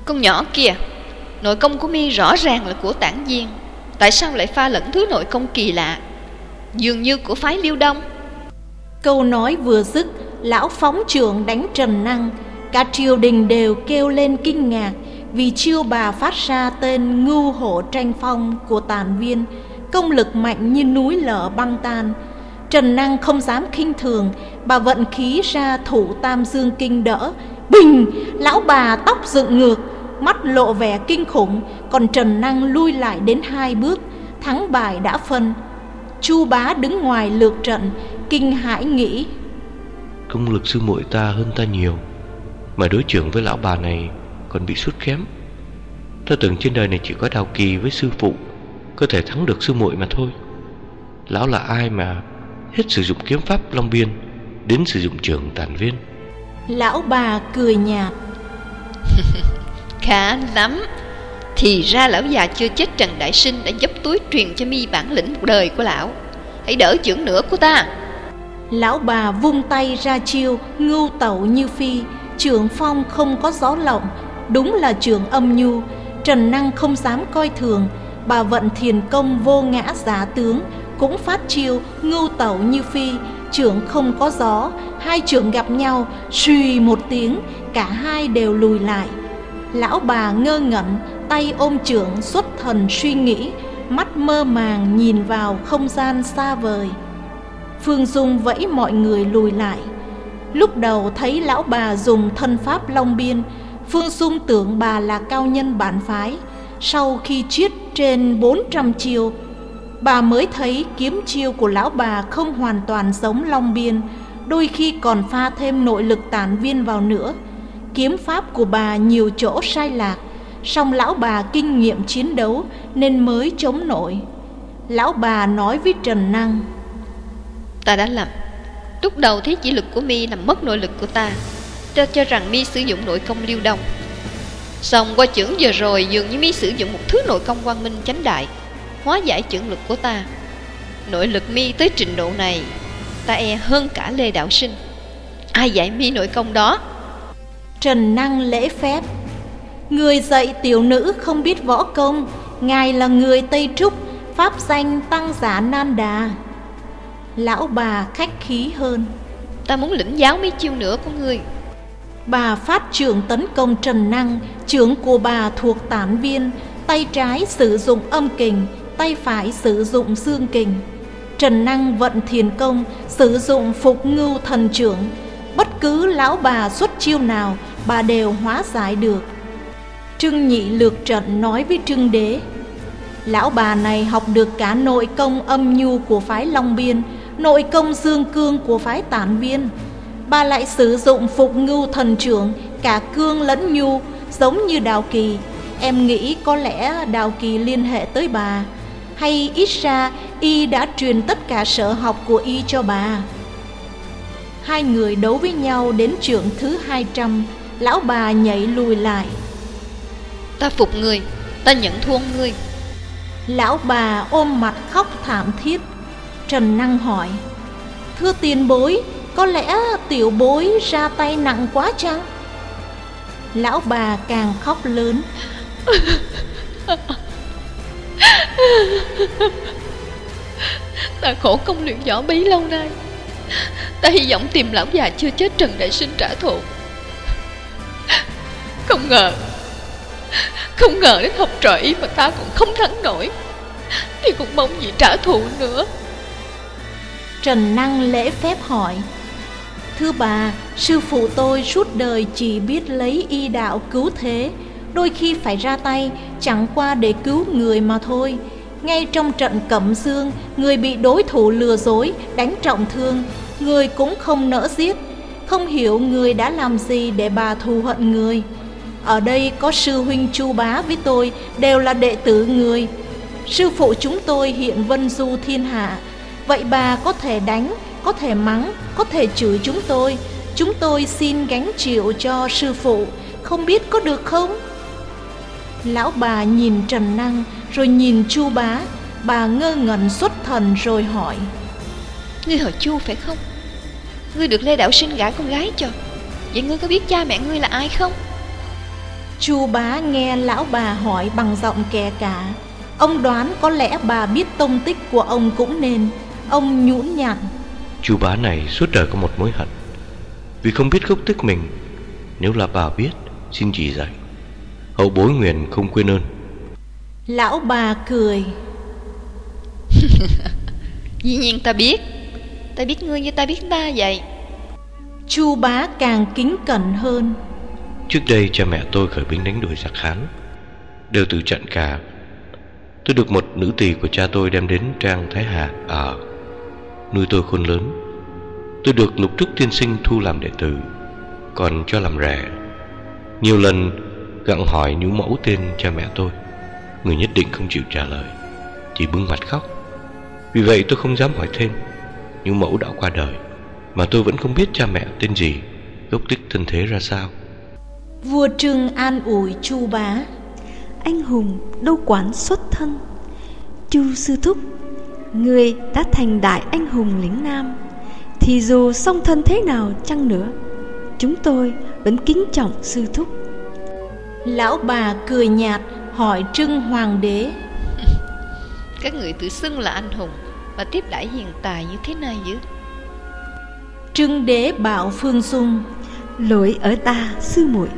Con nhỏ kia Nội công của mi rõ ràng là của tản viên Tại sao lại pha lẫn thứ nội công kỳ lạ Dường như của phái liêu đông. Câu nói vừa dứt Lão phóng trưởng đánh trần năng. Cả triều đình đều kêu lên kinh ngạc Vì chiêu bà phát ra tên ngưu hổ tranh phong của tàn viên Công lực mạnh như núi lở băng tan. Trần Năng không dám khinh thường Bà vận khí ra thủ tam dương kinh đỡ. Bình, lão bà tóc dựng ngược mắt lộ vẻ kinh khủng, còn Trần Năng lui lại đến hai bước, thắng bài đã phân. Chu bá đứng ngoài lượt trận, kinh hãi nghĩ. Công lực sư muội ta hơn ta nhiều, mà đối trưởng với lão bà này còn bị sút kém. Ta tưởng trên đời này chỉ có Đào Kỳ với sư phụ có thể thắng được sư muội mà thôi. Lão là ai mà hết sử dụng kiếm pháp Long Biên đến sử dụng trường tàn viên? Lão bà cười nhạt. Khá lắm thì ra lão già chưa chết Trần Đại Sinh Đã dốc túi truyền cho mi bản lĩnh một đời của lão. Hãy đỡ chưởng nữa của ta. Lão bà vung tay ra chiêu Ngưu tẩu như phi. Trường phong không có gió lộng, Đúng là trường âm nhu. Trần Năng không dám coi thường. Bà vận thiền công vô ngã giá tướng, Cũng phát chiêu ngưu tẩu như phi. Trưởng không có gió, Hai trưởng gặp nhau, Suy một tiếng, Cả hai đều lùi lại. Lão bà ngơ ngẩn Tay ôm trưởng xuất thần suy nghĩ, Mắt mơ màng nhìn vào không gian xa vời. Phương Dung vẫy mọi người lùi lại. Lúc đầu thấy lão bà dùng thân pháp long biên, Phương Dung tưởng bà là cao nhân bản phái. Sau khi chiết trên 400 chiêu, Bà mới thấy kiếm chiêu của lão bà không hoàn toàn giống long biên, Đôi khi còn pha thêm nội lực tản viên vào nữa. Kiếm pháp của bà nhiều chỗ sai lạc song lão bà kinh nghiệm chiến đấu nên mới chống nổi. Lão bà nói với Trần Năng Ta đã làm. Lúc đầu thấy chỉ lực của mi làm mất nội lực của ta Ta cho rằng mi sử dụng nội công liêu đông. Xong qua chưởng vừa rồi dường như mi sử dụng một thứ nội công quang minh chánh đại Hóa giải chưởng lực của ta. Nội lực mi tới trình độ này Ta e hơn cả Lê Đạo Sinh. Ai dạy mi nội công đó? Trần Năng lễ phép Người dạy tiểu nữ không biết võ công Ngài là người Tây Trúc Pháp danh tăng giả Nan Đà. Lão bà khách khí hơn. Ta muốn lĩnh giáo mấy chiêu nữa của ngươi Bà phát trưởng tấn công Trần Năng Trưởng của bà thuộc tản viên Tay trái sử dụng âm kình Tay phải sử dụng dương kình. Trần Năng vận thiền công Sử dụng phục ngưu thần trưởng. Bất cứ lão bà xuất chiêu nào Bà đều hóa giải được Trưng nhị lược trận nói với trưng đế, Lão bà này học được cả nội công âm nhu của phái Long Biên, Nội công dương cương của phái tản viên. Bà lại sử dụng phục ngưu thần trưởng, Cả cương lẫn nhu, Giống như Đào Kỳ. Em nghĩ có lẽ Đào Kỳ liên hệ tới bà. Hay ít ra, Y đã truyền tất cả sở học của Y cho bà. Hai người đấu với nhau đến trưởng thứ 200 Lão bà nhảy lùi lại. Ta phục người Ta nhận thua ngươi Lão bà ôm mặt khóc thảm thiết. Trần Năng hỏi Thưa tiền bối Có lẽ tiểu bối ra tay nặng quá chăng? Lão bà càng khóc lớn. Ta khổ công luyện võ bấy lâu nay. Ta hy vọng tìm lão già chưa chết Trần Đại Sinh trả thù. Không ngờ không ngờ đến học trò ý mà ta cũng không thắng nổi. Thì cũng mong gì trả thù nữa. Trần Năng lễ phép hỏi Thưa bà, sư phụ tôi suốt đời chỉ biết lấy y đạo cứu thế Đôi khi phải ra tay chẳng qua để cứu người mà thôi. Ngay trong trận cẩm dương, người bị đối thủ lừa dối, đánh trọng thương Người cũng không nỡ giết. Không hiểu người đã làm gì để bà thù hận người. Ở đây có sư huynh chu bá với tôi đều là đệ tử người. Sư phụ chúng tôi hiện vân du thiên hạ. Vậy bà có thể đánh, có thể mắng, có thể chửi chúng tôi. Chúng tôi xin gánh chịu cho sư phụ. Không biết có được không? Lão bà nhìn Trần Năng Rồi nhìn Chu bá. Bà ngơ ngẩn xuất thần rồi hỏi. Ngươi hỏi Chu phải không? Ngươi được Lê Đạo Sinh gả con gái cho. Vậy ngươi có biết cha mẹ ngươi là ai không? Chu bá nghe lão bà hỏi bằng giọng kè cả. Ông đoán có lẽ bà biết tông tích của ông cũng nên. Ông nhũn nhặn. Chú bá này suốt đời có một mối hận. Vì không biết gốc tích mình Nếu là bà biết Xin chỉ dạy. Hậu bối nguyện không quên ơn. Lão bà cười. Dĩ nhiên ta biết. Ta biết ngươi như ta biết ta vậy. Chu bá càng kính cẩn hơn Trước đây cha mẹ tôi khởi binh đánh đuổi giặc Hán. Đều từ trận cả Tôi được một nữ tỳ của cha tôi đem đến Trang Thái Hà ở nuôi tôi khôn lớn. Tôi được lục trúc tiên sinh thu làm đệ tử, Còn cho làm rẻ Nhiều lần gặng hỏi nhũ mẫu tên cha mẹ tôi, Người nhất định không chịu trả lời, Chỉ bưng mặt khóc. Vì vậy tôi không dám hỏi thêm Nhũ mẫu đã qua đời, Mà tôi vẫn không biết cha mẹ tên gì, Gốc tích thân thế ra sao. Vua Trưng an ủi Chu bá. Anh hùng đâu quán xuất thân. Chu sư thúc Người đã thành đại anh hùng lĩnh nam Thì dù song thân thế nào chăng nữa Chúng tôi vẫn kính trọng sư thúc. Lão bà cười nhạt hỏi Trưng Hoàng đế. Các người tự xưng là anh hùng Và tiếp đãi hiền tài như thế này chứ? Trưng đế bảo Phương Dung Lỗi ở ta sư muội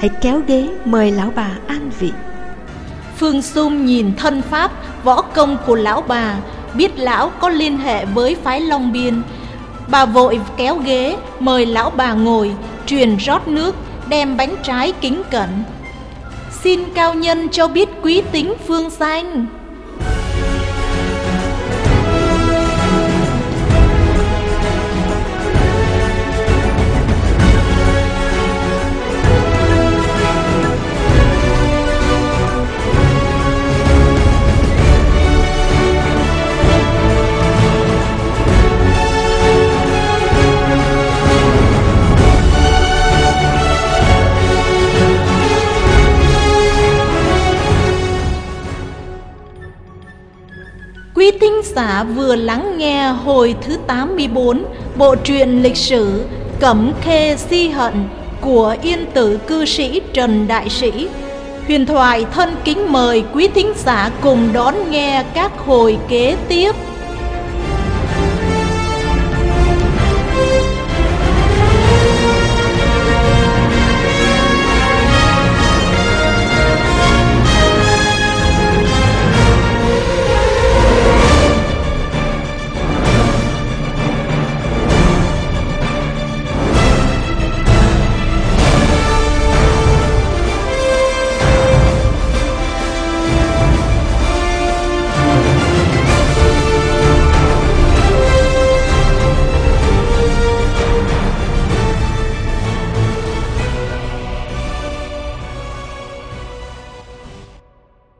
Hãy kéo ghế, mời lão bà an vị. Phương sum nhìn thân pháp, Võ công của lão bà. Biết lão có liên hệ với phái Long Biên. Bà vội kéo ghế, Mời lão bà ngồi, Truyền rót nước, Đem bánh trái kính cẩn. Xin cao nhân cho biết quý tính phương xanh. Quý thính giả vừa lắng nghe hồi thứ 84 bộ truyện lịch sử Cẩm Khê Si Hận của yên tử cư sĩ Trần Đại Sĩ. Huyền thoại thân kính mời quý thính giả cùng đón nghe các hồi kế tiếp.